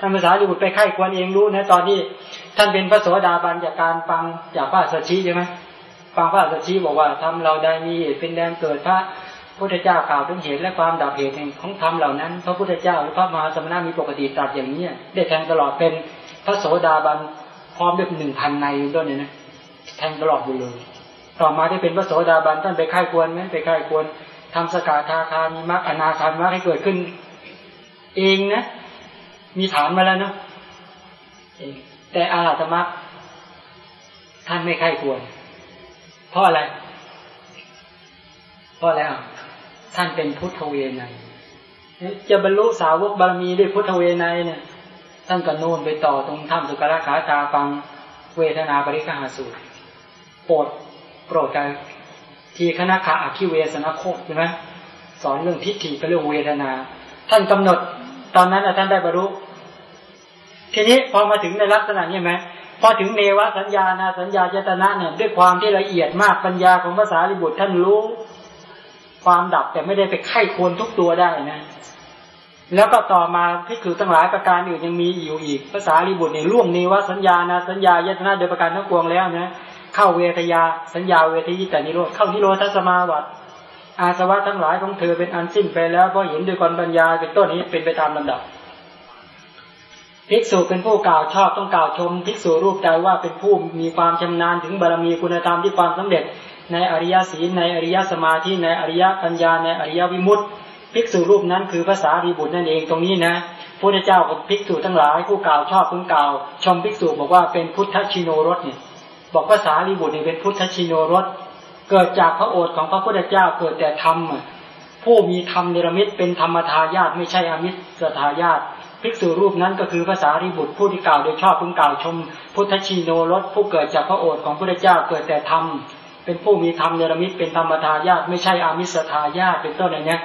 ท่านภาษาลิบุไปไข้ควรเองรู้นะตอนที่ท่านเป็นพระโสดาบันจากการฟังจากพระสัชชีใช่ไหมฟังพระสัชชีบอกว่าทำเราได้มีเหตุเป็นแดนเกิดพระพุทธเจ้ากล่าวถึงเหตุและความดับเหตุของธรรมเหล่านั้น พระพุทธเจ้าหรือพระมหาสมณะมีปกติตัดอย่างนี้ได้แทงตลอดเป็นพระโสดาบันพร้อมด้วยหนึ่งพันในต้นเนี่ยนะแทงตลอดอยู่เลย ต่อมาได้เป็นพระโสดาบันท่านไปไข้ควรไหมไปไข้ควรทำสกาทาคามีมรรคอนาคามรรคให้เกิดขึ้น เองนะ มีฐานมาแล้วเนาะแต่อาหัตมรรคท่านไม่ใครควร เพราะอะไร เพราะอะไรอะท่านเป็นพุทธเวไนจะบรรลุสาวกบารมีด้วยพุทธเวไนเนี่ยท่านก็โน่นไปต่อตรงถ้ำสุกราขาตาฟังเวทนาบริกหาสูตรโปรด โปรดใจทีคณะขาอคิเวสนาโคใช่ไหมสอนเรื่องทิฏฐิกับเรื่องเวทนา ท่านกำหนดตอนนั้นท่านได้บรรลุทีนี้พอมาถึงในลักษณะนี้ไหมพอถึงเนวสัญญานาสัญญาเจตนะเนี่ยด้วยความที่ละเอียดมากปัญญาของภาษาลิบุตรท่านรู้ความดับแต่ไม่ได้ไปไข้ควรทุกตัวได้นะ แล้วก็ต่อมาพิคือตั้งหลายประการอื่นยังมีอยู่อีกภาษาลิบุตรเนี่ยล่วงเนวสัญญานาสัญญาเจตนาโดยประการทั้งปวงแล้วนะ เข้าเวทยา สัญญาเวทีแต่นิโรธเข้านิโรธสมาวัตอาสวะทั้งหลายของเธอเป็นอันสิ้นไปแล้วเพราะเห็นด้วยความปัญญาเป็นต้นนี้เป็นไปตามลำดับภิกษุเป็นผู้กล่าวชอบต้องกล่าวชมภิกษุรูปใดว่าเป็นผู้มีความชำนาญถึงบารมีคุณธรรมที่ความสำเร็จ ในอริยศีลในอริยสมาธิในอริยปัญญาในอริยวิมุตติภิกษุรูปนั้นคือภาษารีบุตรนั่นเองตรงนี้นะพระเจ้ากับภิกษุทั้งหลายผู้กล่าวชอบผู้กล่าว ชมภิกษุบอกว่าเป็นพุทธชิโนรสเนี่ย บอกภาษารีบุตรนี่เป็นพุทธชิโนรสเกิดจากพระโอษฐ์ของพระพุทธเจ้าเกิดแต่ธรรมผู้มีธรรมเนรมิตเป็นธรรมทายาทไม่ใช่อมิตรทายาทภิกษุรูปนั้นก็คือภาษาริบุตรผู้ที่กล่าวโดยชอบพึงกล่าวชม พุทธชีโนรสผู้เกิดจากพระโอษฐ์ของพระเจ้าเกิดแต่ธรรมเป็นผู้มีธรรมเนรมิตเป็นธรรมทายาทไม่ใช่อามิสทายาทเป็นต้นอย่างนี้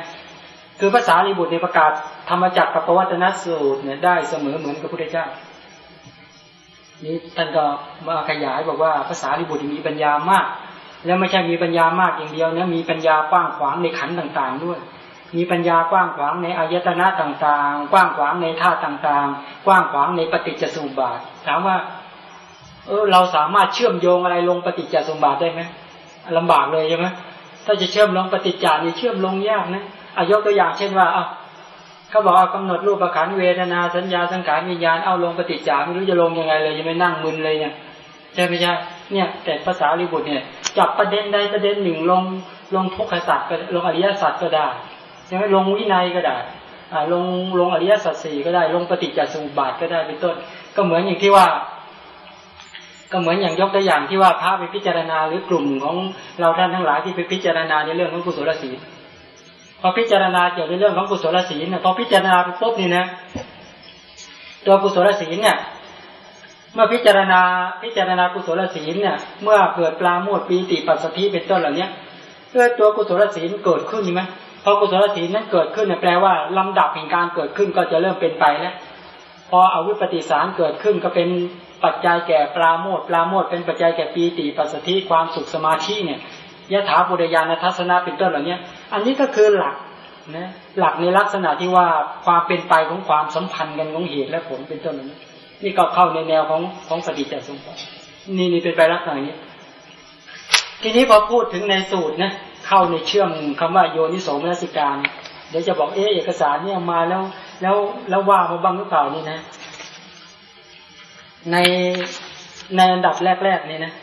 คือภาษาริบุตรในประกาศธรรมจักรกับปวัตนสูตรเนี่ยได้เสมอเหมือนกับพระเจ้า นี้ท่านก็มาขยายบอกว่าภาษาริบุตรมีปัญญามาก แล้วไม่ใช่มีปัญญามากอย่างเดียวนะมีปัญญากว้างขวางในขันต่างๆด้วย มีปัญญากว้างขวางในอายตนะต่างๆ กว้างขวางในธาตุต่างๆ กว้างขวางในปฏิจจสมบาทถามว่าเออเราสามารถเชื่อมโยงอะไรลงปฏิจจสมบาทได้ไหมลำบากเลยใช่ไหมถ้าจะเชื่อมลงปฏิจจานี่เชื่อมลงยากนะอายกตัวอย่างเช่นว่าเอา เขาบอกเอากำหนดรูปประคันเวทนาสัญญาสังขารวิญญาณเอาลงปฏิจจาไม่รู้จะลงยังไงเลยยังไม่นั่งมึนเลยเนี่ยใช่ไหมใช่เนี่ยแต่ภาษาลิบุตรเนี่ยจับประเด็นใดประเด็นหนึ่งลงลงทุกขสัตว์ก็ลงอริยสัจก็ได้ใช่ไหมลงวินัยก็ได้อ่าลงลงอริยสัจสี่ก็ได้ ลงปฏิจจสมุปบาทก็ได้เป็นต้น ก็เหมือนอย่างที่ว่า ก็เหมือนอย่างยกตัวอย่างที่ว่าพระไปพิจารณาหรือกลุ่มของเราท่านทั้งหลายที่ไปพิจารณาในเรื่องของกุศลศีล พอพิจารณาเกี่ยวในเรื่องของกุศลศีลเนี่ยพอพิจารณาไปปุ๊บนี่นะตัวกุศลศีลเนี่ยเมื่อพิจารณาพิจารณากุศลศีลเนี่ยเมื่อเกิดปลาโมดปีติปัสสติเป็นต้นเหล่านี้เพื่อตัวกุศลศีลเกิดขึ้นใช่ไหมพอกุศลศีลนั้นเกิดขึ้นเนี่ยแปลว่าลำดับแห่งการเกิดขึ้นก็จะเริ่มเป็นไปแล้วพออวิปปิสารเกิดขึ้นก็เป็นปัจจัยแก่ปลาโมดปลาโมดเป็นปัจจัยแก่ปีติปัสสติความสุขสมาธิเนี่ยยถาปุรยานทัศนะเป็นต้นเหล่านี้ อันนี้ก็คือหลักนะหลักในลักษณะที่ว่าความเป็นไปของความสัมพันธ์กันของเหตุและผลเป็นต้นนี้นี่ก็เข้าในแนวของของปฏิจจสมุปบาทนี่นี่เป็นไปลักษณะนี้ ทีนี้พอพูดถึงในสูตรนะเข้าในเชื่อมคำว่าโยนิโสมนสิการ เดี๋ยวจะบอกเออเอกสารเนี่ยมาแล้ว แล้วแล้วว่ามาบ้างหรือเปล่านี่นะ ในในอันดับแรกๆนี่นะ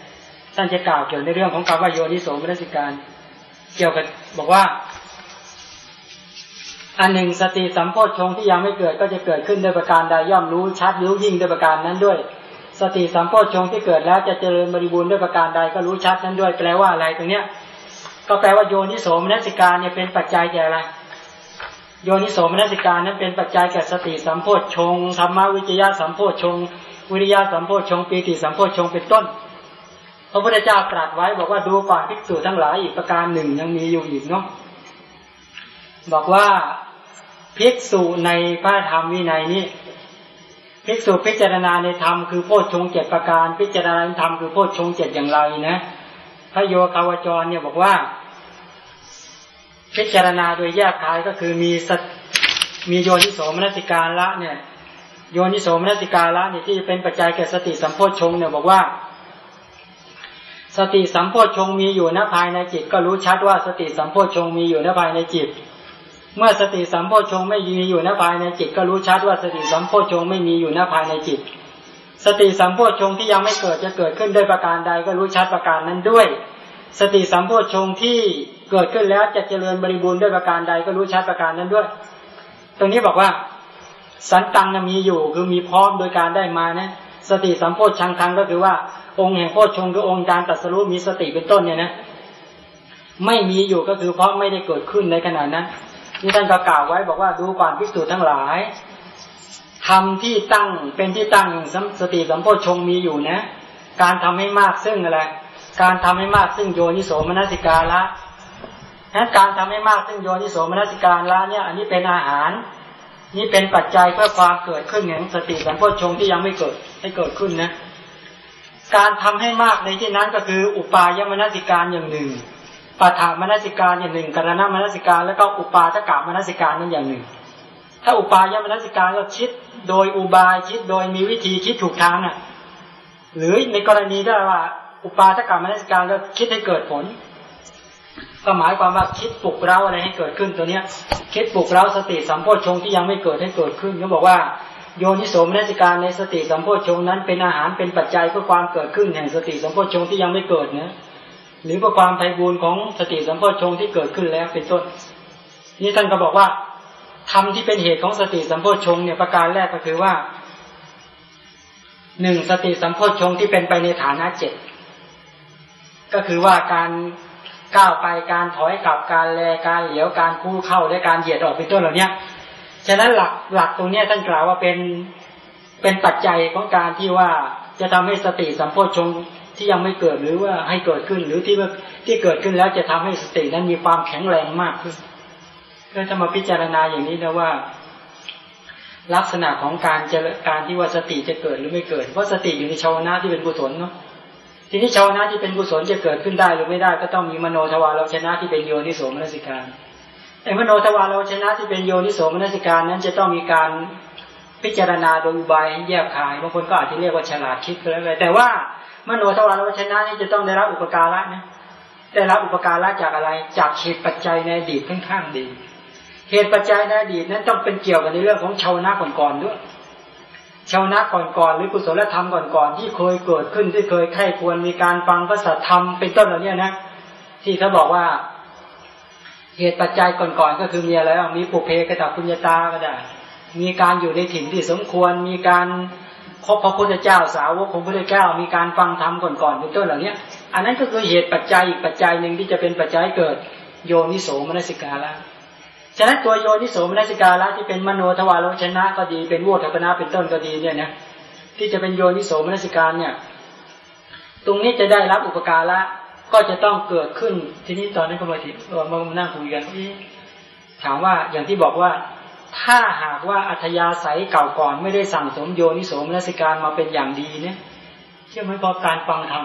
ท่านจะกล่าวเกี่ยวในเรื่องของคำว่าโยนิโสมนสิการ เกี่ยวกับบอกว่า อันหนึ่งสติสัมโพชฌงที่ยังไม่เกิดก็จะเกิดขึ้นด้วยประการใดย่อมรู้ชัดรู้ยิ่งด้วยประการนั้นด้วย สติสัมโพชฌงที่เกิดแล้วจะเจริญบริบูรณ์ด้วยประการใดก็รู้ชัดนั้นด้วยแปลว่าอะไรตรงเนี้ย ก็แปลว่าโยนิโสมนัสิการเนี่ยเป็นปัจจัยแก่อะไรโยนิโสมนัสิการนั้นเป็นปัจจัยแก่สติสัมโพชฌงธรรมวิจยะสัมโพชฌงวิริยะสัมโพชฌงปีติสัมโพชฌงเป็นต้น พระพุทธเจ้าตรัสไว้บอกว่าดูก่อนภิกษุทั้งหลายอีกประการหนึ่งยังมีอยู่อีกเนาะบอกว่าภิกษุในพระธรรมวินัยนี้ภิกษุพิจารณาในธรรมคือโพชฌงเจ็ดประการ พิจารณาในธรรมคือโพชฌงเจ็ดอย่างไรนะพระโยคาวจรเนี่ยบอกว่า พิจารณาโดยแยกคายก็คือมีสมีโยนิโสมนสิการละเนี่ย โยนิโสมนสิการละเนี่ยที่เป็นปัจจัยแก่สติสัมโพชฌงเนี่ยบอกว่า สติสัมโพชงมีอยู่ณภายในจิต ก็รู้ชัดว่าสติสัมโพชงมีอยู่ณภายในจิต เมื่อสติสัมโพชงไม่มีอยู่ณภายในจิต ก็รู้ชัดว่าสติสัมโพชงไม่มีอยู่ณภายในจิต สติสัมโพชงที่ยังไม่เกิดจะเกิดขึ้นด้วยประการใดก็รู้ชัดประการนั้นด้วย สติสัมโพชงที่เกิดขึ้นแล้วจะเจริญบริบูรณ์ด้วยประการใดก็รู้ชัดประการนั้นด้วย ตรงนี้บอกว่า สันตังมีอยู่คือมีพร้อมโดยการได้มานะ สติสัมโพชังคังก็คือว่า องค์แห่งโพชงคือองค์การตัดสรุปมีสติเป็นต้นเนี่ยนะไม่มีอยู่ก็คือเพราะไม่ได้เกิดขึ้นในขณะนั้นนี่ท่านก็กาวไว้บอกว่าดูก่อนภิกษุทั้งหลายทำที่ตั้งเป็นที่ตั้งสติสัมโพชงมีอยู่นะ การทำให้มากซึ่งอะไรการทำให้มากซึ่งโยนิโสมนสิกาละการทำให้มากซึ่งโยนิโสมนสิการละเนี่ย อันนี้เป็นอาหาร นี่เป็นปัจจัยเพื่อความเกิดขึ้นแห่งสติสัมโพชงที่ยังไม่เกิดให้เกิดขึ้นนะ การทำให้มากในที่นั้นก็คือ อุปายมนสิการอย่างหนึ่งปัฐามนสิการอย่างหนึ่งกรณมนสิการ แล้วก็อุปาทกามนสิการนั่นอย่างหนึ่ง ถ้าอุปายมนสิการก็คิดโดยอุบายคิดโดยมีวิธีคิดถูกทางอะ หรือในกรณีที่ว่า อุปาทกามนสิการก็คิดให้เกิดผล ก็หมายความว่าคิดปลุกเร้าอะไรให้เกิดขึ้นตัวเนี้ย คิดปลุกเร้าสติสัมโพชงที่ยังไม่เกิดให้เกิดขึ้นเขาบอกว่าโยนิโสมนสิการในสติสัมโพชงนั้นเป็นอาหารเป็นปัจจัยเพื่อความเกิดขึ้นแห่งสติสัมโพชงที่ยังไม่เกิดเนะหรือเพื่อความไพ่บูรณ์ของสติสัมโพชงที่เกิดขึ้นแล้วเป็นต้นนี่ท่านก็บอกว่าธรรมที่เป็นเหตุของสติสัมโพชงเนี่ยประการแรกก็คือว่าหนึ่งสติสัมโพชงที่เป็นไปในฐานะเจ็ดก็คือว่าการ ก้าวไปการถอยกลับการแลการเหลียวการคู่เข้าและการเหยียดออกเป็นต้นเหล่านี้ฉะนั้นหลักหลักตรงนี้ท่านกล่าวว่าเป็นเป็นปัจจัยของการที่ว่าจะทำให้สติสัมโพชฌงที่ยังไม่เกิดหรือว่าให้เกิดขึ้นหรือที่ที่เกิดขึ้นแล้วจะทำให้สตินั้นมีความแข็งแรงมากขึ้นก็จะมาพิจารณาอย่างนี้นะว่า ลักษณะของการเจริญการที่ว่าสติจะเกิดหรือไม่เกิดเพราะสติอยู่ในชาวนาที่เป็นกุศลเนาะ ทีนี้ชาวนาที่เป็นกุศลจะเกิดขึ้นได้หรือไม่ได้ ก็ต้องมีมโนทวารเราชนะที่เป็นโยนิโสมนสิการไอ้มโนทวารเราชนะที่เป็นโยนิโสมนสิการนั้นจะต้องมีการพิจารณาโดยอุบายแยกขายบางคนก็อาจจะเรียกว่าฉลาดคิดก็แล้วแต่ว่ามโนทวารวชนะนี่จะต้องได้รับอุปการะนะได้รับอุปการะจากอะไร จากเหตุปัจจัยในอดีตค่อนข้างดี เหตุปัจจัยในอดีตนั้นต้องเป็นเกี่ยวกับในเรื่องของชาวนาก่อนๆด้วย ชาวนาก่อนๆหรือกุศลธรรมก่อนๆที่เคยเกิดขึ้นที่เคยใคร่ควรมีการฟังพระสัทธรรมเป็นต้นเหล่านี้นะ ที่เขาบอกว่าเหตุปัจจัยก่อนๆก็คือมีอะไรมีปุเพกตะคุญญาตาก็ได้ มีการอยู่ในถิ่นที่สมควร มีการพบพระพุทธเจ้าสาวกของพระพุทธเจ้า มีการฟังธรรมก่อนๆเป็นต้นเหล่านี้อันนั้นก็คือเหตุปัจจัยอีกปัจจัยหนึ่งที่จะเป็นปัจจัยเกิดโยนิโสมนสิกาละ ฉะนั้นตัวโยนิโสมนสิกาละที่เป็นมโนทวารชนะก็ดีเป็นวัฏปนาเป็นต้นก็ดีเนี่ยนะที่จะเป็นโยนิโสมนสิการเนี่ย ตรงนี้จะได้รับอุปการะก็จะต้องเกิดขึ้นทีนี้ตอนนี้ก็มาถึงมานั่งคุยกันถามว่าอย่างที่บอกว่าถ้าหากว่าอัธยาศัยเก่าก่อนไม่ได้สั่งสมโยนิโสมนสิการมาเป็นอย่างดีเนี่ยเชื่อไหมพอการฟังธรรม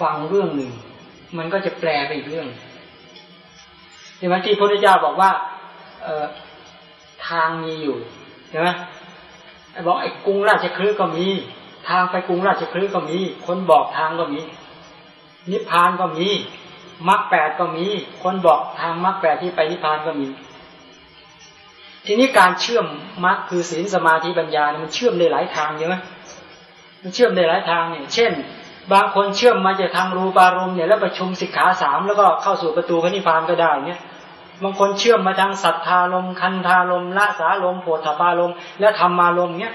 ฟังเรื่องหนึ่ง มันก็จะแปลไปอีกเรื่อง ช่ไหมที่พระพุทธเจ้าบอกว่า เออทางมีอยู่ใช่ไหมบอกไอ้กรุงราชคลือก็มี ทางไปกรุงราชคลือก็มี คนบอกทางก็มี นิพพานก็มีมรรคแปดก็มี คนบอกทางมรรคแปดที่ไปนิพพานก็มี ทีนี้การเชื่อมมรรคคือศีลสมาธิปัญญาเนี่ยมันเชื่อมได้หลายทางใช่ไหมมันเชื่อมได้หลายทางเนี่ย เช่น บางคนเชื่อมมาจากทางรูปารมณ์เนี่ยแล้วประชุมสิกขาสามแล้วก็เข้าสู่ประตูพระนิพพานก็ได้เนี่ย บางคนเชื่อมมาทางศรัทธาลมคันธาลมละสาลมโผฏฐปาลม และธรรมารมเนี่ย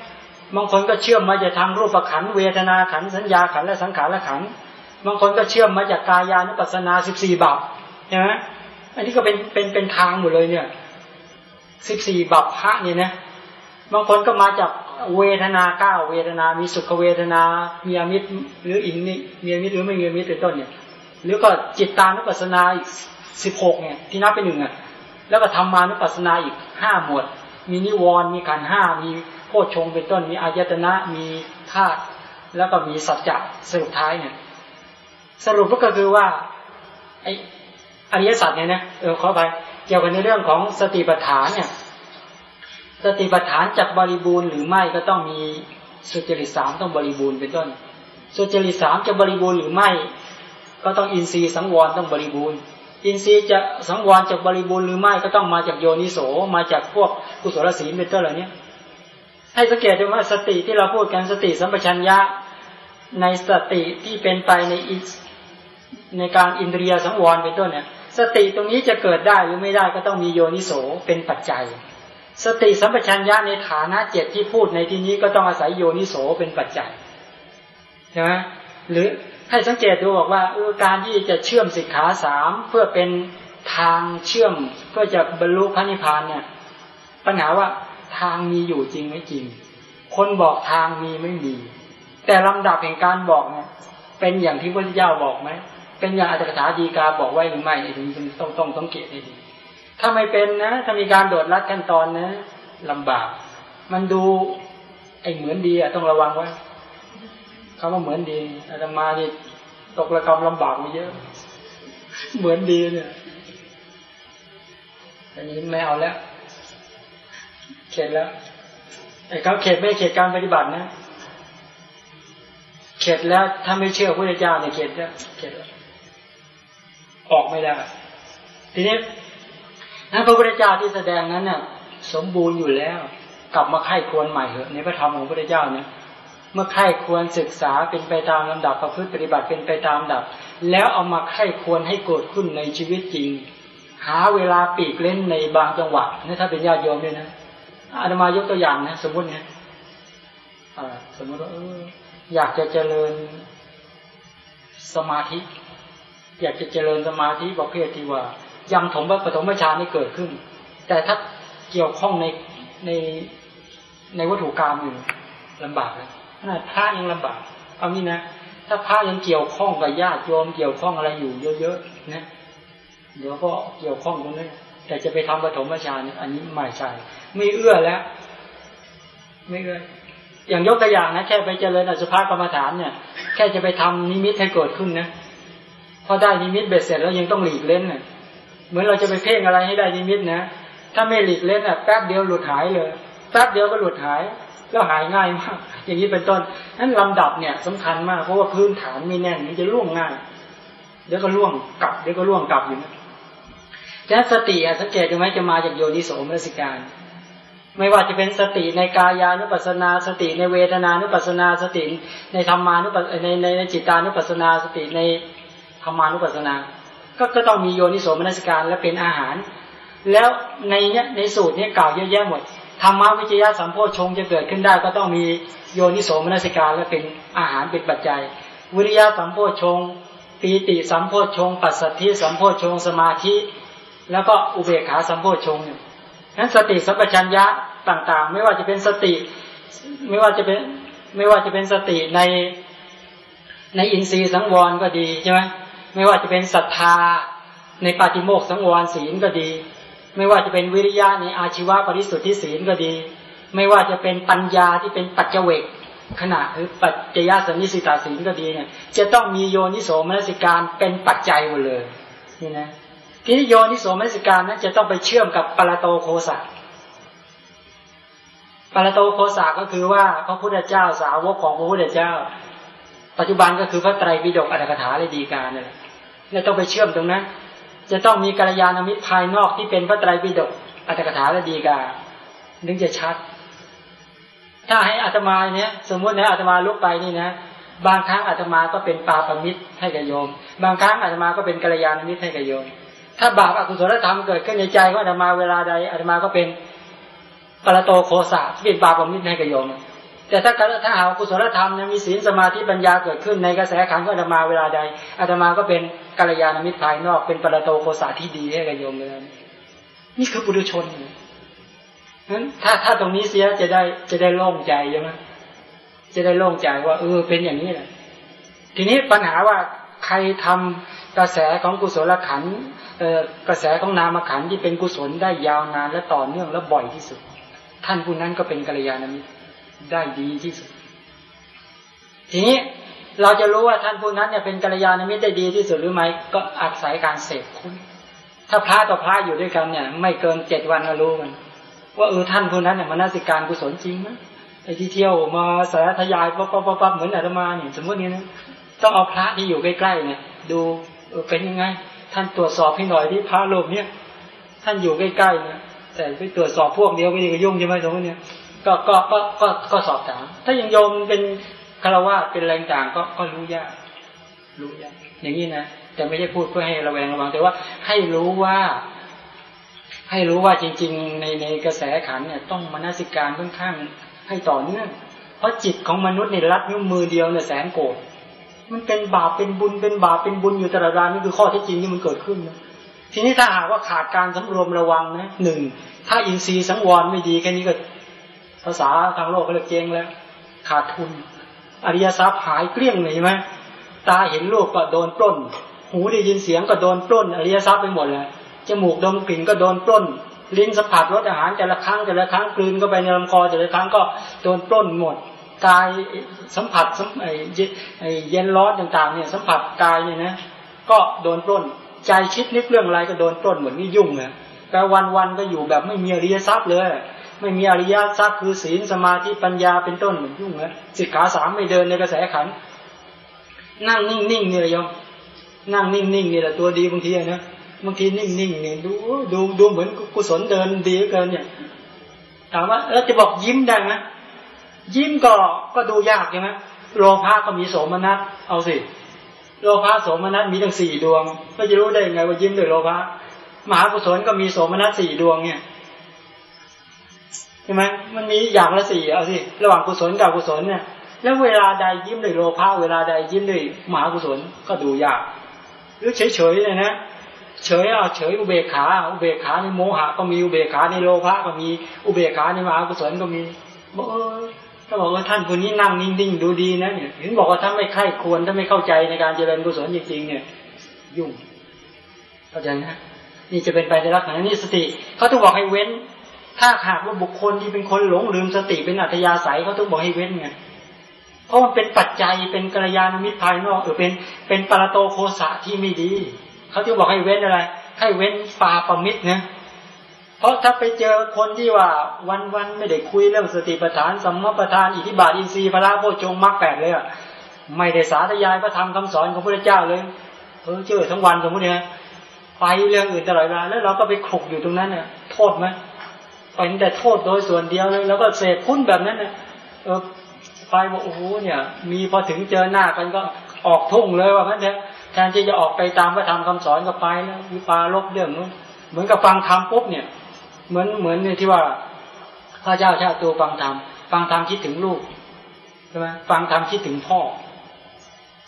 บางคนก็เชื่อมมาจากทางรูปขันเวทนาขันสัญญาขันและสังขารขันบางคนก็เชื่อมมาจากกายานุปัสสนาสิบสี่บาปใช่ไหมอันนี้ก็เป็นเป็นเป็นทางหมดเลยเนี่ยสิบสี่บัพพะเนี่ยนะบางคนก็มาจากเวทนาเก้าเวทนา มีสุขเวทนา มีอมิตรหรืออินนี่มีอมิตรหรือไม่มีอมิตรเป็นต้นเนี่ย หรือก็จิตตานุปัสสนาอีก สิบหกเนี่ยที่นับเป็นหนึ่งอะแล้วก็ธรรมานุปัสสนาอีกห้าหมวด มีนิวรณ์มีขันห้ามีโพชงเป็นต้นมีอายตนะมีธาตุแล้วก็มีสัจจะสรุปท้ายเนี่ยสรุปก็คือว่าไออริยสัจเนี่ยนะเออขอไปเกี่ยวกับในเรื่องของสติปัฏฐานเนี่ย สติปัฏฐานจักบริบูรณ์หรือไม่ก็ต้องมีสุจริตสามต้องบริบูรณ์เป็นต้น สุจริตสามจะบริบูรณ์หรือไม่ ก็ต้องอินทรีย์สังวรต้องบริบูรณ์ อินทรีย์จะสังวรจากบริบูรณ์หรือไม่ก็ต้องมาจากโยนิโสมาจากพวกกุศลศีลเป็นต้นเหล่านี้ให้สังเกตดูว่าสติที่เราพูดกันสติสัมปชัญญะในสติที่เป็นไปในในการอินทรียสังวรเป็นต้นเนี่ย สติตรงนี้จะเกิดได้หรือไม่ได้ก็ต้องมีโยนิโสเป็นปัจจัย สติสัมปชัญญะในฐานะเจ็ดที่พูดในที่นี้ก็ต้องอาศัยโยนิโสเป็นปัจจัยใช่ไหมหรือ ให้สังเกตดูบอกว่าเออการที่จะเชื่อมสิกขาสามเพื่อเป็นทางเชื่อมเพื่อจะบรรลุพระนิพพานเนี่ย ปัญหาว่าทางมีอยู่จริงไม่จริง คนบอกทางมีไม่มี แต่ลำดับแห่งการบอกเนี่ยเป็นอย่างที่พระเจ้าบอกไหมเป็นอย่างอัตถกถาดีกาบอกไว้หรือไม่ถึงต้องต้องต้องเกตให้ดี ถ้าไม่เป็นนะ ถ้ามีการโดดลัดขั้นตอนนะลำบาก มันดูไอเหมือนดีอะต้องระวังไว้ คำว่าเหมือนดีอาตมานี่ตกระกรรมลำบากมาเยอะ เหมือนดีเนี่ยอันนี้ไม่เอาแล้ว เข็ดแล้วไอ้เขาเข็ดไม่เข็ดการปฏิบัตินะ เข็ดแล้วถ้าไม่เชื่อพระเจ้าเนี่ยเข็ดแล้วเข็ดแล้วออกไม่ได้ ทีนี้นั้นพระพุทธเจ้าที่แสดงนั้นน่ะ สมบูรณ์อยู่แล้ว กลับมาไข้ควรใหม่เหอะในพระธรรมของพระพุทธเจ้าเนี่ย เมื่อไข้ควรศึกษาเป็นไปตามลำดับประพฤติปฏิบัติเป็นไปตามดับ แล้วเอามาไข้ควรให้เกิดขึ้นในชีวิตจริง หาเวลาปีกเล่นในบางจังหวะนี่ถ้าเป็นญาติโยมเนี่ยนะอาตมายกตัวอย่างนะสมมติเนี่ยสมมติว่าอยากจะเจริญสมาธิ อยากจะเจริญสมาธิประเภทที่ว่า ยังถมว่าปฐมฌานนี่เกิดขึ้น แต่ถ้าเกี่ยวข้องในในในวัตถุกรรมอยู่ลำบากเลยขนาด พระยังลำบากเอางี้นะถ้าพระยังเกี่ยวข้องกับญาติโยมเกี่ยวข้องอะไรอยู่เยอะๆนะเดี๋ยวก็เกี่ยวข้องตรงนี้แต่จะไปทำปฐมฌานอันนี้ไม่ใช่ไม่เอื้อแล้วไม่เอื้ออย่างยกตัวอย่างนะแค่ไปเจริญอสุภกรรมฐานเนี่ย แค่จะไปทำนิมิตให้เกิดขึ้นนะพอได้นิมิตเบ็ดเสร็จแล้วยังต้องหลีกเล่นเนี่ยเหมือนเราจะไปเพ่งอะไรให้ได้นิมิตนะถ้าไม่หลีกเล่นอะแป๊บเดียวหลุดหายเลยแป๊บเดียวก็หลุดหาย แล้วหายง่ายมาก อย่างนี้เป็นต้นนั้นลำดับเนี่ยสำคัญมากเพราะว่าพื้นฐานไม่แน่นมันจะล่วงง่าย เดี๋ยวก็ล่วงกลับเดี๋ยวก็ล่วงกลับอยู่นะฉะนั้นสติสังเกตดูไหมจะมาจากโยนิโสมนสิการ ไม่ว่าจะเป็นสติในกายานุปัสนา สติในเวทนานุปัสนา สติในธรรมานุปัสในในในจิตานุปัสนา สติในธรรมานุปัสนา ก็ก็ต้องมีโยนิโสมนสิการและเป็นอาหาร แล้วในเนี้ยในสูตรเนี้ยกล่าวเยอะแยะหมด ธรรมวิจยะสัมโพชงจะเกิดขึ้นได้ก็ต้องมีโยนิโสมนสิการและเป็นอาหารเป็นปัจจัย วิริยะสัมโพชงปีติสัมโพชงปัสสัทธิสัมโพชงสมาธิ แล้วก็อุเบกขาสัมโพชงเนี่ยนั้นสติสัมปชัญญะต่างๆ ไม่ว่าจะเป็นสติ ไม่ว่าจะเป็นไม่ว่าจะเป็นสติในในอินทรีย์สังวรก็ดีใช่ไหมไม่ว่าจะเป็นศรัทธาในปาฏิโมกสังวรศีลก็ดี ไม่ว่าจะเป็นวิริยะในอาชีวะปริสุทธิศีลก็ดี ไม่ว่าจะเป็นปัญญาที่เป็นปัจเจเวกขณะหรือปัจจยสันนิสิตาศีลก็ดีเนี่ย จะต้องมีโยนิโสมนสิการเป็นปัจจัยหมดเลยนี่นะทีนี้โยนิโสมนสิการนั้นจะต้องไปเชื่อมกับปรโตโคสะปรโตโคสะก็คือว่าพระพุทธเจ้าสาวกของพระพุทธเจ้า ปัจจุบันก็คือพระไตรปิฎกอัตถกถาเลยดีการนี่ยเนี่ยต้องไปเชื่อมตรงนั้น จะต้องมีกัลยาณมิตรภายนอกที่เป็นพระไตรปิฎกอัตถกถาและดีกาถึงจะชัด ถ้าให้อัตมาเนี่ยสมมตินะอัตมาลุกไปนี่นะ บางครั้งอัตมาก็เป็นปาปมิตรให้กับโยม บางครั้งอัตมาก็เป็นกัลยาณมิตรให้กับโยม ถ้าบาปอกุศลธรรมเกิดขึ้นในใจของอัตมาเวลาใดอัตมาก็เป็นปรโตโคสะที่เป็นบาปมิตรให้กับโยม แต่ถ้าถ้าหากุศลธรรมเนี่ยมีศีลสมาธิปัญญาเกิดขึ้นในกระแสขันของอาตมาเวลาใดอาตมาก็เป็น กัลยาณมิตรภายนอกเป็นปรโตโคสาที่ดีให้กับโยมเลยนี่คือปุถุชนนั้นถ้าถ้าตรงนี้เสียจะได้จะได้โล่งใจใช่ไหมจะได้โล่งใจว่าเออเป็นอย่างนี้แหละทีนี้ปัญหาว่าใครทำกระแสของกุศลขันกระแสของนามขันที่เป็นกุศลได้ยาวนานและต่อเนื่องและบ่อยที่สุด ท่านผู้นั้นก็เป็นกัลยาณมิตรได้ดีที่สุด ทีนี้ เราจะรู้ว่าท่านผู้นั้นเนี่ยเป็นกัลยาณมิตรได้ดีที่สุดหรือไม่ก็อาศัยการเสพคุณ ถ้าพระต่อพระอยู่ด้วยกันเนี่ย ไม่เกินเจ็ดวันก็รู้มัน ว่าเออท่านผู้นั้นเนี่ยมันน่าสิการกุศลจริงไหมไอ้ที่เที่ยวมาสารทยายปั๊บปั๊บปั๊บเหมือนอาตมาเนี่ยสมมตินี้นะต้องเอาพระที่อยู่ใกล้ๆเนี่ยดูเออเป็นยังไง ท่านตรวจสอบให้หน่อยที่พระโลภเนี่ยท่านอยู่ใกล้ๆเนี่ยแต่ไปตรวจสอบพวกเดียวไม่ได้ก็ยุ่งใช่ไหมสมมติเนี่ยก็ก็ก็ก็ก็สอบถามถ้ายังโยมเป็น คารวะเป็นแรงต่างก็ก็รู้ยากรู้ยากอย่างนี้นะแต่ไม่ใช่พูดเพื่อให้ระแวงระวังแต่ว่าให้รู้ว่า ให้รู้ว่าจริง ๆ ในในกระแสขันเนี่ย ต้องมนสิการค่อนข้างให้ต่อเนื่องเพราะจิตของมนุษย์ในรัดนิ้วมือเดียวเนี่ยแสนโกรธมันเป็นบาปเป็นบุญเป็นบาปเป็นบุญอยู่ตลอดเวลานี่คือข้อที่จริงที่มันเกิดขึ้นนะทีนี้ถ้าหากว่าขาดการสำรวมระวังนะหนึ่งถ้าอินทรีย์สังวรไม่ดีแค่นี้ก็ภาษาทางโลกก็เรียกเจ๊งแล้ว ขาดทุน อริยทรัพย์หายเกลี้ยงเลยใช่ไหมตาเห็นรูปก็โดนปล้น หูได้ยินเสียงก็โดนปล้น อริยทรัพย์ไปหมดเลยจมูกดมกลิ่นก็โดนปล้น ลิ้นสัมผัสรสอาหารแต่ละครั้งแต่ละครั้งกลืนก็ไปในลำคอแต่ละครั้งก็โดนปล้นหมดกายสัมผัสไอ้เย็นร้อนต่างๆเนี่ยสัมผัสกายเนี่ยนะก็โดนปล้น ใจคิดนึกเรื่องอะไรก็โดนปล้นเหมือนนี่ยุ่งเลยแต่วันๆก็อยู่แบบไม่มีอริยทรัพย์เลย ไม่มีอริยทรัพย์คือศีลสมาธิปัญญาเป็นต้นเหมือนยุ่งเลยสิกขาสามไม่เดินในกระแสขัน นั่งนิ่งๆนี่แหละยมนั่งนิ่งๆนี่แหละตัวดีบางทีนะบางทีนิ่งๆเนี่ยดูดูดูเหมือนกุศลเดินดีเกินเนี่ยถามว่าเราจะบอกยิ้มได้ไหมยิ้มก็ก็ดูยากใช่ไหมโลภะก็มีโสมนัสเอาสิโลภะโสมนัสมีทั้งสี่ดวง ก็จะรู้ได้ยังไงว่ายิ้มด้วยโลภะมหากุศลก็มีโสมนัสสี่ดวงเนี่ย ช่ไหมมันมีอย่างละสี่เอาสิระหว่างกุศลกับกุศลเนี่ย แล้วเวลาใดยิ้มด้วยโลภะเวลาใดยิ้มด้วยมหากุศลก็ดูยาก หรือเฉยๆเลยนะเฉยเอาเฉยอุเบกขาอุเบกขาในโมหะก็มีอุเบกขาในโลภะก็มีอุเบกขาในมหากุศลก็มีบอกเออถ้าบอกว่าท่านคนนี้นั่งนิ่งๆดูดีนะเนี่ยเห็นบอกว่าถ้าไม่ใคร่ควรถ้าไม่เข้าใจในการเจริญกุศลจริงๆเนี่ย ยุ่งเข้าใจนะนี่จะเป็นไปในลักษณะนี้สติเขาต้องบอกให้เว้น ถ้าหากว่าบุคคลที่เป็นคนหลงลืมสติเป็นอัธยาศัยเขาต้องบอกให้เว้นไงเพราะมันเป็นปัจจัยเป็นกัลยาณมิตรภายนอกหรือเป็นเป็นปรโตโคสะที่ไม่ดีเขาจะบอกให้เว้นอะไร ให้เว้นปาปมิตรนะเพราะถ้าไปเจอคนที่ว่าวันวันไม่ได้คุยเรื่องสติปัฏฐานสัมมาปัฏฐานอิทธิบาทอินทรีย์พระโพชงมรรคแปดเลยอะไม่ได้สาธยายพระธรรมคำสอนของพระเจ้าเลยเออเจอทั้งวันสมมติเนี่ยไปเรื่องอื่นตลอดเวลาแล้วเราก็ไปขลุกอยู่ตรงนั้นเนี่ยโทษไหม เป็นแต่โทษโดยส่วนเดียวเลย แล้วก็เสพคุ้นแบบนั้นนี่ยเออไปบอกโอ้โหเนี่ย มีพอถึงเจอหน้ากันก็ออกทุ่งเลยว่างั้นเถอะแทนที่จะออกไปตามพระธรรมคาสอนก็ไปแล้ววิปลาลบเรื่องนู้นเหมือนกับฟังธรรมปุ๊บเนี่ย เหมือนเหมือนเนี่ยที่ว่าพระเจ้าชาติตัวฟังธรรมฟังธรรมคิดถึงลูกใช่ไหมฟังธรรมคิดถึงพ่อ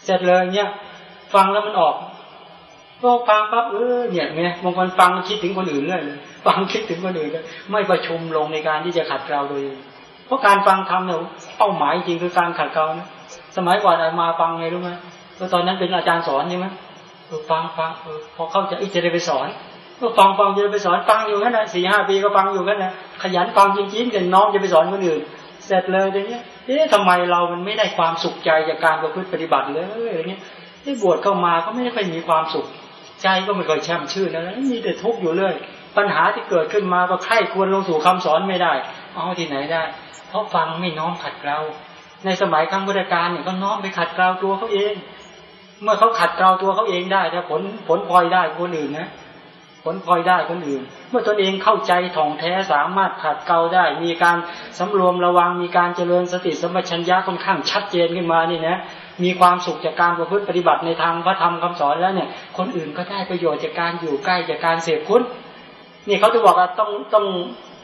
เสร็จเลยเนี่ย ฟังแล้วมันออก ก็ฟังปั๊บเออเนี่ยเนี่ยบางคนฟังคิดถึงคนอื่นเลยฟังคิดถึงคนอื่นเลยไม่ประชุมลงในการที่จะขัดเกลาโดยเพราะการฟังธรรมเนี่ยเป้าหมายจริงคือการขัดเกลานะสมัยก่อนอามาฟังไงรู้ไหมก็ตอนนั้นเป็นอาจารย์สอนใช่ไหมเออฟังฟังเออพอเข้าใจจะได้ไปสอนก็ฟังฟังจะไปสอนฟังอยู่นั่นแหละสี่ห้าปีก็ฟังอยู่นั่นแหละขยันฟังจริงๆแต่น้องจะไปสอนคนอื่นเสร็จเลยเดี๋ยวนี้ยเอ๊ะทำไมเรามันไม่ได้ความสุขใจจากการประพฤติปฏิบัติเลยอย่างเงี้ยที่บวชเข้ามาก็ไม่ได้ค่อยมีความสุข ใจก็ไม่ค่อยแช่มชื่นนะมีแต่ทุกข์อยู่เลยปัญหาที่เกิดขึ้นมาก็ไข้ควรลงสู่คำสอนไม่ได้เอาที่ไหนได้ เพราะฟังไม่น้อมขัดเราในสมัยครั้งพุทธกาลเนี่ยก็น้อมไปขัดเกลาตัวเขาเอง เมื่อเขาขัดเกลาตัวเขาเองได้แต่ผลผลพลอยได้คนอื่นนะผลพลอยได้คนอื่น เมื่อตนเองเข้าใจถ่องแท้สามารถขัดเกลาได้ มีการสำรวมระวังมีการเจริญสติสมัชัญญะค่อนข้างชัดเจนขึ้นมานี่นะ มีความสุขจากการประพฤติปฏิบัติในทางพระธรรมคำสอนแล้วเนี่ย คนอื่นก็ได้ประโยชน์จากการอยู่ใกล้จากการเสพคุณนี่เขาจะบอกว่าต้องต้อง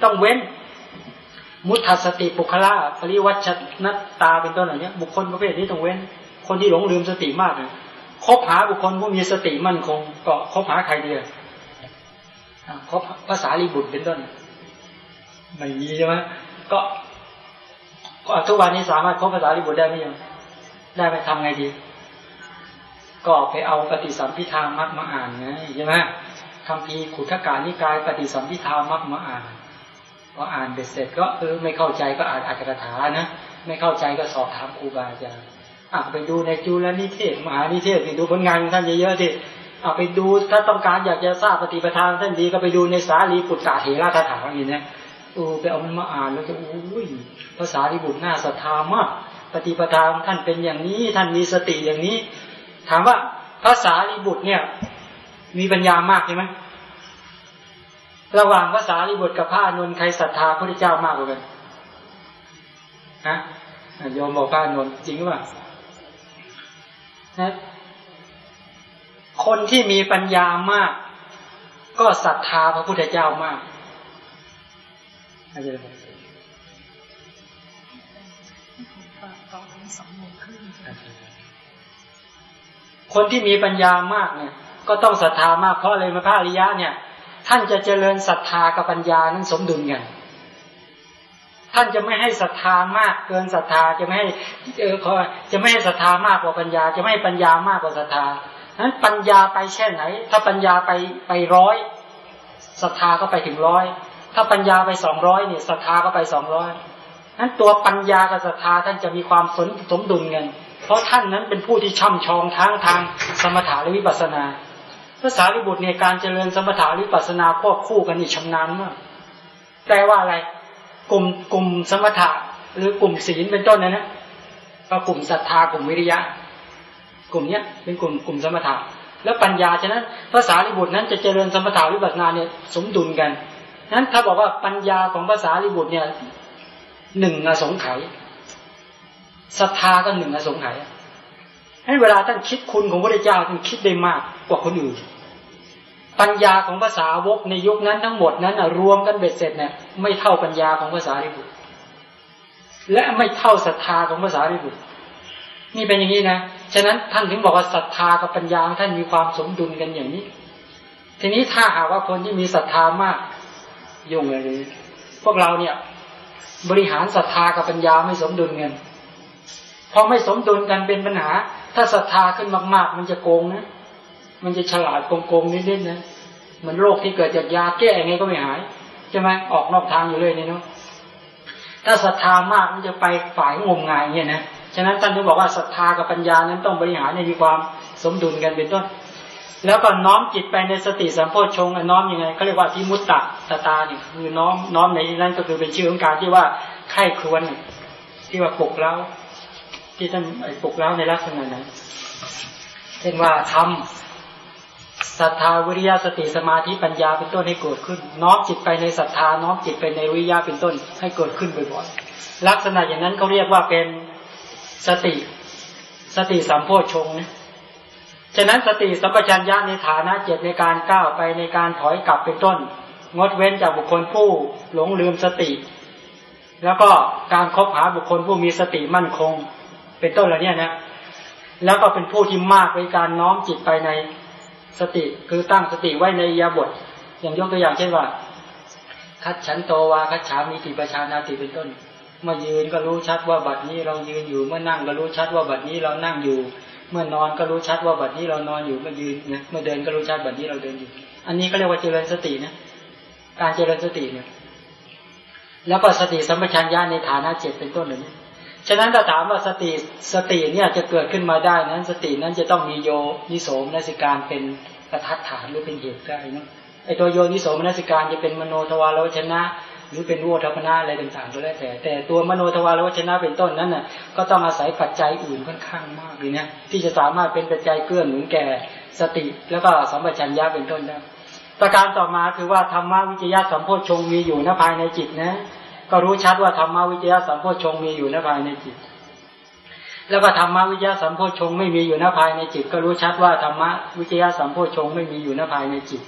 ต้องเว้น มุทัสติปุคละปริวัชนตาเป็นต้นอะไรเนี้ยบุคคลประเภทนี้ต้องเว้น คนที่หลงลืมสติมากเลยคบหาบุคคลผู้มีสติมั่นคง ก็คบหาใครเดียวคบภาษาลีบุตรเป็นต้นไม่มีใช่ไหมก็ก็ทุกวันนี้สามารถคบภาษาลีบุตรได้ไหมยัง ได้ไปทำไงดี ก็ไปเอาปฏิสัมพิธามักมาอ่านไงใช่ไหมคำพีขุทการนิกาย ปฏิสัมพิธามักมาอ่านพออ่านเบ็ดเสร็จก็เออไม่เข้าใจก็อ่านอัจฉริถานะไม่เข้าใจก็สอบถามครูบาอาจารย์อะไปดูในจุลนิเทศมหานิเทศไปดูผลงานท่านเยอะๆที่เอาไปดูถ้าต้องการอยากจะทราบปฏิปทานท่านดีก็ไปดูในสารีปุตตะเถระคาถาอย่างนี้นะโอ้ไปเอามันมาอ่านแล้วจะอุ้ยภาษาลิบุตรน่าศรัทธามาก ปฏิปทานท่านเป็นอย่างนี้ ท่านมีสติอย่างนี้ ถามว่าภาษาลิบุตรเนี่ย มีปัญญามากใช่ไหมระหว่างภาษาลิบุตรกับพระอนุนใครศรัทธาพระเจ้ามากกว่ากันฮะโยมบอกพระอนุนจริงหรือเปล่านะคนที่มีปัญญามาก ก็ศรัทธาพระพุทธเจ้ามากอะไรย์ นะคนที่มีปัญญามากเนี่ย ก็ต้องศรัทธามากเพราะอะไรมาพระอริยะเนี่ย ท่านจะเจริญศรัทธากับปัญญานั้นสมดุลกันท่านจะไม่ให้ศรัทธามากเกินศรัทธาจะไม่ให้เออขอจะไม่ให้ศรัทธามากกว่าปัญญา จะไม่ให้ปัญญามากกว่าศรัทธานั้นปัญญาไปแค่ไหน ถ้าปัญญาไปไปร้อยศรัทธาก็ไปถึงร้อยถ้าปัญญาไปสองร้อยเนี่ยศรัทธาก็ไปสองร้อย นั้นตัวปัญญากับศรัทธาท่านจะมีความสนสมดุลกันเพราะท่านนั้นเป็นผู้ที่ช่ำชองทั้งทางสมถะและวิปัสนาภาษาลิบุตรในการเจริญสมถะวิปัสนาควบคู่กันนี่ชำนาญมากแปลว่าอะไร กลุ่มกลุ่มสมถะหรือกลุ่มศีลเป็นต้นนะนะก็กลุ่มศรัทธากลุ่มวิริยะ กลุ่มเนี้ยเป็นกลุ่มกลุ่มสมถะแล้วปัญญาฉะนั้นภาษาลิบุตรนั้นจะเจริญสมถะวิปัสสนาเนี่ยสมดุลกันนั้นถ้าบอกว่าปัญญาของภาษาลิบุตรเนี่ย หนึ่งอสงไขยศรัทธาก็หนึ่งอสงไขยให้เวลาท่านคิดคุณของพระเจ้าท่านคิดได้มากกว่าคนอื่น ปัญญาของภาษาวกในยุคนั้นทั้งหมดนั้นรวมกันเบ็ดเสร็จเนี่ยไม่เท่าปัญญาของภาษาลิบุตรและไม่เท่าศรัทธาของภาษาลิบุตรนี่เป็นอย่างนี้นะฉะนั้นท่านถึงบอกว่าศรัทธากับปัญญาท่านมีความสมดุลกันอย่างนี้ ทีนี้ถ้าหากว่าคนที่มีศรัทธามากยุ่งเลยพวกเราเนี่ย บริหารศรัทธากับปัญญาไม่สมดุลกันพอไม่สมดุลกันเป็นปัญหา ถ้าศรัทธาขึ้นมาก ๆ มันจะโกงนะ มันจะฉลาดโกงๆนิดๆนะเหมือนโรคที่เกิดจากยาแก้ไงก็ไม่หายใช่ไหมออกนอกทางอยู่เลยนี่เนาะถ้าศรัทธามากมันจะไปฝ่ายงมงายเนี่ยนะฉะนั้นท่านถึงบอกว่าศรัทธากับปัญญานั้นต้องบริหารในมีความสมดุลกันเป็นต้น แล้วก็น้อมจิตไปในสติสัมโพชงน้อมยังไงเขาเรียกว่าที่มุตตะตาตาเนี่ยคือน้อมน้อมในนั้นก็คือเป็นชื่อของการที่ว่าไข้ครวนที่ว่าปลุกแล้วที่ท่านปลุกเล้าในลักษณะนั้นเช่นว่าทำศรัทธาวิริยะสติสมาธิปัญญาเป็นต้นให้เกิดขึ้น น้อมจิตไปในศรัทธาน้อมจิตไปในวิริยะเป็นต้นให้เกิดขึ้นบ่อยๆลักษณะอย่างนั้นเขาเรียกว่าเป็นสติสติสัมโพชงนะ ฉะนั้นสติสัมปชัญญะในฐานะเจตในการก้าวไปในการถอยกลับเป็นต้น งดเว้นจากบุคคลผู้หลงลืมสติ แล้วก็การคบหาบุคคลผู้มีสติมั่นคง เป็นต้นเหล่านี้นะแล้วก็เป็นผู้ที่มากในการน้อมจิตไปในสติ คือตั้งสติไว้ในยาบท อย่างยกตัวอย่างเช่นว่า คัดฉันโตวาคัดฉามีติประชานาติเป็นต้นเมื่อยืนก็รู้ชัดว่าบัดนี้เรายืนอยู่เมื่อนั่งก็รู้ชัดว่าบัดนี้เรานั่งอยู่ มื่อนอนก็รู้ชัดว่าบัดนี้เรานอนอยู่เมื่อยืนนะเมื่อเดินก็รู้ชัดบัดนี้เราเดินอยู่ อันนี้ก็เรียกว่าเจริญสตินะการเจริญสติเนี่ย แล้วก็สติสัมปชัญญะในฐานะเจ็ดเป็นต้นเหล่านี้ฉะนั้นถ้าถามว่าสติสติเนี่ยจะเกิดขึ้นมาได้นั้น สตินั้นจะต้องมีโยนิโสมนสิการเป็นประทัดฐานหรือเป็นเหตุได้นะไอตัวโยนิโสมนสิการจะเป็นมโนทวาราวัชชนะ หรือเป็นโวฏฐัพพนะอะไรต่างๆก็แล้วแต่ แต่ตัวมโนทวาราวัชชนะเป็นต้นนั้นน่ะก็ต้องอาศัยปัจจัยอื่นค่อนข้างมากเลยนะที่จะสามารถเป็นปัจจัยเกื้อหนุนแก่สติแล้วก็สัมปชัญญะเป็นต้นได้ประการต่อมาคือว่าธรรมวิจยะสัมโพชงมีอยู่ณภายในจิตนะ ก็รู้ชัดว่าธรรมวิจยะสัมโพชงมีอยู่ในภายในจิต แล้วก็ธรรมวิจยะสัมโพชงไม่มีอยู่ในภายในจิต ก็รู้ชัดว่าธรรมวิจยะสัมโพชงไม่มีอยู่ในภายในจิต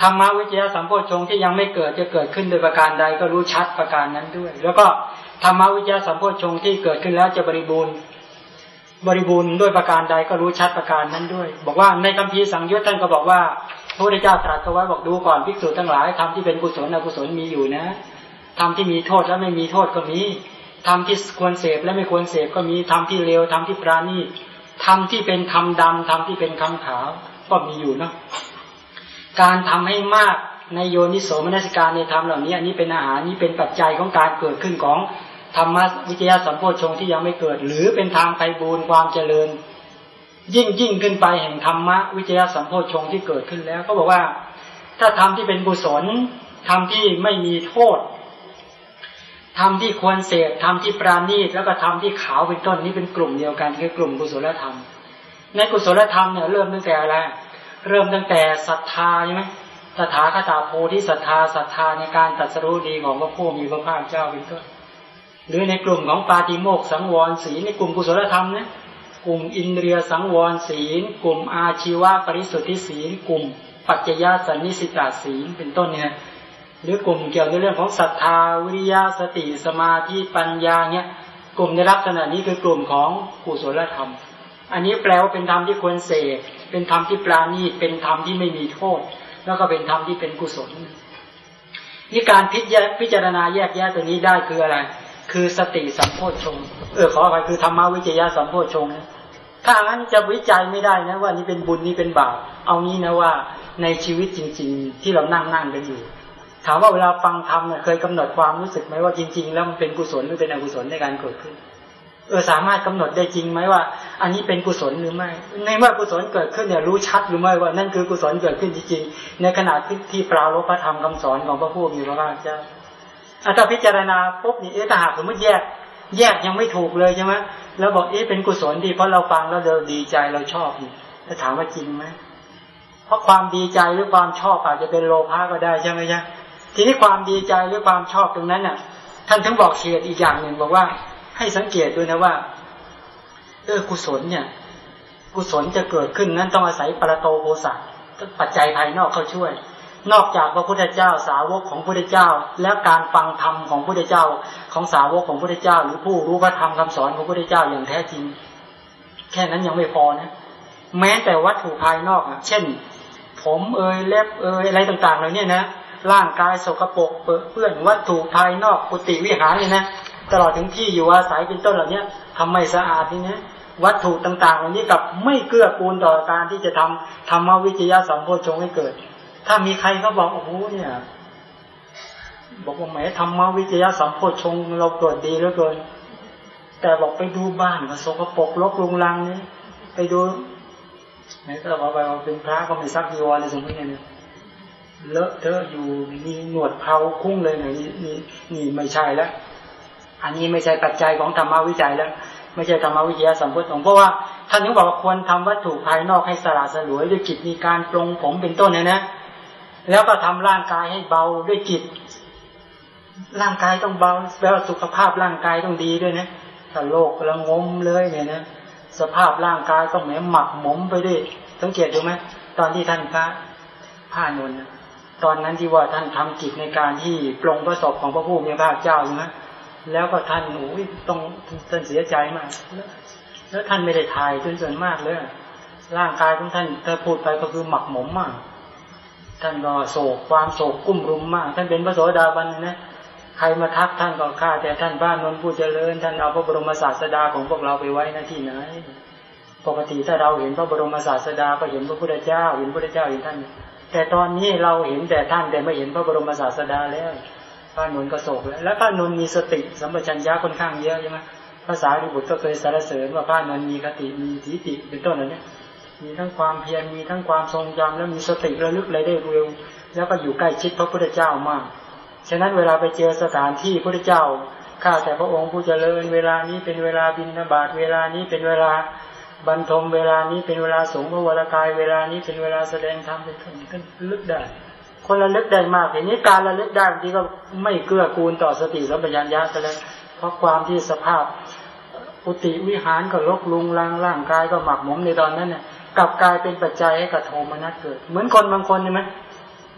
ธรรมวิจยสัมโพชงที่ยังไม่เกิดจะเกิดขึ้นโดยประการใดก็รู้ชัดประการนั้นด้วย แล้วก็ธรรมวิจยสัมโพชงที่เกิดขึ้นแล้วจะบริบูรณ์บริบูรณ์ด้วยประการใดก็รู้ชัดประการนั้นด้วย บอกว่าในคัมภีร์สังยุตท่านก็บอกว่าพระพุทธเจ้าตรัสเอาไว้บอกดูก่อนภิกษุทั้งหลายธรรมที่เป็นกุศลอกุศลมีอยู่นะทำที่มีโทษและไม่มีโทษก็มีทำที่ควรเสพและไม่ควรเสพก็มีทำที่เลวทำที่ปราณีทำที่เป็นคำดำทำที่เป็นคำขาวก็มีอยู่เนาะ การทำให้มากในโยนิโสมนัสการในธรรมเหล่านี้อันนี้เป็นอาหารนี้เป็นปัจจัยของการเกิดขึ้นของธรรมวิทยาสัมโพชงที่ยังไม่เกิด หรือเป็นทางไปบูรความเจริญ ยิ่งยิ่งขึ้นไปแห่งธรรมะวิทยาสัมโพชงที่เกิดขึ้นแล้ว ก็บอกว่า ถ้าทำที่เป็นกุศลทำที่ไม่มีโทษทำที่ควรเสพทำที่ปราณีตแล้วก็ทำที่ขาวเป็นต้นนี้เป็นกลุ่มเดียวกันคือกลุ่มกุศลธรรม ในกุศลธรรมเนี่ยเริ่มตั้งแต่อะไร เริ่มตั้งแต่ศรัทธาใช่ไหมสถาคตาโพธิศรัทธาศรัทธาในการตัดสรู้ดีของพระผู้มีพระภาคเจ้าเป็นต้นหรือในกลุ่มของปาติโมกสังวรศีลในกลุ่มกุศลธรรมนี่ยกลุ่มอินเดียสังวรศีล กลุ่มอาชีวะปริสุทธิศีล กลุ่มปัจจยสันนิสิตาศีลเป็นต้นเนี่ยหรือกลุ่มเกี่ยวกับเรื่องของศรัทธาวิริยะสติสมาธิปัญญาเนี่ยกลุ่มในลักษณะนี้คือกลุ่มของกุศลธรรม อันนี้แปลว่าเป็นธรรมที่ควรเสกเป็นธรรมที่ปราณีตเป็นธรรมที่ไม่มีโทษ แล้วก็เป็นธรรมที่เป็นกุศลนี่การพิจารณาแยกแยะตัวนี้ได้คืออะไร คือสติสัมโพชงเออขออภัยคือธรรมวิจยะสัมโพชงถ้างั้นจะวิจัยไม่ได้นะว่านี่เป็นบุญนี่เป็นบาปเอางี้นะว่าในชีวิตจริง ๆ ที่เรานั่งนั่งกันอยู่ ถามว่าเวลาฟังธรรมเนี่ยเคยกำหนดความรู้สึกไหมว่าจริง ๆ แล้วมันเป็นกุศลหรือเป็นอกุศลในการเกิดขึ้น เออสามารถกำหนดได้จริงไหมว่า อันนี้เป็นกุศลหรือไม่ ในเมื่อกุศลเกิดขึ้นเนี่ยรู้ชัดหรือไม่ว่านั่นคือกุศลเกิดขึ้นจริงๆในขณะที่ที่ปราลบพระธรรมคำสอนของพระผู้มีพระภาคเจ้าอาถ้าพิจารณาปุ๊บนี่เออถ้าหากสมมติแยก แยกยังไม่ถูกเลยใช่ไหมแล้วบอกเอ๊ะเป็นกุศลดีเพราะเราฟังแล้วเราดีใจเราชอบนี่ถ้าถามว่าจริงไหมเพราะความดีใจหรือความชอบอาจจะเป็นโลภะก็ได้ใช่ไหมจ๊ะทีนี้ความดีใจหรือความชอบตรงนั้นน่ะ ท่านถึงบอกเฉียดอีกอย่างหนึ่งบอกว่า ให้สังเกตด้วยนะว่าเออกุศลเนี่ย กุศลจะเกิดขึ้นนั้นต้องอาศัยปรโตโภสะปัจจัยภายนอกเข้าช่วย นอกจากพระพุทธเจ้าสาวกของพระพุทธเจ้า และการฟังธรรมของพระพุทธเจ้าของสาวกของพระพุทธเจ้า หรือผู้รู้พระธรรมคำสอนของพระพุทธเจ้าอย่างแท้จริง แค่นั้นยังไม่พอนะ แม้แต่วัตถุภายนอกเช่น ผมเอยเล็บเอยอะไรต่างๆเหล่านี้นะร่างกายสกปรกเปื้อนวัตถุภายนอกกุฏิวิหารเนี่ยนะ ตลอดถึงที่อยู่อาศัยเป็นต้นเหล่านี้ทำไม่สะอาดนี่นะวัตถุต่างๆเหล่านี้กับไม่เกื้อกูลต่อการที่จะทำธรรมวิจยะสัมโพชงให้เกิด ถ้ามีใครเขาบอกโอ้โหเนี่ยบอกว่าแหมธรรมวิจยะสัมโพชงเราเกิดดีเหลือเกิน แต่บอกไปดูบ้านมันสกปรกรกรุงรังนี่ไปดูไหนก็บอกไปว่าเป็นพระก็ไม่ซักยีวรในสมมติเนี่ยเลอะเทอะอยู่มีหนวดเผาคุ้งเลยเนี่ยนี่นี่ไม่ใช่แล้ว อันนี้ไม่ใช่ปัจจัยของธรรมวิจัยแล้ว ไม่ใช่ธรรมวิทยาสัมพุทธของเพราะว่าท่านยังบอกว่าควรทำวัตถุภายนอกให้สลาดสลวยด้วยจิตมีการปรงผมเป็นต้นเนี่ยนะ แล้วก็ทำร่างกายให้เบาด้วยจิต ร่างกายต้องเบาแล้วสุขภาพร่างกายต้องดีด้วยนะถ้าโลกละงมเลยเนี่ยนะสภาพร่างกายต้องแหมหมักหมมไปด้วยสังเกตดูไหมตอนที่ท่านพระผ้านนตอนนั้นที่ว่าท่านทำกิจในการที่ปรงพระศพของพระผู้มีพระเจ้าใช่ไหม แล้วก็ท่านโอ้ยต้องท่านเสียใจมาก แล้วท่านไม่ได้ถ่ายจนส่วนมากเลยร่างกายของท่านถ้าพูดไปก็คือหมักหมมมาก ท่านก็โศกความโศกกุ้มรุมมาก ท่านเป็นพระโสดาบันนะใครมาทักท่านก็ฆ่าแต่ท่านบ้านนนผู้เจริญ ท่านเอาพระบรมศาสดาของพวกเราไปไว้หน้าที่ไหนปกติถ้าเราเห็นพระบรมศาสดาก็เห็นพระพุทธเจ้า เห็นพระพุทธเจ้าเห็นท่าน แต่ตอนนี้เราเห็นแต่ท่านแต่ไม่เห็นพระบรมศาสดาแล้ว พระนนก็โศกแล้วแล้วพระนนมีสติสัมปชัญญะค่อนข้างเยอะใช่ไหมภาษาดิบุตรก็เคยสรรเสริญว่าพระนนมีคติมีทิฏฐิเป็นต้นอะไรเนี่ยมีทั้งความเพียรมีทั้งความทรงจำแล้วมีสติระลึกอะไรได้เร็ว แล้วก็อยู่ใกล้ชิดพระพุทธเจ้ามาก ฉะนั้นเวลาไปเจอสถานที่พระพุทธเจ้าข้าแต่พระองค์ผู้เจริญเวลานี้เป็นเวลาบินบาตเวลานี้เป็นเวลาบรรทมเวลานี้เป็นเวลาสงฆ์พระวรากาย เวลานี้เป็นเวลาแสดงธรรมเป็นต้นก็ลึกได้ คนระลึกได้มากอย่างนี้การระลึกได้บางทีก็ไม่เกื้อกูลต่อสติและปัญญาซะแล้วเพราะความที่สภาพปุติวิหารก็ลกลุงร่างร่างกายก็หมักหมมในตอนนั้นเนี่ยกลับกลายเป็นปัจจัยให้กับโทมนัสเกิด เหมือนคนบางคนใช่ไหม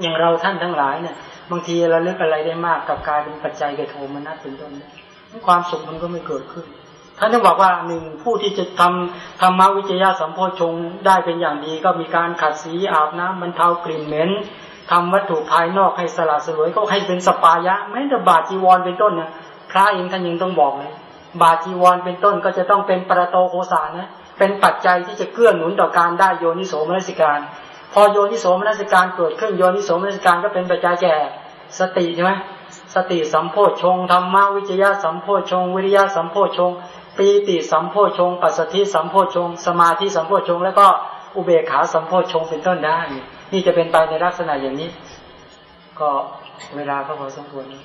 อย่างเราท่านทั้งหลายเนี่ย บางทีเราเลือกอะไรได้มากกลับกลายเป็นปัจจัยแก่โทมนัสเป็นต้นความสุขมันก็ไม่เกิดขึ้น ท่านต้องบอกว่าหนึ่งผู้ที่จะทำธรรมวิจยะสัมโพชงได้เป็นอย่างดี ก็มีการขัดสีอาบน้ำบรรเทากลิ่นเหม็น ทำวัตถุภายนอกให้สละสลวยก็ให้เป็นสปายะแม้แต่บาจีวรเป็นต้นเนี่ยพระเองท่านยังต้องบอกเลยบาจีวรเป็นต้นก็จะต้องเป็นประโตโคสานะเป็นปัจจัยที่จะเกื้อหนุนต่อการได้โยนิโสมนสิการ พอโยนิโสมนสิการเกิดขึ้นโยนิโสมนสิการก็เป็นปัจจัยแก่สติใช่ไหมสติสัมโพชงธรรมวิจยะสัมโพชงวิริยะสัมโพชงปีติสัมโพชงปัสสติสัมโพชงสมาธิสัมโพชงแล้วก็อุเบกขาสัมโพชงเป็นต้นได้ นี่จะเป็นไปในลักษณะอย่างนี้ ก็เวลาก็พอสมควรนะ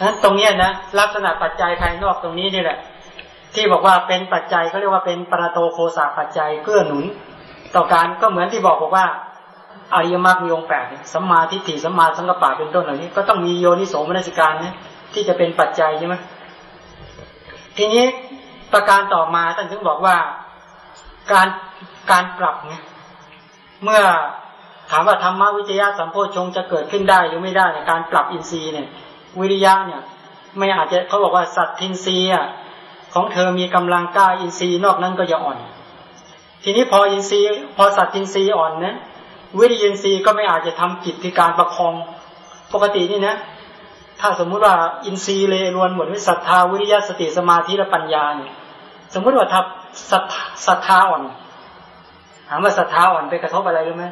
นั้นตรงนี้นะลักษณะปัจจัยภายนอกตรงนี้นี่แหละ ที่บอกว่าเป็นปัจจัยเขาเรียกว่าเป็นปรโตโคสาปัจจัยเกื้อหนุน ต่อการก็เหมือนที่บอกบอกว่าอริยมรรคมีองค์แปดสัมมาทิฏฐิสัมมาสังกปะเป็นต้นเหล่านี้ ก็ต้องมีโยนิโสมนสิการนะที่จะเป็นปัจจัยใช่ไหมทีนี้ ประการต่อมาท่านถึงบอกว่าการการปรับเนี่ยเมื่อถามว่าธรรมวิจยะสัมโพชงจะเกิดขึ้นได้หรือไม่ได้ในการปรับอินทรีย์เนี่ย วิริยะเนี่ย ไม่อาจจะเขาบอกว่าสัตว์ทินรีอะของเธอมีกำลังกล้าอินทรีย์นอกนั้นก็จะอ่อน ทีนี้พออินทรีย์ พอสัตว์ทินรีอ่อนนะวิริยินทรีย์ก็ไม่อาจจะทำกิจที่การประคองปกตินี่นะ ถ้าสมมุติว่าอินทรีย์เลยรวนหมดด้วยศรัทธาวิริยะสติสมาธิและปัญญาเนี่ย สมมุติว่าถ้าศรัทธาอ่อนถามว่าศรัทธาอ่อนไปกระทบอะไรรู้ไหม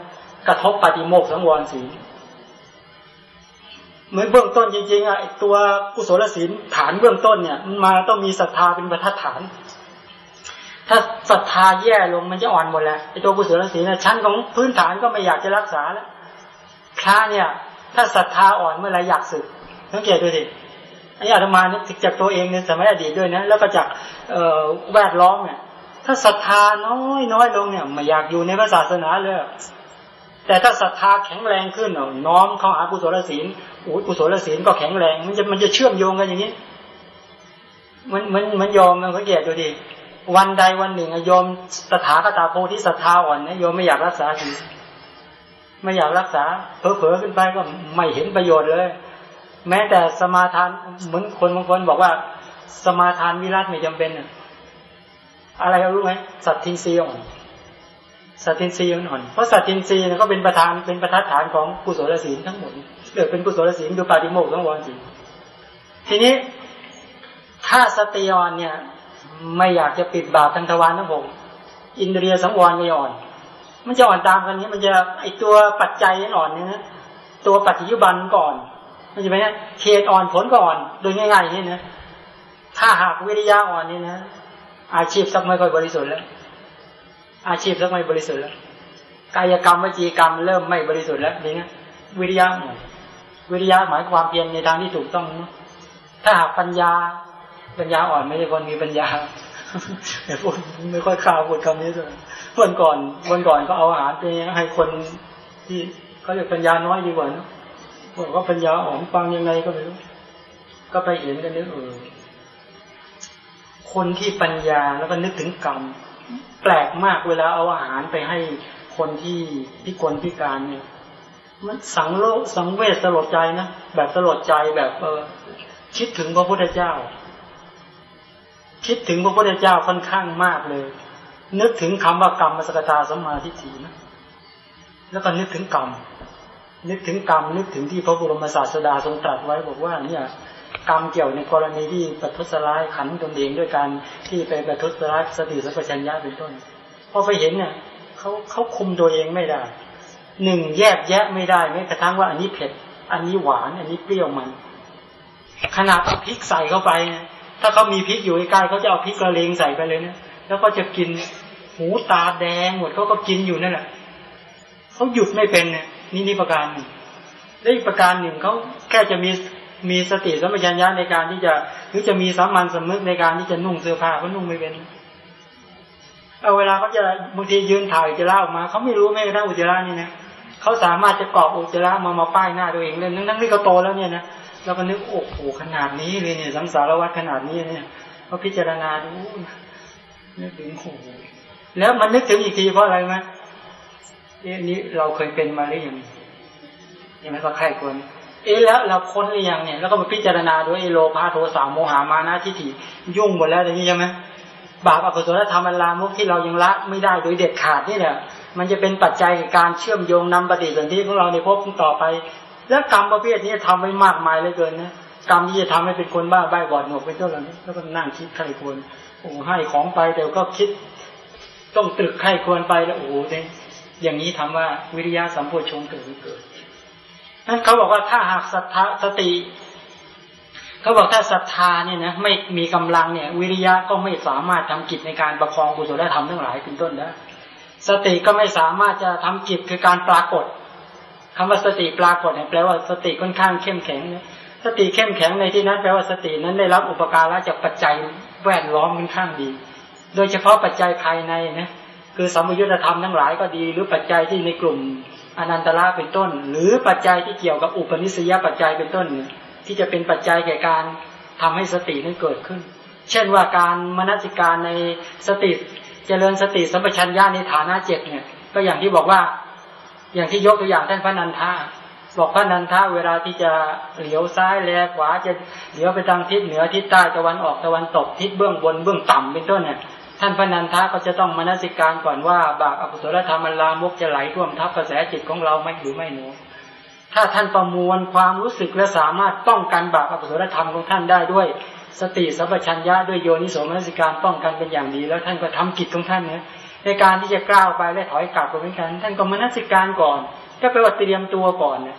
กระทบปฏิโมกสังวรศีลเหมือนเบื้องต้นจริงๆอะตัวกุศลศีลฐานเบื้องต้นเนี่ยมันมาต้องมีศรัทธาเป็นประทัดฐาน ถ้าศรัทธาแย่ลงมันจะอ่อนหมดแล้วไอตัวกุศลศีลเนี่ยชั้นของพื้นฐานก็ไม่อยากจะรักษาแล้วพระเนี่ย ถ้าศรัทธาอ่อนเมื่อไรอยากสึก สังเกตดูสิไอ้อาตมาเนี่ยจากตัวเองเนี่ยสมัยอดีตด้วยนะแล้วก็จากเออแวดล้อมเนี่ยถ้าศรัทธาน้อยน้อยลงเนี่ยไม่อยากอยู่ในพระศาสนาเลยแต่ถ้าศรัทธาแข็งแรงขึ้นน้อมเข้าหากุศลศีลโอ้กุศลศีลก็แข็งแรง มันจะมันจะเชื่อมโยงกันอย่างนี้ มันมันมันยอมมันสังเกตดูดิวันใดวันหนึ่งยอมตถาคตาโพธิศรัทธาอ่อนนะยอมไม่อยากรักษาศีลไม่อยากรักษาเผลอๆขึ้นไปก็ไม่เห็นประโยชน์เลย แม้แต่สมาทานเหมือนคนบางคนบอกว่า สมาทานวิรัตไม่จำเป็นอะไรก็รู้ไหมสัตทินรีอ่อนสัตทินรีมันอ่อนเพราะสัตทินรีเนี่ยก็เป็นประธานเป็นประธานฐานของกุศลศีลทั้งหมดเกิดเป็นกุศลศีลดูปาฏิโมกข์ทั้งวันศีลทีนี้ถ้าสติอ่อนเนี่ย ไม่อยากจะปิดบาปทางทวารทั้งหกอินเดียสังวรไม่อ่อน มันจะอ่อนตามกันนี้มันจะไอตัวปัจจัยอ่อนเนี่ยตัวปัจจุบันก่อน มันจะไปเนี่ยเขตอ่อนผลก่อนโดยง่ายๆอย่างนี้นะถ้าหากวิริยะอ่อนนี่นะอาชีพสักไม่ค่อยบริสุทธิ์แล้ว อาชีพสักไม่บริสุทธิ์แล้วกายกรรมวจีกรรมเริ่มไม่บริสุทธิ์แล้วนี่นะวิริยะหน่อยวิริยะหมายความเพียรในทางที่ถูกต้องถ้าหากปัญญา ปัญญาอ่อนไม่ใช่คนมีปัญญาแต่พูดไม่ค่อยข่าวพูดคำนี้เลยวันก่อนวันก่อนก็เอาอาหารไปให้คนที่เขาเรียกปัญญาน้อยดีกว่านะ บอกว่าปัญญาอ่อนฟังยังไงก็ไม่รู้ก็ไปเห็นกันนี่เออคนที่ปัญญาแล้วก็นึกถึงกรรม แปลกมากเวลาเอาอาหารไปให้คนที่พิกลพิการเนี่ย มันสังโลกสังเวชสลดใจนะแบบสลดใจแบบเออคิดถึงพระพุทธเจ้า คิดถึงพระพุทธเจ้าค่อนข้างมากเลย นึกถึงคำว่ากรรมมสกตาสัมมาทิฏฐินะแล้วก็นึกถึงกรรม นึกถึงกรรมนึกถึงที่พระบรมศาสดาทรงตรัสไว้บอกว่าเนี่ยกรรมเกี่ยวในกรณีที่ประทุษร้ายขันตนเองด้วยการที่ไปประทุษร้ายสติสัพพัญญาเป็นต้นพอไปเห็นเนี่ยเขาเขาคุมตัวเองไม่ได้หนึ่งแยกแยะไม่ได้แม้กระทั่งว่าอันนี้เผ็ด อันนี้หวาน อันนี้เปรี้ยวมัน ขนาดเอาพริกใส่เข้าไปนะถ้าเขามีพริกอยู่ใกล้เขาจะเอาพริกกระเลงใส่ไปเลยนะแล้วก็จะกินหูตาแดงหมดเขาก็กินอยู่นั่นแหละเขาหยุดไม่เป็นเนี่ย นี่นี่ประการหนึ่งและอีกประการหนึ่งเขาแค่จะมีมีสติสัมปชัญญะในการที่จะหรือจะมีสามัญสำนึกในการที่จะนุ่งเสื้อผ้าเขานุ่งไม่เป็นเอาเวลาเขาจะบางทียืนถ่ายอุจจาระออกมาเขาไม่รู้แม้กระทั่งอุจจาระนี่นะเขาสามารถจะกรอบอุจจาระมามาป้ายหน้าตัวเองเลยนั่งนี่เขาโตแล้วเนี่ยนะเราก็นึกโอ้โหขนาดนี้เลยเนี่ยสังสารวัฏขนาดนี้เนี่ยเขาพิจารณาดูนึกถึงโอ้โหแล้วมันนึกถึงอีกทีเพราะอะไรไหม เอ็นี่เราเคยเป็นมาหรือยังยังไม่ก็ใครควรเอ๊ะแล้วเราค้นหรือยังเนี่ยแล้วก็มาพิจารณาด้วยโลภะโทสะโมหามานะทิฏฐิยุ่งหมดแล้วอย่างนี้ใช่ไหมบาปอกุศลธรรมอันลามกที่เรายังละไม่ได้โดยเด็ดขาดนี่แหละมันจะเป็นปัจจัยในการเชื่อมโยงนำปฏิสนธิของเราในภพต่อไป แล้วกรรมประเภทนี้ทำไว้มากมายเหลยเกินนะกรรมที่จะทำให้เป็นคนบ้าใบ้บอดหนวกเป็นต้นเหล่านี้แล้วก็นั่งคิดใครควรโอ้ให้ของไปแต่ก็คิด ต้องตรึกใครควรไปแล้วโอ้โหเนี่ย อย่างนี้ทำว่าวิริยะสัมโพชงเกิดไม่เกิดนั้นเขาบอกว่าถ้าหากศรัทธาสติ เขาบอกถ้าศรัทธาเนี่ยนะไม่มีกำลังเนี่ย วิริยะก็ไม่สามารถทำกิจในการประคองกุศลธรรมทั้งหลายเป็นต้นได้สติก็ไม่สามารถจะทำกิจคือการปรากฏคำว่าสติปรากฏเนี่ยแปลว่าสติค่อนข้างเข้มแข็งสติเข้มแข็งในที่นั้นแปลว่าสตินั้นได้รับอุปการะจากปัจจัยแวดล้อมค่อนข้างดี โดยเฉพาะปัจจัยภายในนะ คือสมยุทธธรรมทั้งหลายก็ดี หรือปัจจัยที่ในกลุ่มอนันตระเป็นต้น หรือปัจจัยที่เกี่ยวกับอุปนิสัยปัจจัยเป็นต้น ที่จะเป็นปัจจัยแก่การทำให้สตินั้นเกิดขึ้น เช่นว่าการมนสิการในสติเจริญสติสัมปชัญญะในฐานะเจ็ดเนี่ย ก็อย่างที่บอกว่า อย่างที่ยกตัวอย่างท่านพระนันทาบอกพระนันทาเวลาที่จะเหลียวซ้ายแลขวาจะเหลียวไปทางทิศเหนือทิศใต้ตะวันออกตะวันตกทิศเบื้องบนเบื้องต่ำเป็นต้นเนี่ย ท่านพระนันทาก็จะต้องมนสิการก่อนว่า บาปอกุศลธรรมลามกจะไหลท่วมทับกระแสจิตของเราไหมหรือไม่หนูถ้าท่านประมวลความรู้สึกและสามารถป้องกันบาปอกุศลธรรมของท่านได้ด้วย สติสัพชัญญะด้วยโยนิโสมนสิการป้องกันเป็นอย่างดี แล้วท่านก็ทำกิจของท่านเนี่ยในการที่จะกล้าวไปและถอยกลับไปเหมือนกันท่านก็มนสิการก่อนก็ไปว่าเตรียมตัวก่อนเนี่ย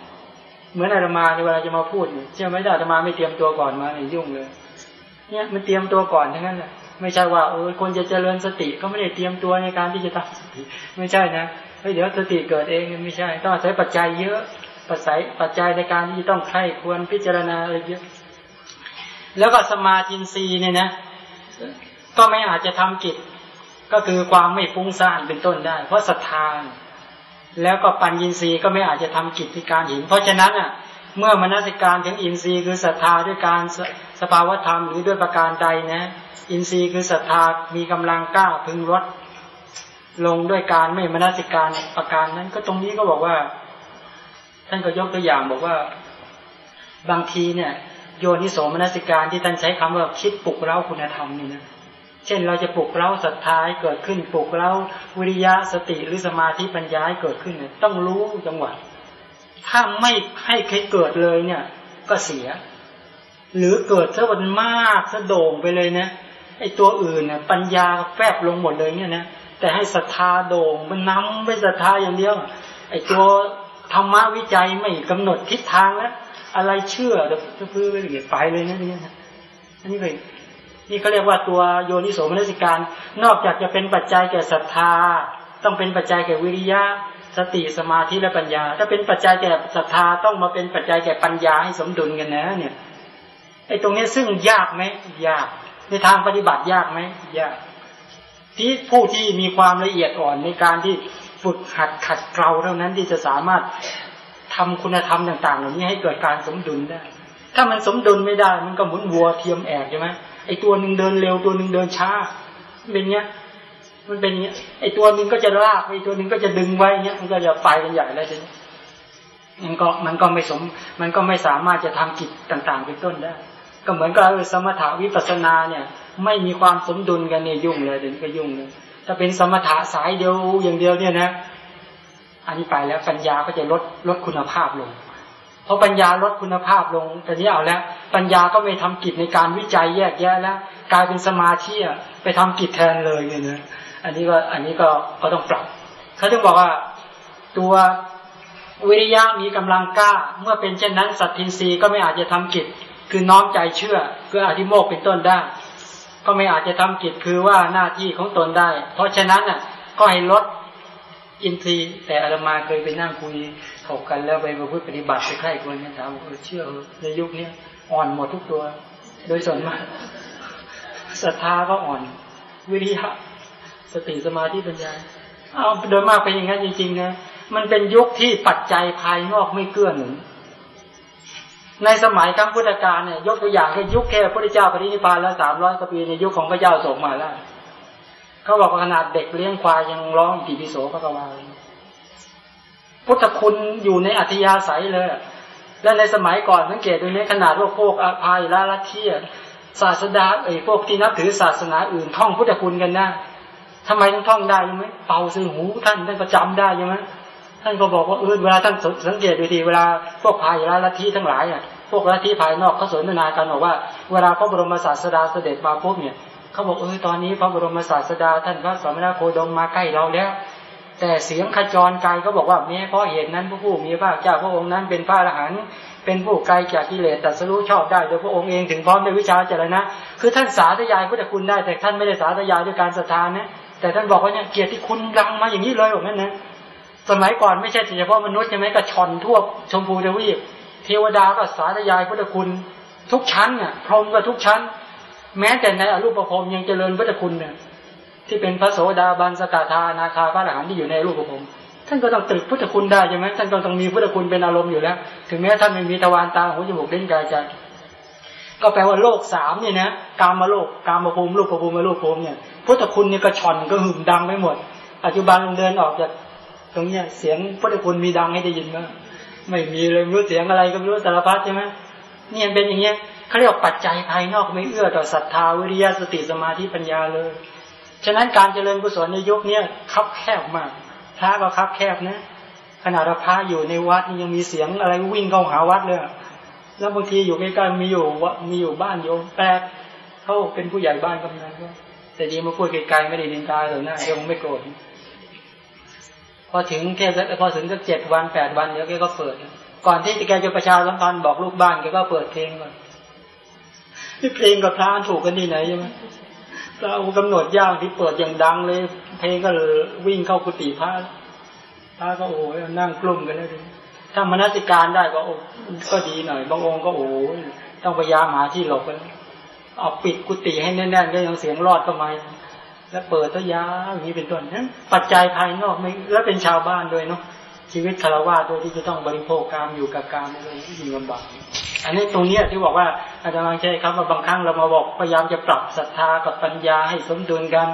เหมือนอาตมาในเวลาจะมาพูดเนี่ยเชื่อไหมอาตมาไม่เตรียมตัวก่อนมาเนี่ยยุ่งเลย เนี่ยมันเตรียมตัวก่อนทั้งนั้นแหละ ไม่ใช่ว่าเออคนจะเจริญสติก็ไม่ได้เตรียมตัวในการที่จะทำสติ ไม่ใช่นะเดี๋ยวสติเกิดเองไม่ใช่ ต้องอาศัยปัจจัยเยอะปัจจัยปัจจัยในการที่ต้องใคร่ควรพิจารณาอะไรเยอะ แล้วก็สมาธินีเนี่ยนะ ก็ไม่อาจจะทำกิจ ก็คือความไม่ฟุ้งซ่านเป็นต้นได้ เพราะศรัทธาแล้วก็ปัญญินรีก็ไม่อาจจะทำกิจในการเห็น เพราะฉะนั้นอะ เมื่อมนสิการถึงอินทรีย์คือศรัทธาด้วยการสภาวธรรมหรือด้วยประการใดนะ อินทรีย์คือศรัทธามีกำลังกล้าพึงลดลงด้วยการไม่มนสิการประการนั้น ก็ตรงนี้ก็บอกว่า ท่านก็ยกตัวอย่างบอกว่า บางทีเนี่ย โยนิโสมนสิการที่ท่านใช้คำว่าคิดปลุกเร้าคุณธรรมนี่นะเช่นเราจะปลุกเร้าศรัทธาให้เกิดขึ้นปลุกเร้าวิริยะสติหรือสมาธิปัญญาให้เกิดขึ้นเนี่ยต้องรู้จังหวะ ถ้าไม่ให้ใครเกิดเลยเนี่ย ก็เสีย หรือเกิดซะวันมากซะโด่งไปเลยนะไอ้ตัวอื่นเนี่ยปัญญาแฝบลงหมดเลยเนี่ยนะแต่ให้ศรัทธาโด่งมันน้ำไปศรัทธาอย่างเดียวไอ้ตัวธรรมะวิจัยไม่กำหนดทิศทางแล้วอะไรเชื่อจะพื้นไปเลยไปเลยนะนี่นะอันนี้เลยนี่เขาเรียกว่าตัวโยนิโสมนสิการ นอกจากจะเป็นปัจจัยแก่ศรัทธา ต้องเป็นปัจจัยแก่วิริยะ สติสมาธิและปัญญา ถ้าเป็นปัจจัยแก่ศรัทธาต้องมาเป็นปัจจัยแก่ปัญญาให้สมดุลกันนะ เนี่ยไอ้ตรงนี้ซึ่งยากไหมยาก ในทางปฏิบัติยากไหมยาก ที่ผู้ที่มีความละเอียดอ่อนในการที่ฝึกหัดขัดเกลาเท่านั้นที่จะสามารถทำคุณธรรมต่างๆเหล่านี้ให้เกิดการสมดุลได้ ถ้ามันสมดุลไม่ได้ มันก็หมุนวัวเทียมแอกใช่ไหมไอ้ตัวหนึ่งเดินเร็วตัวหนึ่งเดินช้าเป็นเงี้ย มันเป็นเงี้ยไอตัวหนึ่งก็จะลากไอตัวหนึ่งก็จะดึงไว้เงี้ยมันก็จะไปกันใหญ่แล้วทีนี้มันก็มันก็ไม่สม มันก็ไม่สามารถจะทำกิจต่างๆเป็นต้นได้ ก็เหมือนกับสมถาวิปัสนาเนี่ย ไม่มีความสมดุลกันเนี่ยยุ่งเลยเดี๋ยวก็ยุ่งเลยถ้าเป็นสมถะสายเดียวอย่างเดียวเนี่ยนะอันนี้ไปแล้วปัญญาก็จะลดลดคุณภาพลง เพราะปัญญาลดคุณภาพลงแต่นี้เอาแล้ว ปัญญาก็ไม่ทำกิจในการวิจัยแยกแยะแล้ว กลายเป็นสมาธิไปทำกิจแทนเลยเนี่ย อันนี้ก็อันนี้ก็ก็ต้องปรับเขาถึงบอกว่าตัววิริยะมีกำลังกล้า เมื่อเป็นเช่นนั้น สัตทินรีก็ไม่อาจจะทำกิจ คือน้อมใจเชื่อคืออธิโมกเป็นต้นได้ ก็ไม่อาจจะทำกิจคือว่าหน้าที่ของตนได้ เพราะฉะนั้นน่ะก็ให้ลดอินทรีย์ แต่อาตมาเคยไปนั่งคุยถกกันแล้วไปประพฤติปฏิบัติไปใครคนนี้ถามว่าเชื่อในยุคนี้อ่อนหมดทุกตัว โดยส่วนมากศรัทธาก็อ่อน วิริยะ สติสมาธิปัญญาเอาโดยมากเป็นอย่างนั้นจริงๆนะมันเป็นยุคที่ปัจจัยภายนอกไม่เกื้อหนุนในสมัยครั้งพุทธกาลเนี่ยยกตัวอย่างก็ยุคแค่พระเจ้าปรินิพพานแล้วสามร้อยกว่าปีในยุคของพระเจ้าสงมาแล้วเขาบอกขนาดเด็กเลี้ยงควายยังร้องอิติปิโสพระกวาพุทธคุณอยู่ในอัธยาศัยเลย และในสมัยก่อนสังเกตดูในขนาดว่าพวกอาภายละลัทธิศาสดาเอ้พวกที่นับถือศาสนาอื่นท่องพุทธคุณกันนะ ทำไมต้องท่องได้ยังไหมเป่าซื้อหูท่านท่านก็จำได้ยังไหมท่านก็บอกว่าเออเวลาท่านสังเกตดูดีเวลาพวกภายละลัทธิทั้งหลายอะพวกลัทธิภายนอกเขาสนทนากันบอกว่า เวลาพระบรมศาสดาเสด็จมาปุ๊บเนี่ยเขาบอกเออตอนนี้พระบรมศาสดาท่านพระสมณโคดมมาใกล้เราแล้ว แต่เสียงขจรไกลก็บอกว่าแม้เพราะเหตุนั้นพระผู้มีพระเจ้าพระองค์นั้นเป็นพระอรหันต์เป็นผู้ไกลจากกิเลสตัดสู้ชอบได้โดยพระองค์เองถึงพร้อมด้วยวิชาเจรณะคือท่านสาธยายพุทธคุณได้แต่ท่านไม่ได้สาธยายด้วยการศรัทธานะ แต่ท่านบอกว่าเนี่ยเกียรติคุณดังมาอย่างนี้เลยแบบนั้นนะสมัยก่อนไม่ใช่เฉพาะมนุษย์ใช่ไหมก็ชอนทั่วชมพูทวีปเทวดาก็สาธยายพุทธคุณ ทุกชั้นน่ะพรหมก็ทุกชั้น แม้แต่ในอรูปภพยังเจริญพุทธคุณเนี่ยที่เป็นพระโสดาบันสกทานาคาพระอรหันต์ที่อยู่ในรูปภพท่านก็ต้องตึกพุทธคุณได้ใช่ไหมท่านก็ต้องมีพุทธคุณเป็นอารมณ์อยู่แล้ว ถึงแม้ท่านไม่มีทวารตาหูจมูกเล่นกายใจ ก็แปลว่าโลกสามเนี่ยนะกามาโลกกามาภูมิรูปภูมิรูปภูมิเนี่ยพุทธคุณเนี่ยก็ชอนก็หึ่มดังไปหมดปัจจุบันเดินออกจากตรงเนี้ยเสียงพุทธคุณมีดังให้ได้ยินมากไม่มีเลยรู้เสียงอะไรก็ไม่รู้สารพัดใช่ไหมเนี่ยเป็นอย่างเงี้ยเขาเรียกปัจจัยภายนอกไม่เอื้อต่อศรัทธาวิริยะสติสมาธิปัญญาเลย ฉะนั้นการเจริญกุศลในยุคนี้คับแคบมากพระก็คับแคบนะขนาดพระอยู่ในวัดนี่ยังมีเสียงอะไรวิ่งเข้าหาวัดเลย แล้วบางทีอยู่ใกล้ๆมีอยู่วมีอยู่บ้านโยมแปลกเขาเป็นผู้ใหญ่บ้านกำนันก็แต่ดีมาพูดไกลๆไม่ได้ดินตาต่อหน้าโยมไม่โกรธพอถึงแค่พอถึงสักเจ็ดวันแปดวันเดี๋ยวแกก็เปิด ก่อนที่แกจะประชาสัมพันธ์บอกลูกบ้านแกก็เปิดเพลงก่อนนี่เพลงกับพระถูกกันที่ไหนใช่ไหมเรากำหนดย่างที่เปิดอย่างดังเลย เพลงก็วิ่งเข้ากุฏิพระพระก็โอ้ยนั่งกลุ่มกันแล้วดิ ถ้ามนสิการได้ก็โอ้ก็ดีหน่อย บางองค์ก็โอ้ต้องพยายามหาที่หลบกันเอาปิดกุฏิให้แน่นๆก็ยังเสียงรอดเข้ามาแล้วเปิดตัวยาอย่างนี้เป็นต้นนั้นปัจจัยภายนอกไม่แล้วเป็นชาวบ้านด้วยเนาะชีวิตคารวะตัวที่จะต้องบริโภคกามอยู่กับกามอะไรยิ่งลำบากอันนี้ตรงเนี้ยที่บอกว่าอาจารย์ใช้คำว่าบางครั้งเรามาบอกพยายามจะปรับศรัทธากับปัญญาให้สมดุลกัน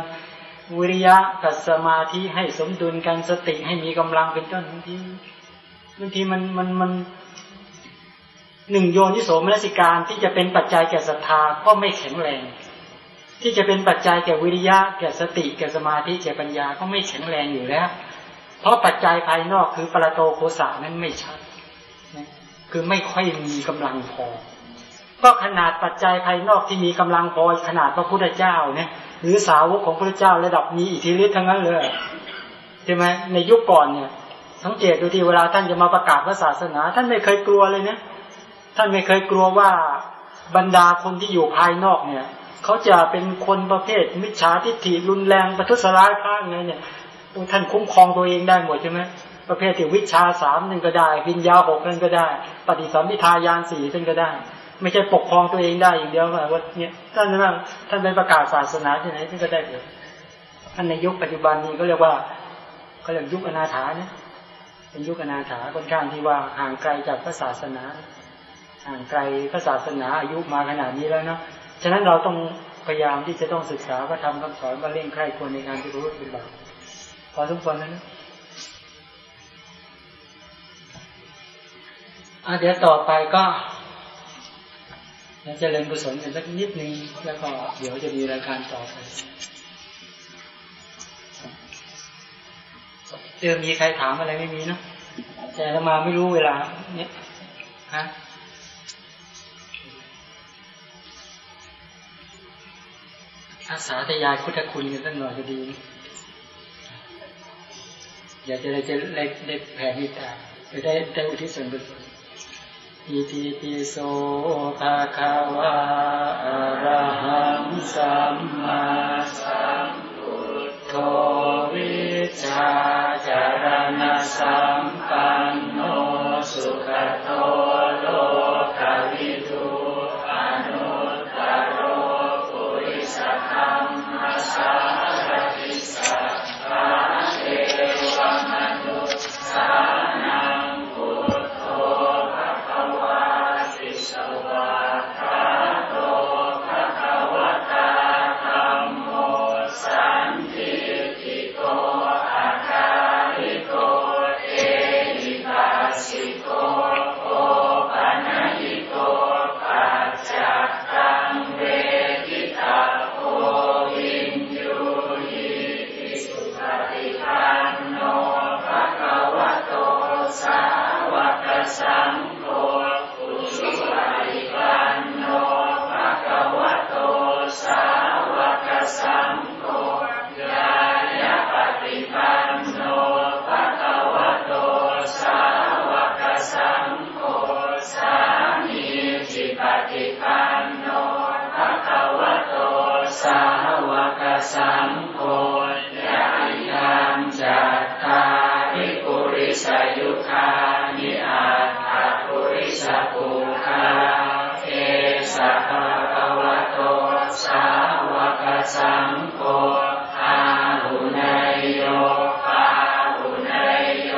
วิริยะกับสมาธิให้สมดุลกันสติให้มีกำลังเป็นต้นที่ บางทีมันมันมันหนึ่งโยนที่โสมนสิการที่จะเป็นปัจจัยแก่ศรัทธาก็ไม่แข็งแรง ที่จะเป็นปัจจัยแก่วิริยะแก่สติแก่สมาธิแก่ปัญญาก็ไม่แข็งแรงอยู่แล้ว เพราะปัจจัยภายนอกคือปรโตโคสานั้นไม่ชัดคือไม่ค่อยมีกำลังพอ ก็ขนาดปัจจัยภายนอกที่มีกำลังพอขนาดพระพุทธเจ้าเนี่ยหรือสาวกของพระเจ้าระดับมีอิทธิฤทธิ์ทั้งนั้นเลยใช่ไหมในยุคก่อนเนี่ย สังเกตดูที่เวลาท่านจะมาประกาศพระศาสนา ท่านไม่เคยกลัวเลยเนี่ยท่านไม่เคยกลัวว่าบรรดาคนที่อยู่ภายนอกเนี่ยเขาจะเป็นคนประเภทมิจฉาทิฏฐิรุนแรงประทุษร้ายข้างไงเนี่ยท่านคุ้มครองตัวเองได้หมดใช่ไหมประเภทที่วิชาสามนึงก็ได้วิญญาหกนึงก็ได้ ปฏิสัมพิทายานสี่นึงก็ได้ ไม่ใช่ปกครองตัวเองได้อย่างเดียวว่าเนี่ยท่านนั้นท่านไปประกาศศาสนาที่ไหนท่านก็ได้เลยท่านในยุคปัจจุบันนี้ก็เรียกว่าเขาเรียกยุคอนาถาเนี่ย เป็นยุคอนาถาค่อนข้างที่ว่าห่างไกลจากพระศาสนาห่างไกลพระศาสนาอายุมาขนาดนี้แล้วเนาะฉะนั้นเราต้องพยายามที่จะต้องศึกษาพระธรรมคำสอนมาเร่งใคร่ควรในการที่รู้เป็นบาปพอสมควรนั้นอะเดี๋ยวต่อไปก็จะเริญกุศลกันสักนิดนึงแล้วก็เดี๋ยวจะมีรายการต่อไป เจอมีใครถามอะไรไม่มีเนาะแต่เรามาไม่รู้เวลา เนี่ยฮะอาสาทยายพุทธคุณกันสักหน่อยจะดีอยากจะได้จะได้ได้แผ่มตตาจะได้ได้อุทิศส่วนบุญอิติปิโสภะคะวะอะระหังสัมมาสัมพุทโธวิ ชาจารณะสัมปั สาวกสังโฆญาณจัตตาริปุริสยุคานิอาตาปุริสปุคาเอสะภะคะวะโตสาวกสังโฆอาหุนายโยปาหุนายโย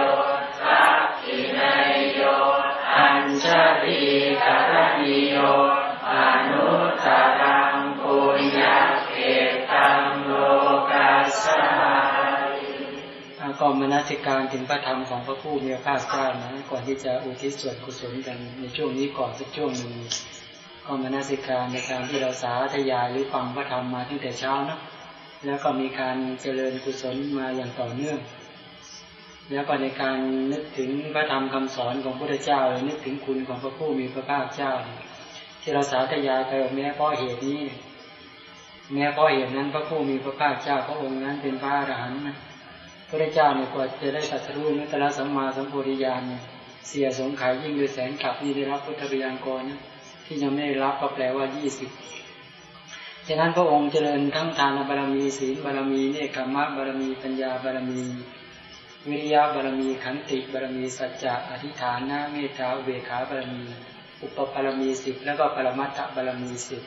ทักขินายโยอัญชลีกรณิโย ก็มนสิการถึงพระธรรมของพระผู้มีพระภาคเจ้านะก่อนที่จะอุทิศส่วนกุศลกันในช่วงนี้ก่อนสักช่วงหนึ่งก็มนาสิการในการที่เราสาธยายหรือฟังพระธรรมมาตั้งแต่เช้านะแล้วก็มีการเจริญกุศลมาอย่างต่อเนื่อง แล้วก็ในการนึกถึงพระธรรมคำสอนของพระพุทธเจ้าหรือนึกถึงคุณของพระผู้มีพระภาคเจ้า ที่เราสาธยายไปแม้เพราะเหตุนี้แม้เพราะเหตุนั้นพระผู้มีพระภาคเจ้าพระองค์นั้นเป็นพระอรหันต์ พระเจ้าเนี่ยกว่าจะได้ตัดสู้นัตละสัมมาสัมโพธิญาณเนี่ยเสียสงขายยิ่งโดยแสนกลับนี่ได้รับพุทธบิญญกรนะที่ยังไม่ได้รับก็แปลว่ายี่สิบฉะนั้นพระองค์เจริญทั้งทานบารมีศีลบารมีเนคขมะบารมีปัญญาบารมี วิริยะบารมีขันติบารมีสัจจะอธิฐานะเมตตาเวขาบารมี อุปบารมีสิบแล้วก็ปรมัตถบารมีสิบ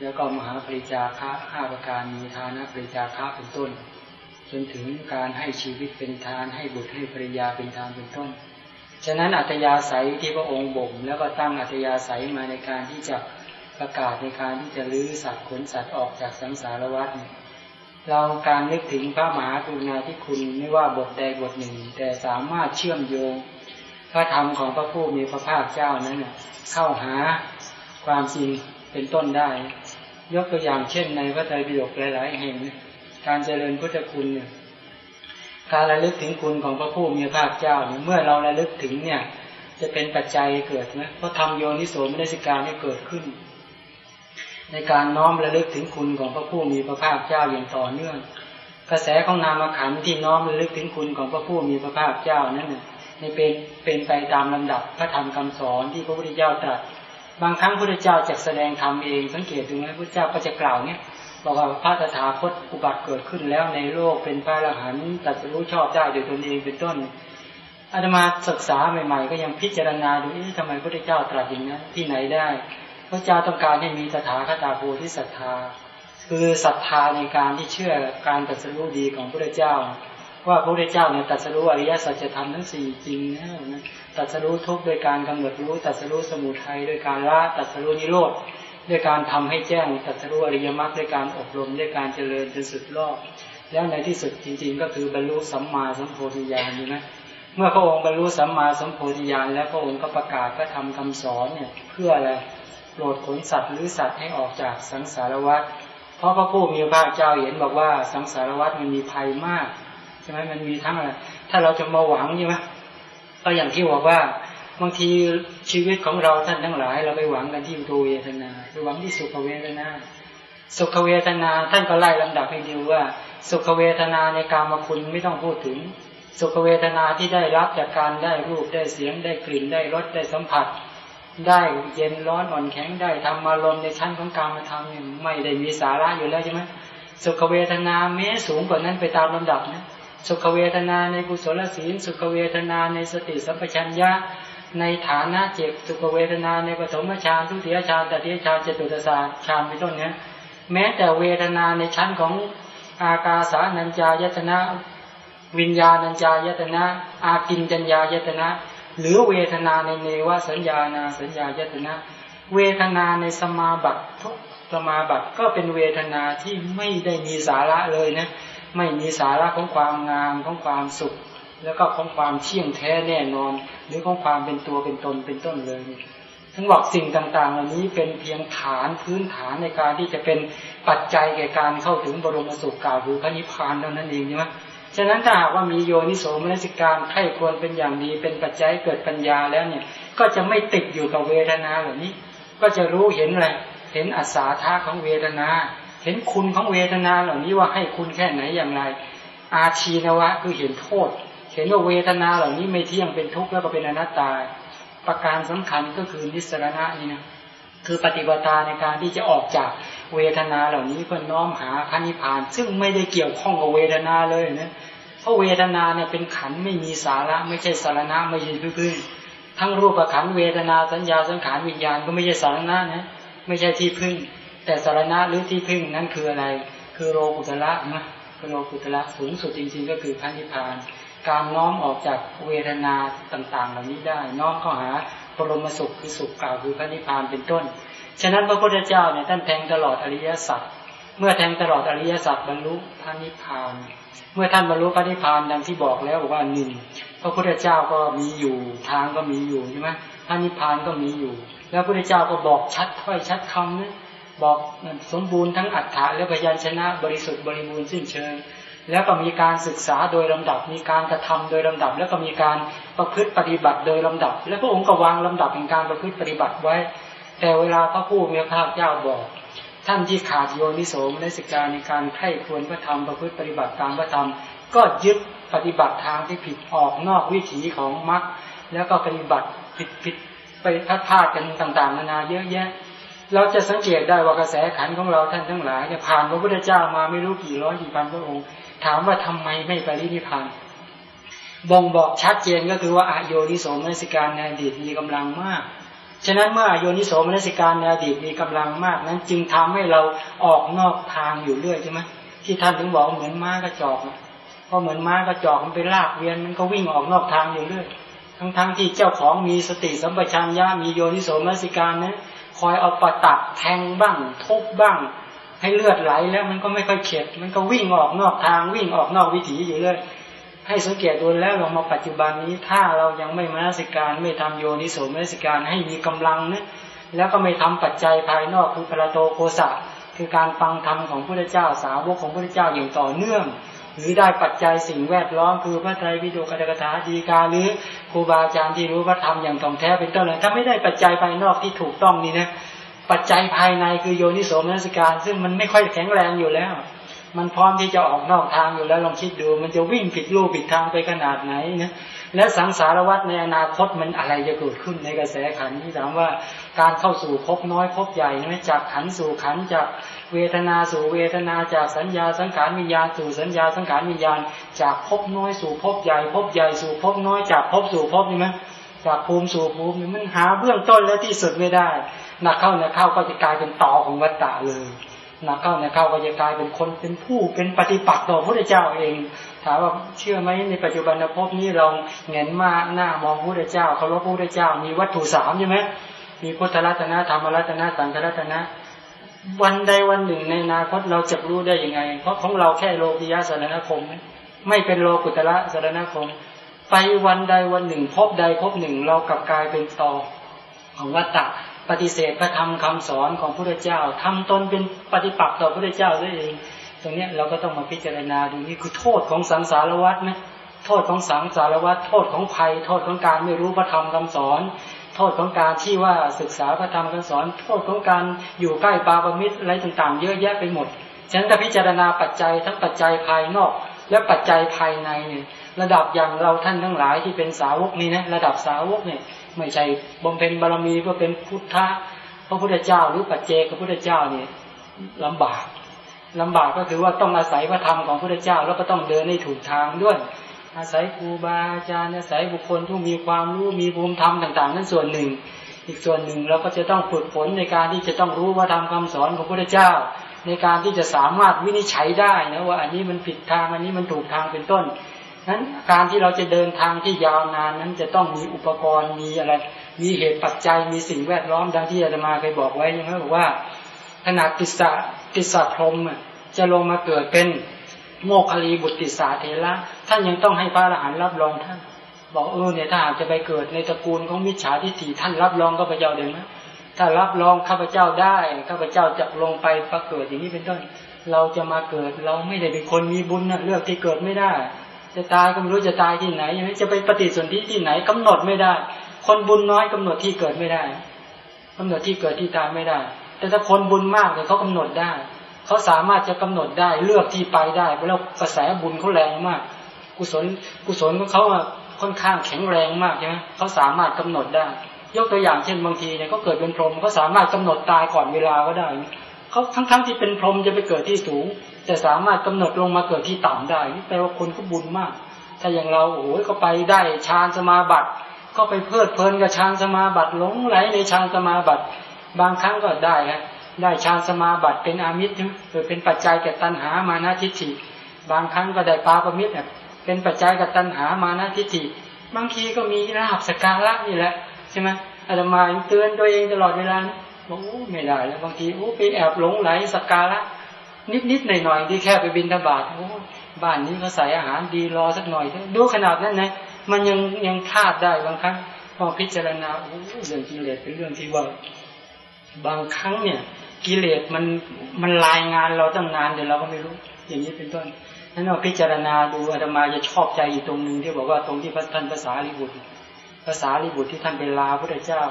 แล้วก็มหาปริจาคะห้าประการมีทานะปริจาคะเป็นต้น จนถึงการให้ชีวิตเป็นทาน ให้บุตรให้ภรรยาเป็นทานเป็นต้น ฉะนั้นอัตยาศัยที่พระองค์บ่ม แล้วก็ตั้งอัตยาศัยมาในการที่จะประกาศในการที่จะลื้อสัตว์ขนสัตว์ออกจากสังสารวัฏเราการนึกถึงพระมหากรุณาธิคุณไม่ว่าบทใดบทหนึ่ง แต่สามารถเชื่อมโยงพระธรรมของพระผู้มีพระภาคเจ้านั้นเข้าหาความจริงเป็นต้นได้ ยกตัวอย่างเช่นในพระไตรปิฎกหลาย ๆ แห่ง การเจริญพุทธคุณเนี่ยการระลึกถึงคุณของพระผู้มีพระภาคเจ้าเนี่ยเมื่อเราระลึกถึงเนี่ย จะเป็นปัจจัยเกิดนะเพราะทำโยนิโสมนสิการให้เกิดขึ้น ในการน้อมระลึกถึงคุณของพระผู้มีพระภาคเจ้าอย่างต่อเนื่อง กระแสของนามขันที่น้อมระลึกถึงคุณของพระผู้มีพระภาคเจ้านั้นเนี่ยในเป็นเป็นไปตามลำดับพระธรรมคำสอนที่พระพุทธเจ้าตรัสบางครั้งพระพุทธเจ้าจะแสดงธรรมเองสังเกตดูไหมพระพุทธเจ้าก็จะกล่าวเนี่ย บอกว่าพระตถาคตอุบัติเกิดขึ้นแล้วในโลกเป็นพระอรหันต์ตัดรู้ชอบได้โดยตนเองเป็นต้นอาตมาศึกษาใหม่ๆ ก็ยังพิจารณาดูทำไมพระเจ้าตรัสอย่างนี้ที่ไหนได้ พระเจ้าต้องการให้มีตถาคตาภูที่ศรัทธา คือศรัทธาในการที่เชื่อการตัดสู้ดีของพระเจ้า ว่าพระเจ้าเนี่ยตัดสู้อริยสัจธรรมทั้งสี่จริงนะตัดสู้ทุกโดยการกำหนดรู้ตัดสู้สมุทัยโดยการละตัดสู้นิโรธ ด้วยการทำให้แจ้งตัสรู้อริยมรรคด้วยการอบรมด้วยการเจริญจนสุดรอบแล้วในที่สุดจริง ๆ ก็คือบรรลุสัมมาสัมโพธิญาณนี่นะเมื่อพระองค์บรรลุสัมมาสัมโพธิญาณแล้วพระองค์ก็ประกาศก็ทำคำสอนเนี่ยเพื่ออะไรโปรดขนสัตว์หรือสัตว์ให้ออกจากสังสารวัฏเพราะพระผู้มีพระเจ้าเห็นบอกว่าสังสารวัฏมันมีภัยมากใช่ไหมมันมีทั้งอะไรถ้าเราจะมาหวังใช่ไหมก็อย่างที่บอกว่า บางทีชีวิตของเราท่านทั้งหลาย เราไปหวังกันที่ตัวเวทนาไปหวังที่สุขเวทนาสุขเวทนาท่านก็ไล่ลำดับให้ดูว่า สุขเวทนาในกามคุณไม่ต้องพูดถึง สุขเวทนาที่ได้รับจากการได้รูปได้เสียงได้กลิ่นได้รสได้สัมผัส ได้เย็นร้อนอ่อนแข็งได้ทำอารมณ์ในชั้นของการมาทำเนี่ยไม่ได้มีสาระอยู่แล้วใช่ไหมสุขเวทนาแม้สูงกว่านั้นไปตามลำดับนะสุขเวทนาในกุศลศีลสุขเวทนาในสติสัมปชัญญะ ในฐานะเจ็บสุขเวทนาในปฐมฌานทุติยฌานตติยฌานเจตุตสานฌานเป็นต้นเนี้ยแม้แต่เวทนาในชั้นของอากาสานัญจายตนะวิญญาณัญจายตนะ อากินจัญญายตนะ หรือเวทนาในเนวสัญญานาสัญญายตนะ เวทนาในสมาบัติทุกสมาบัติก็เป็นเวทนาที่ไม่ได้มีสาระเลยนะไม่มีสาระของความงามของความสุข แล้วก็ของความเที่ยงแท้แน่นอน หรือของความเป็นตัวเป็นตนเป็นต้นเลยทั้งบอกสิ่งต่างๆ เหล่านี้เป็นเพียงฐานพื้นฐานในการที่จะเป็นปัจจัยแก่การเข้าถึงบรมสุขกล่าวคือพระนิพพานเท่านั้นเองใช่ไหมฉะนั้นถ้าหากว่ามีโยนิโสมนสิการไข้ควรเป็นอย่างดีเป็นปัจจัยเกิดปัญญาแล้วเนี่ย ก็จะไม่ติดอยู่กับเวทนาเหล่านี้ ก็จะรู้เห็นอะไรเห็นอัศาธาของเวทนา เห็นคุณของเวทนาเหล่านี้ว่าให้คุณแค่ไหนอย่างไร อาชีนวะคือเห็นโทษ เห็นว่าเวทนาเหล่านี้ไม่เที่ยงเป็นทุกข์แล้วก็เป็นอนัตตา ประการสำคัญก็คือนิสรณะนี่นะคือปฏิบัติในการที่จะออกจากเวทนาเหล่านี้เพื่อน้อมหาพระนิพพาน ซึ่งไม่ได้เกี่ยวข้องกับเวทนาเลยนะเพราะเวทนาเนี่ยเป็นขันไม่มีสาระ ไม่ใช่สารณะไม่ใช่พื้นทั้งรูปขันเวทนาสัญญาสังขารวิญญาณก็ไม่ใช่สารณะนะไม่ใช่ที่พึ่ง แต่สารณะหรือที่พึ่งนั้นคืออะไร คือโลกุตละนะคือโลกุตละสูงสุดจริง ๆ ก็คือพระนิพพาน การน้อมออกจากเวทนาต่าง ๆ เหล่านี้ได้ น้อมเข้าหาปรมสุขคือสุขกล่าวคือพระนิพพานเป็นต้น ฉะนั้นพระพุทธเจ้าเนี่ยท่านแทงตลอดอริยสัจเมื่อแทงตลอดอริยสัจบรรลุพระนิพพาน เมื่อท่านบรรลุพระนิพพานดังที่บอกแล้วบอกว่าหนึ่งพระพุทธเจ้าก็มีอยู่ทางก็มีอยู่ใช่ไหมพระนิพพานก็มีอยู่ แล้วพระพุทธเจ้าก็บอกชัดถ้อยชัดคำนะบอกสมบูรณ์ทั้งอัฏฐะและพยัญชนะบริสุทธิ์บริบูรณ์สิ้นเชิง แล้วก็มีการศึกษาโดยลำดับ มีการกระทำโดยลำดับ แล้วก็มีการประพฤติปฏิบัติโดยลำดับ แล้วพระองค์ก็วางลำดับในการประพฤติปฏิบัติไว้ แต่เวลาพระผู้มีพระภาคเจ้าบอก ท่านที่ขาดโยนิโสมนสิกาในการไข้ควรพระธรรมประพฤติปฏิบัติตามพระธรรม ก็ยึดปฏิบัติทางที่ผิดออกนอกวิถีของมรรคแล้วก็ปฏิบัติผิดผิดไปพัดพาดกันต่างๆนานาเยอะแยะ เราจะสังเกตได้ว่ากระแสขันของเราท่านทั้งหลายเนี่ยผ่านพระพุทธเจ้ามาไม่รู้กี่ร้อยกี่พันพระองค์ ถามว่าทำไมไม่ปรินิพานบ่งบอกชัดเจนก็คือว่าอโยนิโสมนสิการในอดีตมีกำลังมาก ฉะนั้นเมื่ออโยนิโสมนสิการในอดีตมีกำลังมาก นั้นจึงทำให้เราออกนอกทางอยู่เรื่อยใช่ไหมที่ท่านถึงบอกเหมือนม้ากระจอกเพราะเหมือนม้ากระจอกมันไปลากเวียนมันก็วิ่งออกนอกทางอยู่เรื่อย ทั้งๆทที่เจ้าของมีสติสัมปชัญญะมีโยนิโสมนสิการนะคอยเอาประตักแทงบ้างทุบบ้าง ให้เลือดไหลแล้วมันก็ไม่ค่อยเข็ด มันก็วิ่งออกนอกทางวิ่งออกนอกวิถีอยู่เลยให้สังเกตดูแล้วเรามาปัจจุบันนี้ถ้าเรายังไม่มนสิการไม่ทำโยนิโสมนสิการให้มีกำลังนะแล้วก็ไม่ทำปัจจัยภายนอกคือพระโตโกสะคือการฟังธรรมของพระเจ้าสาวกของพระเจ้าอย่างต่อเนื่อง หรือได้ปัจจัยสิ่งแวดล้อมคือพระไตรปิฎกกถาดีกาหรือครูบาอาจารย์ที่รู้พระธรรมอย่างถ่องแท้เป็นต้นเลยถ้าไม่ได้ปัจจัยภายนอกที่ถูกต้องนี่นะ ปัจจัยภายในคือโยนิโสมนสิการ ซึ่งมันไม่ค่อยแข็งแรงอยู่แล้ว มันพร้อมที่จะออกนอกทางอยู่แล้วลองคิดดู มันจะวิ่งผิดรูผิดทางไปขนาดไหนนะและสังสารวัฏในอนาคตมันอะไรจะเกิดขึ้นในกระแสขันที่ถามว่าการเข้าสู่ภพน้อยภพใหญ่นะจากขันสู่ขันจากเวทนาสู่เวทนาจากสัญญาสังขารวิญญาณสู่สัญญาสังขารวิญญาณ จากภพน้อยสู่ภพใหญ่ภพใหญ่สู่ภพน้อยจากภพสู่ภพนี่ไหมจากภูมิสู่ภูมิมันหาเบื้องต้นและที่สุดไม่ได้ นักเข้านักเข้าก็จะกลายเป็นต่อของวัตตะเลยนักเข้านักเข้าก็จะกลายเป็นคนเป็นผู้เป็นปฏิปักษ์ต่อพระเจ้าเองถามว่าเชื่อไหมในปัจจุบันภพนี้เราเงนมาหน้ามองพระเจ้าเคารพพระเจ้า มีวัตถุสามใช่ไหมมีพุทธรัตนะธรรมรัตนะสังฆรัตนะวันใดวันหนึ่งในอนาคตเราจะรู้ได้ยังไง เพราะของเราแค่โลกิยาสารณคมไม่เป็นโลกุตระสารณคม ไปวันใดวันหนึ่ง พบใดพบหนึ่งเรากลับกลายเป็นต่อของวัตตะ ปฏิเสธพระธรรมคาสอนของพระเจ้าทำตนเป็นปฏิปักษ์ต่อพระเจ้าด้วยเองตรงนี้เราก็ต้องมาพิจารณาดูนี่คือโทษของสังสารวัฏนะโทษของสังสารวัฏโทษของภัย โทษของการไม่รู้พระธรรมคาสอน โทษของการที่ว่าศึกษาพระธรรมคำสอน โทษของการอยู่ใกล้ปาปมิตรอะไรต่างๆ เยอะแยะไปหมดฉะนั้นถ้าพิจารณาปัจจัยทั้งปัจจัยภายนอก และปัจจัยภายในเนี่ยระดับอย่างเราท่านทั้งหลายที่เป็นสาวกนี่นะระดับสาวกเนี่ย ไม่ใช่บำเพ็ญบารมีเพื่อเป็นพุทธะพระพุทธเจ้าหรือปัจเจกพระพุทธเจ้าเนี่ยลำบากลำบากก็คือว่าต้องอาศัยพระธรรมของพระพุทธเจ้า แล้วก็ต้องเดินในถูกทางด้วย อาศัยครูบาอาจารย์อาศัยบุคคลที่มีความรู้มีภูมิธรรมต่าง ๆ นั่นส่วนหนึ่ง อีกส่วนหนึ่งเราก็จะต้องฝึกฝนในการที่จะต้องรู้ว่าทำคำสอนของพระพุทธเจ้า ในการที่จะสามารถวินิจฉัยได้นะว่าอันนี้มันผิดทางอันนี้มันถูกทางเป็นต้น นั้นการที่เราจะเดินทางที่ยาวนานนั้นจะต้องมีอุปกรณ์มีอะไร มีเหตุปัจจัยมีสิ่งแวดล้อมดังที่อาตมาเคยบอกไว้ยังไงบอกว่าขนาดติสะติสะพรมจะลงมาเกิดเป็นโมคคลีบุตรติสาเทระท่านยังต้องให้พระอรหันต์รับรองท่าน บอกเออเนี่ยถ้าหากจะไปเกิดในตระกูลของมิจฉาทิฏฐิท่านรับรองข้าพเจ้าเดี๋ยวนะถ้ารับรองข้าพเจ้าได้ข้าพเจ้าจะลงไปประเกิดอย่างนี้เป็นต้น เราจะมาเกิดเราไม่ได้เป็นคนมีบุญนะเลือกที่เกิดไม่ได้ จะตายก็ไม่รู้จะตายที่ไหนจะไปปฏิสนธิที่ไหนกำหนดไม่ได้ คนบุญน้อยกำหนดที่เกิดไม่ได้กำหนดที่เกิดที่ตายไม่ได้ แต่ถ้าคนบุญมากเนี่ยเขากำหนดได้เขาสามารถจะกำหนดได้เลือกที่ไปได้เพราะกระแสบุญเขาแรงมาก กุศลกุศลของเขาค่อนข้างแข็งแรงมากใช่ไหมเขาสามารถกำหนดได้ ยกตัวอย่างเช่นบางทีเนี่ยเขาเกิดเป็นพรหมเขาสามารถกำหนดตายก่อนเวลาก็ได้เขาทั้งๆที่เป็นพรหมจะไปเกิดที่สูง แต่สามารถกำหนดลงมาเกิดที่ต่ำได้นี่แปลว่าคนเขาบุญมาก ถ้าอย่างเราโอ้ยเขาไปได้ฌานสมาบัติ ก็ไปเพลิดเพลินกับฌานสมาบัติหลงไหลในฌานสมาบัติ บางครั้งก็ได้ครับได้ฌานสมาบัติเป็นอามิตรหรือเป็นปัจจัยแก่ตัณหามานะทิฏฐิบางครั้งก็ได้ปาปมิตรเป็นปัจจัยกับตัณหามานะทิฏฐิบางทีก็มีราบสการะนี่แหละใช่ไหมอาตมาเตือนตัวเองตลอดเวลาบอกโอ้ไม่ได้แล้วบางทีโอ้ไปแอบหลงไหลสการะ นิดๆหน่อยๆที่แค่ไปบินทบาทโอ้บ้านนี้เขาใส่อาหารดีรอสักหน่อยดูขนาดนั้นนะมันยังยังพลาดได้บางครั้งพอพิจารณาโอ้เรื่องกิเลสเป็นเรื่องที่ว่า บางครั้งเนี่ย กิเลสมันมันรายงานเราตั้งนานเดี๋ยวเราก็ไม่รู้ อย่างนี้เป็นต้นนั้นเราพิจารณาดูอาตมาจะชอบใจอยู่ตรงหนึ่งที่บอกว่าตรงที่พระท่านภาษาลิบุตรภาษาลิบุตรที่ท่านไปลาพระเจ้า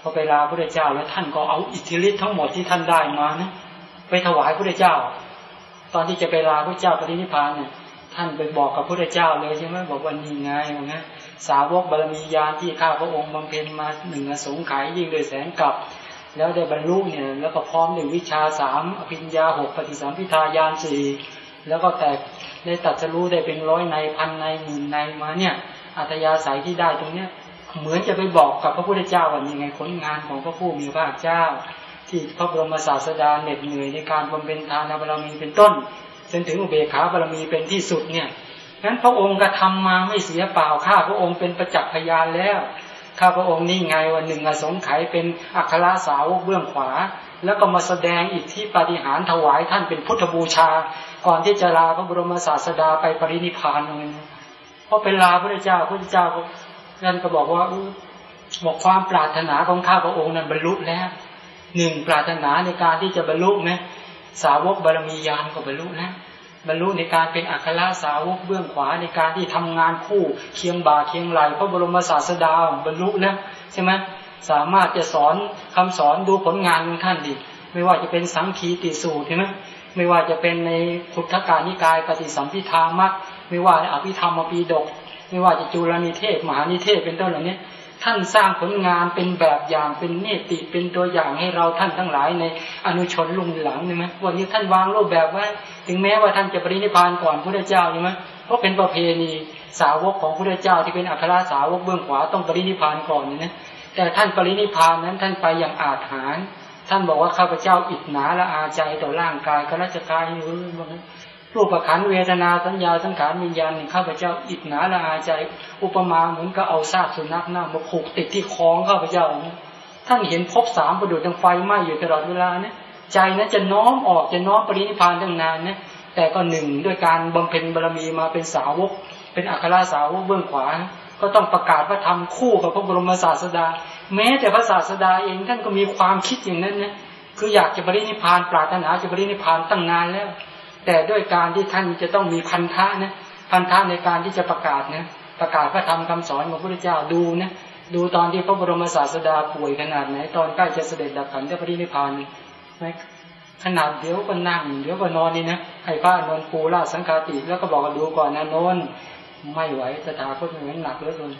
พอไปลาพระเจ้าแล้วท่านก็เอาอิทธิฤทธิ์ทั้งหมดที่ท่านได้มานะ ไปถวายพระเจ้า ตอนที่จะไปลาพระเจ้าปรินิพพานเนี่ยท่านไปบอกกับพระเจ้าเลยใช่ไหมบอกว่านี่ไงว่าไงสาวกบารมียานที่ข้าพระองค์บำเพ็ญมาหนึ่งสงขายยิ่งโดยแสนกับ แล้วได้บรรลุเนี่ย แล้วก็พร้อมด้วยวิชาสามอภิญญาหกปฏิสัมพิทายานสี่แล้วก็แต่ได้ตัดจะรู้ได้เป็นร้อยในพันในหมื่นในมาเนี่ย อัตยาศัยที่ได้ตรงเนี้ยเหมือนจะไปบอกกับพระพุทธเจ้าว่ายังไงผลงานของพระผู้มีพระเจ้า ที่พระบรมศาสดาเหน็ดเหนื่อยในการบำเพ็ญทานบารมีเป็นต้นจนถึงอุเบกขาบารมีเป็นที่สุดเนี่ยนั้นพระองค์กระทามาไม่เสียเปล่าข้าพระองค์เป็นประจักษ์พยานแล้วข้าพระองค์นี่ไงวันหนึ่งอสงไขยเป็นอัครสาวกเบื้องขวา แล้วก็มาแสดงอีกที่ปฏิหารถวายท่านเป็นพุทธบูชา ก่อนที่จะลาพระบรมศาสดาไปปรินิพานเลยเพราะเป็นลาพระเจ้าพระเจ้าก็ท่านก็บอกว่าบอกความปรารถนาของข้าพระองค์นั้นบรรลุแล้ว หนึ่งปรารถนาในการที่จะบรรลุไหมสาวกบารมียานก็บรรลุแล้วบรรลุในการเป็นอัครสาวกเบื้องขวาในการที่ทำงานคู่เคียงบ่าเคียงไหลพระบรมศาสดาบรรลุแล้วใช่ไหมสามารถจะสอนคำสอนดูผลงานของท่านดิไม่ว่าจะเป็นสังคีติสูตรใช่ไหมไม่ว่าจะเป็นในพุทธการนิกายปฏิสัมพิธามักไม่ว่าอภิธรรมปีดก ไม่ว่าจะจุลนิเทศมหานิเทศเป็นต้นเหล่านี้ ท่านสร้างผลงานเป็นแบบอย่างเป็นเนติเป็นตัวอย่างให้เราท่านทั้งหลายในอนุชนลุงหลังใช่ไหมวันนี้ท่านวางรูปแบบไว้ถึงแม้ว่าท่านจะปรินิพานก่อนพระเจ้าใช่ไหมเพราะเป็นประเพณีสาวกของพระเจ้าที่เป็นอัครสาวกเบื้องขวาต้องปรินิพานก่อนนะแต่ท่านปรินิพานนั้นท่านไปอย่างอาถรรพ์ท่านบอกว่าข้าพเจ้าอิจนาละอาใจต่อร่างกายก็ราชกายอยู่นั้น รูปขันเวทนาสัญญาสังขารวิญญาณข้าพเจ้าอิจนาละอาใจ อุปมาเหมือนกับเอาซากสุนัขหน้ามาผูกติดที่คองข้าพเจ้าท่านเห็นพบสามประดุจดังไฟไหม้อยู่ตลอดเวลาเนี่ยใจนั้นจะน้อมออกจะน้อมปรินิพานตั้งนานนะแต่ก็หนึ่งด้วยการบำเพ็ญบารมีมาเป็นสาวก เป็นอัครสาวกเบื้องขวา ก็ต้องประกาศพระธรรมคู่กับพระบรมศาสดา แม้แต่พระศาสดาเองท่านก็มีความคิดอย่างนั้นนะคืออยากจะปรินิพานปรารถนาจะปรินิพานตั้งนานแล้ว แต่ด้วยการที่ท่านจะต้องมีพันธะนะพันธะในการที่จะประกาศนะประกาศพระธรรมคาสอนของพระพุทธเจ้าดูนะดูตอนที่พระบรมศาสดาป่วยขนาดไหนตอนใกล้จะเสด็จดับขันธปรินิพพานไหมขนาดเดี๋ยวก็นั่งเดี๋ยวก็นอนนี่นะให้พระนอนปูราสังฆาติแล้วก็บอกกันดูก่อนนะนอนไม่ไหวตถาคตเหมือนหนักเหลือเกิน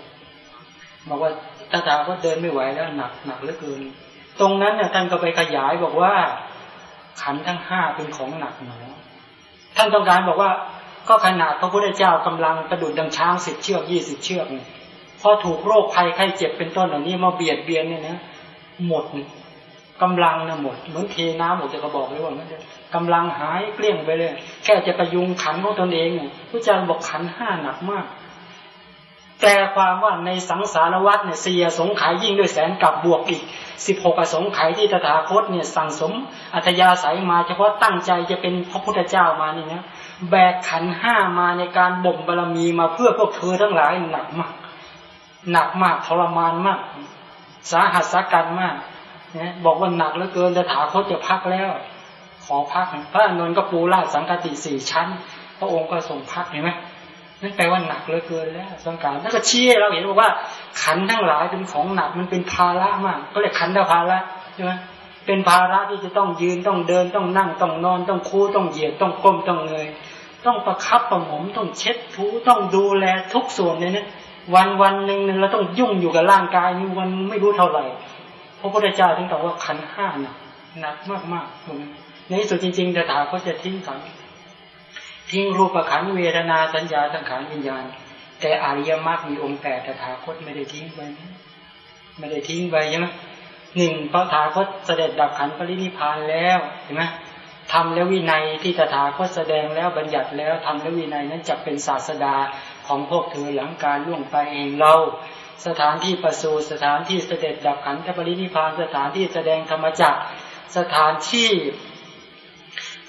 บอกว่าตถาคตเดินไม่ไหวแล้วหนักหนักเหลือเกินตรงนั้นเนี่ยท่านก็ไปขยายบอกว่า ขันทั้งห้าเป็นของหนักหนา ท่านต้องการบอกว่า ก็ขนาดพระพุทธเจ้ากำลังกระดุดดังช้างสิบเชือกยี่สิบเชือกพอถูกโรคภัยไข้เจ็บเป็นต้นเหล่านี้มาเบียดเบียนเนี่ยนะหมดกำลังนะหมดเหมือนเทน้ำหมดจะกระบอกเลยว่ามันกำลังหายเกลี้ยงไปเลย แค่จะประยุงขันของตนเองพระเจ้าบอกขันห้าหนักมาก แปลความว่าในสังสารวัฏเนี่ยเสียสงขายยิ่งด้วยแสนกับบวกอีกสิบหกสงไขยที่ตถาคตเนี่ยสั่งสมอัธยาศัยมาเฉพาะตั้งใจจะเป็นพระพุทธเจ้ามานี่นะแบกขันห้ามาในการบ่มบารมีมาเพื่อพวกเธอทั้งหลายหนักมาก หนักมากทรมานมาก สาหัสสากันมากนะบอกว่าหนักเหลือเกินตถาคตจะพักแล้ว ขอพักพระนนท์ก็ปูราสังกติสี่ชั้น พระองค์ก็ส่งพักเห็นไหม นั่นแปลว่าหนักเหลือเกินแล้วสังการนั่นก็ชี้เราเห็นบอกว่า ขันทั้งหลายเป็นของหนักมันเป็นภาระมาก ก็เลยขันทภาระใช่ไหมเป็นภาระที่จะต้องยืนต้องเดินต้องนั่งต้องนอน ต้องคู่ต้องเหยียดต้องก้มต้องเงยต้องประคับประหมมต้องเช็ดถูต้องดูแลทุกส่วนเลยนี่ยวันวันหนึ่งเราต้องยุ่งอยู่กับร่างกายนี่วันไม่รู้เท่าไหร่พระพุทธเจ้าถึงบอกว่าขันห้าหนักหนักมากมากในที่สุดจริงๆแต่ถาเขาจะทิ้งขัน ทิ้งรูปขันเวทนาสัญญาสังขารวิญญาณ แต่อริยมรรคมีองค์แปดตถาคตไม่ได้ทิ้งไปไม่ได้ทิ้งไปใช่ไหมหนึ่งพระถาคตเสด็จดับขันปรินิพานแล้วเห็นไหมทำและวินัยที่ตถาคตแสดงแล้วบัญญัติแล้วทำและวินัยนั้นจะเป็นศาสดาของพวกเธอหลังการล่วงไปเองเราสถานที่ประสูสถานที่เสด็จดับขันธปรินิพานสถานที่แสดงธรรมจักสถานที่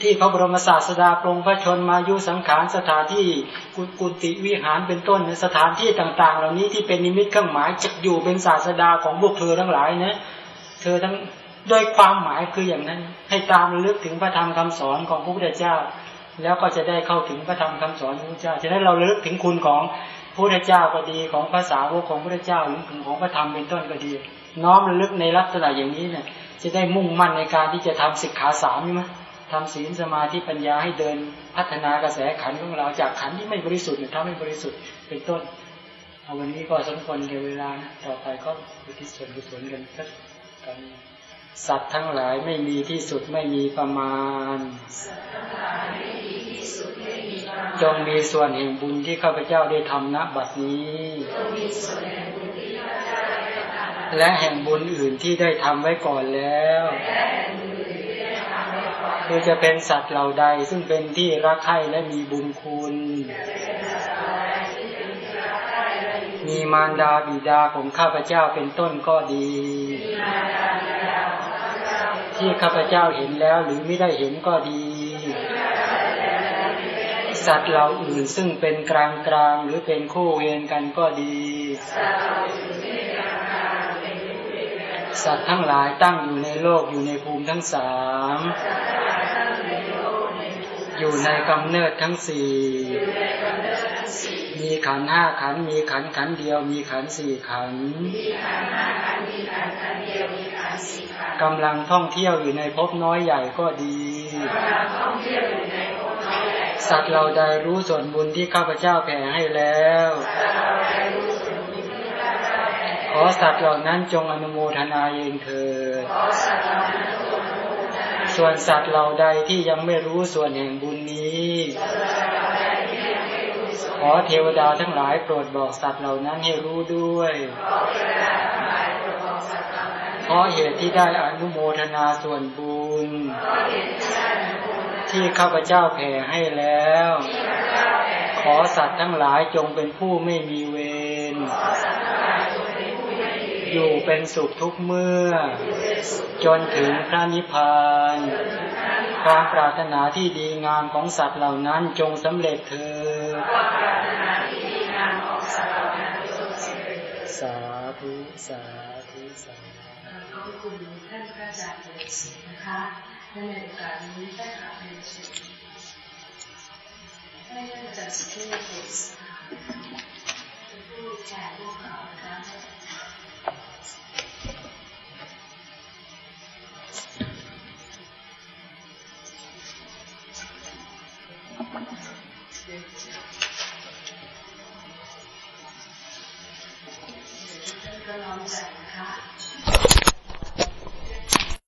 ที่พระบรมศาสดาปรงพระชนมายุสังขารสถานที่กุกุติวิหารเป็นต้นสถานที่ต่าง ๆ เหล่านี้ที่เป็นนิมิตเครื่องหมายจะอยู่เป็นศาสดาของพวกเธอทั้งหลายนะเธอทั้งโดยความหมายคืออย่างนั้น ให้ตามระลึกถึงพระธรรมคำสอนของพระพุทธเจ้า แล้วก็จะได้เข้าถึงพระธรรมคำสอนของพระพุทธเจ้าจะได้นเราระลึกถึงคุณของพระพุทธเจ้าก็ดีของภาษาวกของพระพุทธเจ้าหรือถึงของพระธรรมเป็นต้นก็ดี น้อมระลึกในลักษณะอย่างนี้เนี่ยจะได้มุ่งมั่นในการที่จะทำสิกขาสามใช่ไหม ทำศีลสมาธิปัญญาให้เดินพัฒนากระแสขันของเราจากขันที่ไม่บริสุทธิ์เนี่ยทำให้บริสุทธิ์เป็นต้น เอาวันนี้ก็สมควรในเวลานะต่อไปก็อุทิศส่วนกุศลกันสักกันสัตว์ทั้งหลายไม่มีที่สุดไม่มีประมาณ จงมีส่วนแห่งบุญที่ข้าพเจ้าได้ทำณบัดนี้ และแห่งบุญอื่นที่ได้ทำไว้ก่อนแล้ว คือจะเป็นสัตว์เหล่าใด ซึ่งเป็นที่รักใคร่และมีบุญคุณ มีมารดาบิดาของข้าพเจ้าเป็นต้นก็ดี ที่ข้าพเจ้าเห็นแล้วหรือไม่ได้เห็นก็ดี สัตว์เหล่าอื่นซึ่งเป็นกลางกลางหรือเป็นคู่เวรกันก็ดี สัตว์ทั้งหลายตั้งอยู่ในโลกอยู่ในภูมิทั้งสามอยู่ในกำเนิดทั้งสี่มีขันห้าขันมีขันขันเดียว มีขันสี่ขันกำลังท่องเที่ยวอยู่ในภพน้อยใหญ่ก็ดี สัตว์เราใดรู้ส่วนบุญที่ข้าพเจ้าแผ่ให้แล้ว ขอสัตว์เหล่านั้นจงอนุโมทนาเองเถิดส่วนสัตว์เหล่าใดที่ยังไม่รู้ส่วนแห่งบุญนี้ ขอเทวดาทั้งหลายโปรดบอกสัตว์เหล่านั้นให้รู้ด้วยเพราะเหตุที่ได้อนุโมทนาส่วนบุญ ที่ข้าพเจ้าแผ่ให้แล้ว ขอสัตว์ทั้งหลายจงเป็นผู้ไม่มีเวร อยู่เป็นสุขทุกเมื่อ จนถึงพระนิพพาน ความปรารถนาที่ดีงามของสัตว์เหล่านั้นจงสำเร็จเถิดสาธุสาธุสาธุขอบคุณท่านพระอาจารย์เลยสินะคะและในโอกาสนี้ได้กราบเรียนเชิญให้ท่านอาจารย์สุเทพเทศเป็นผู้แทนพวกเรานะคะ เดี๋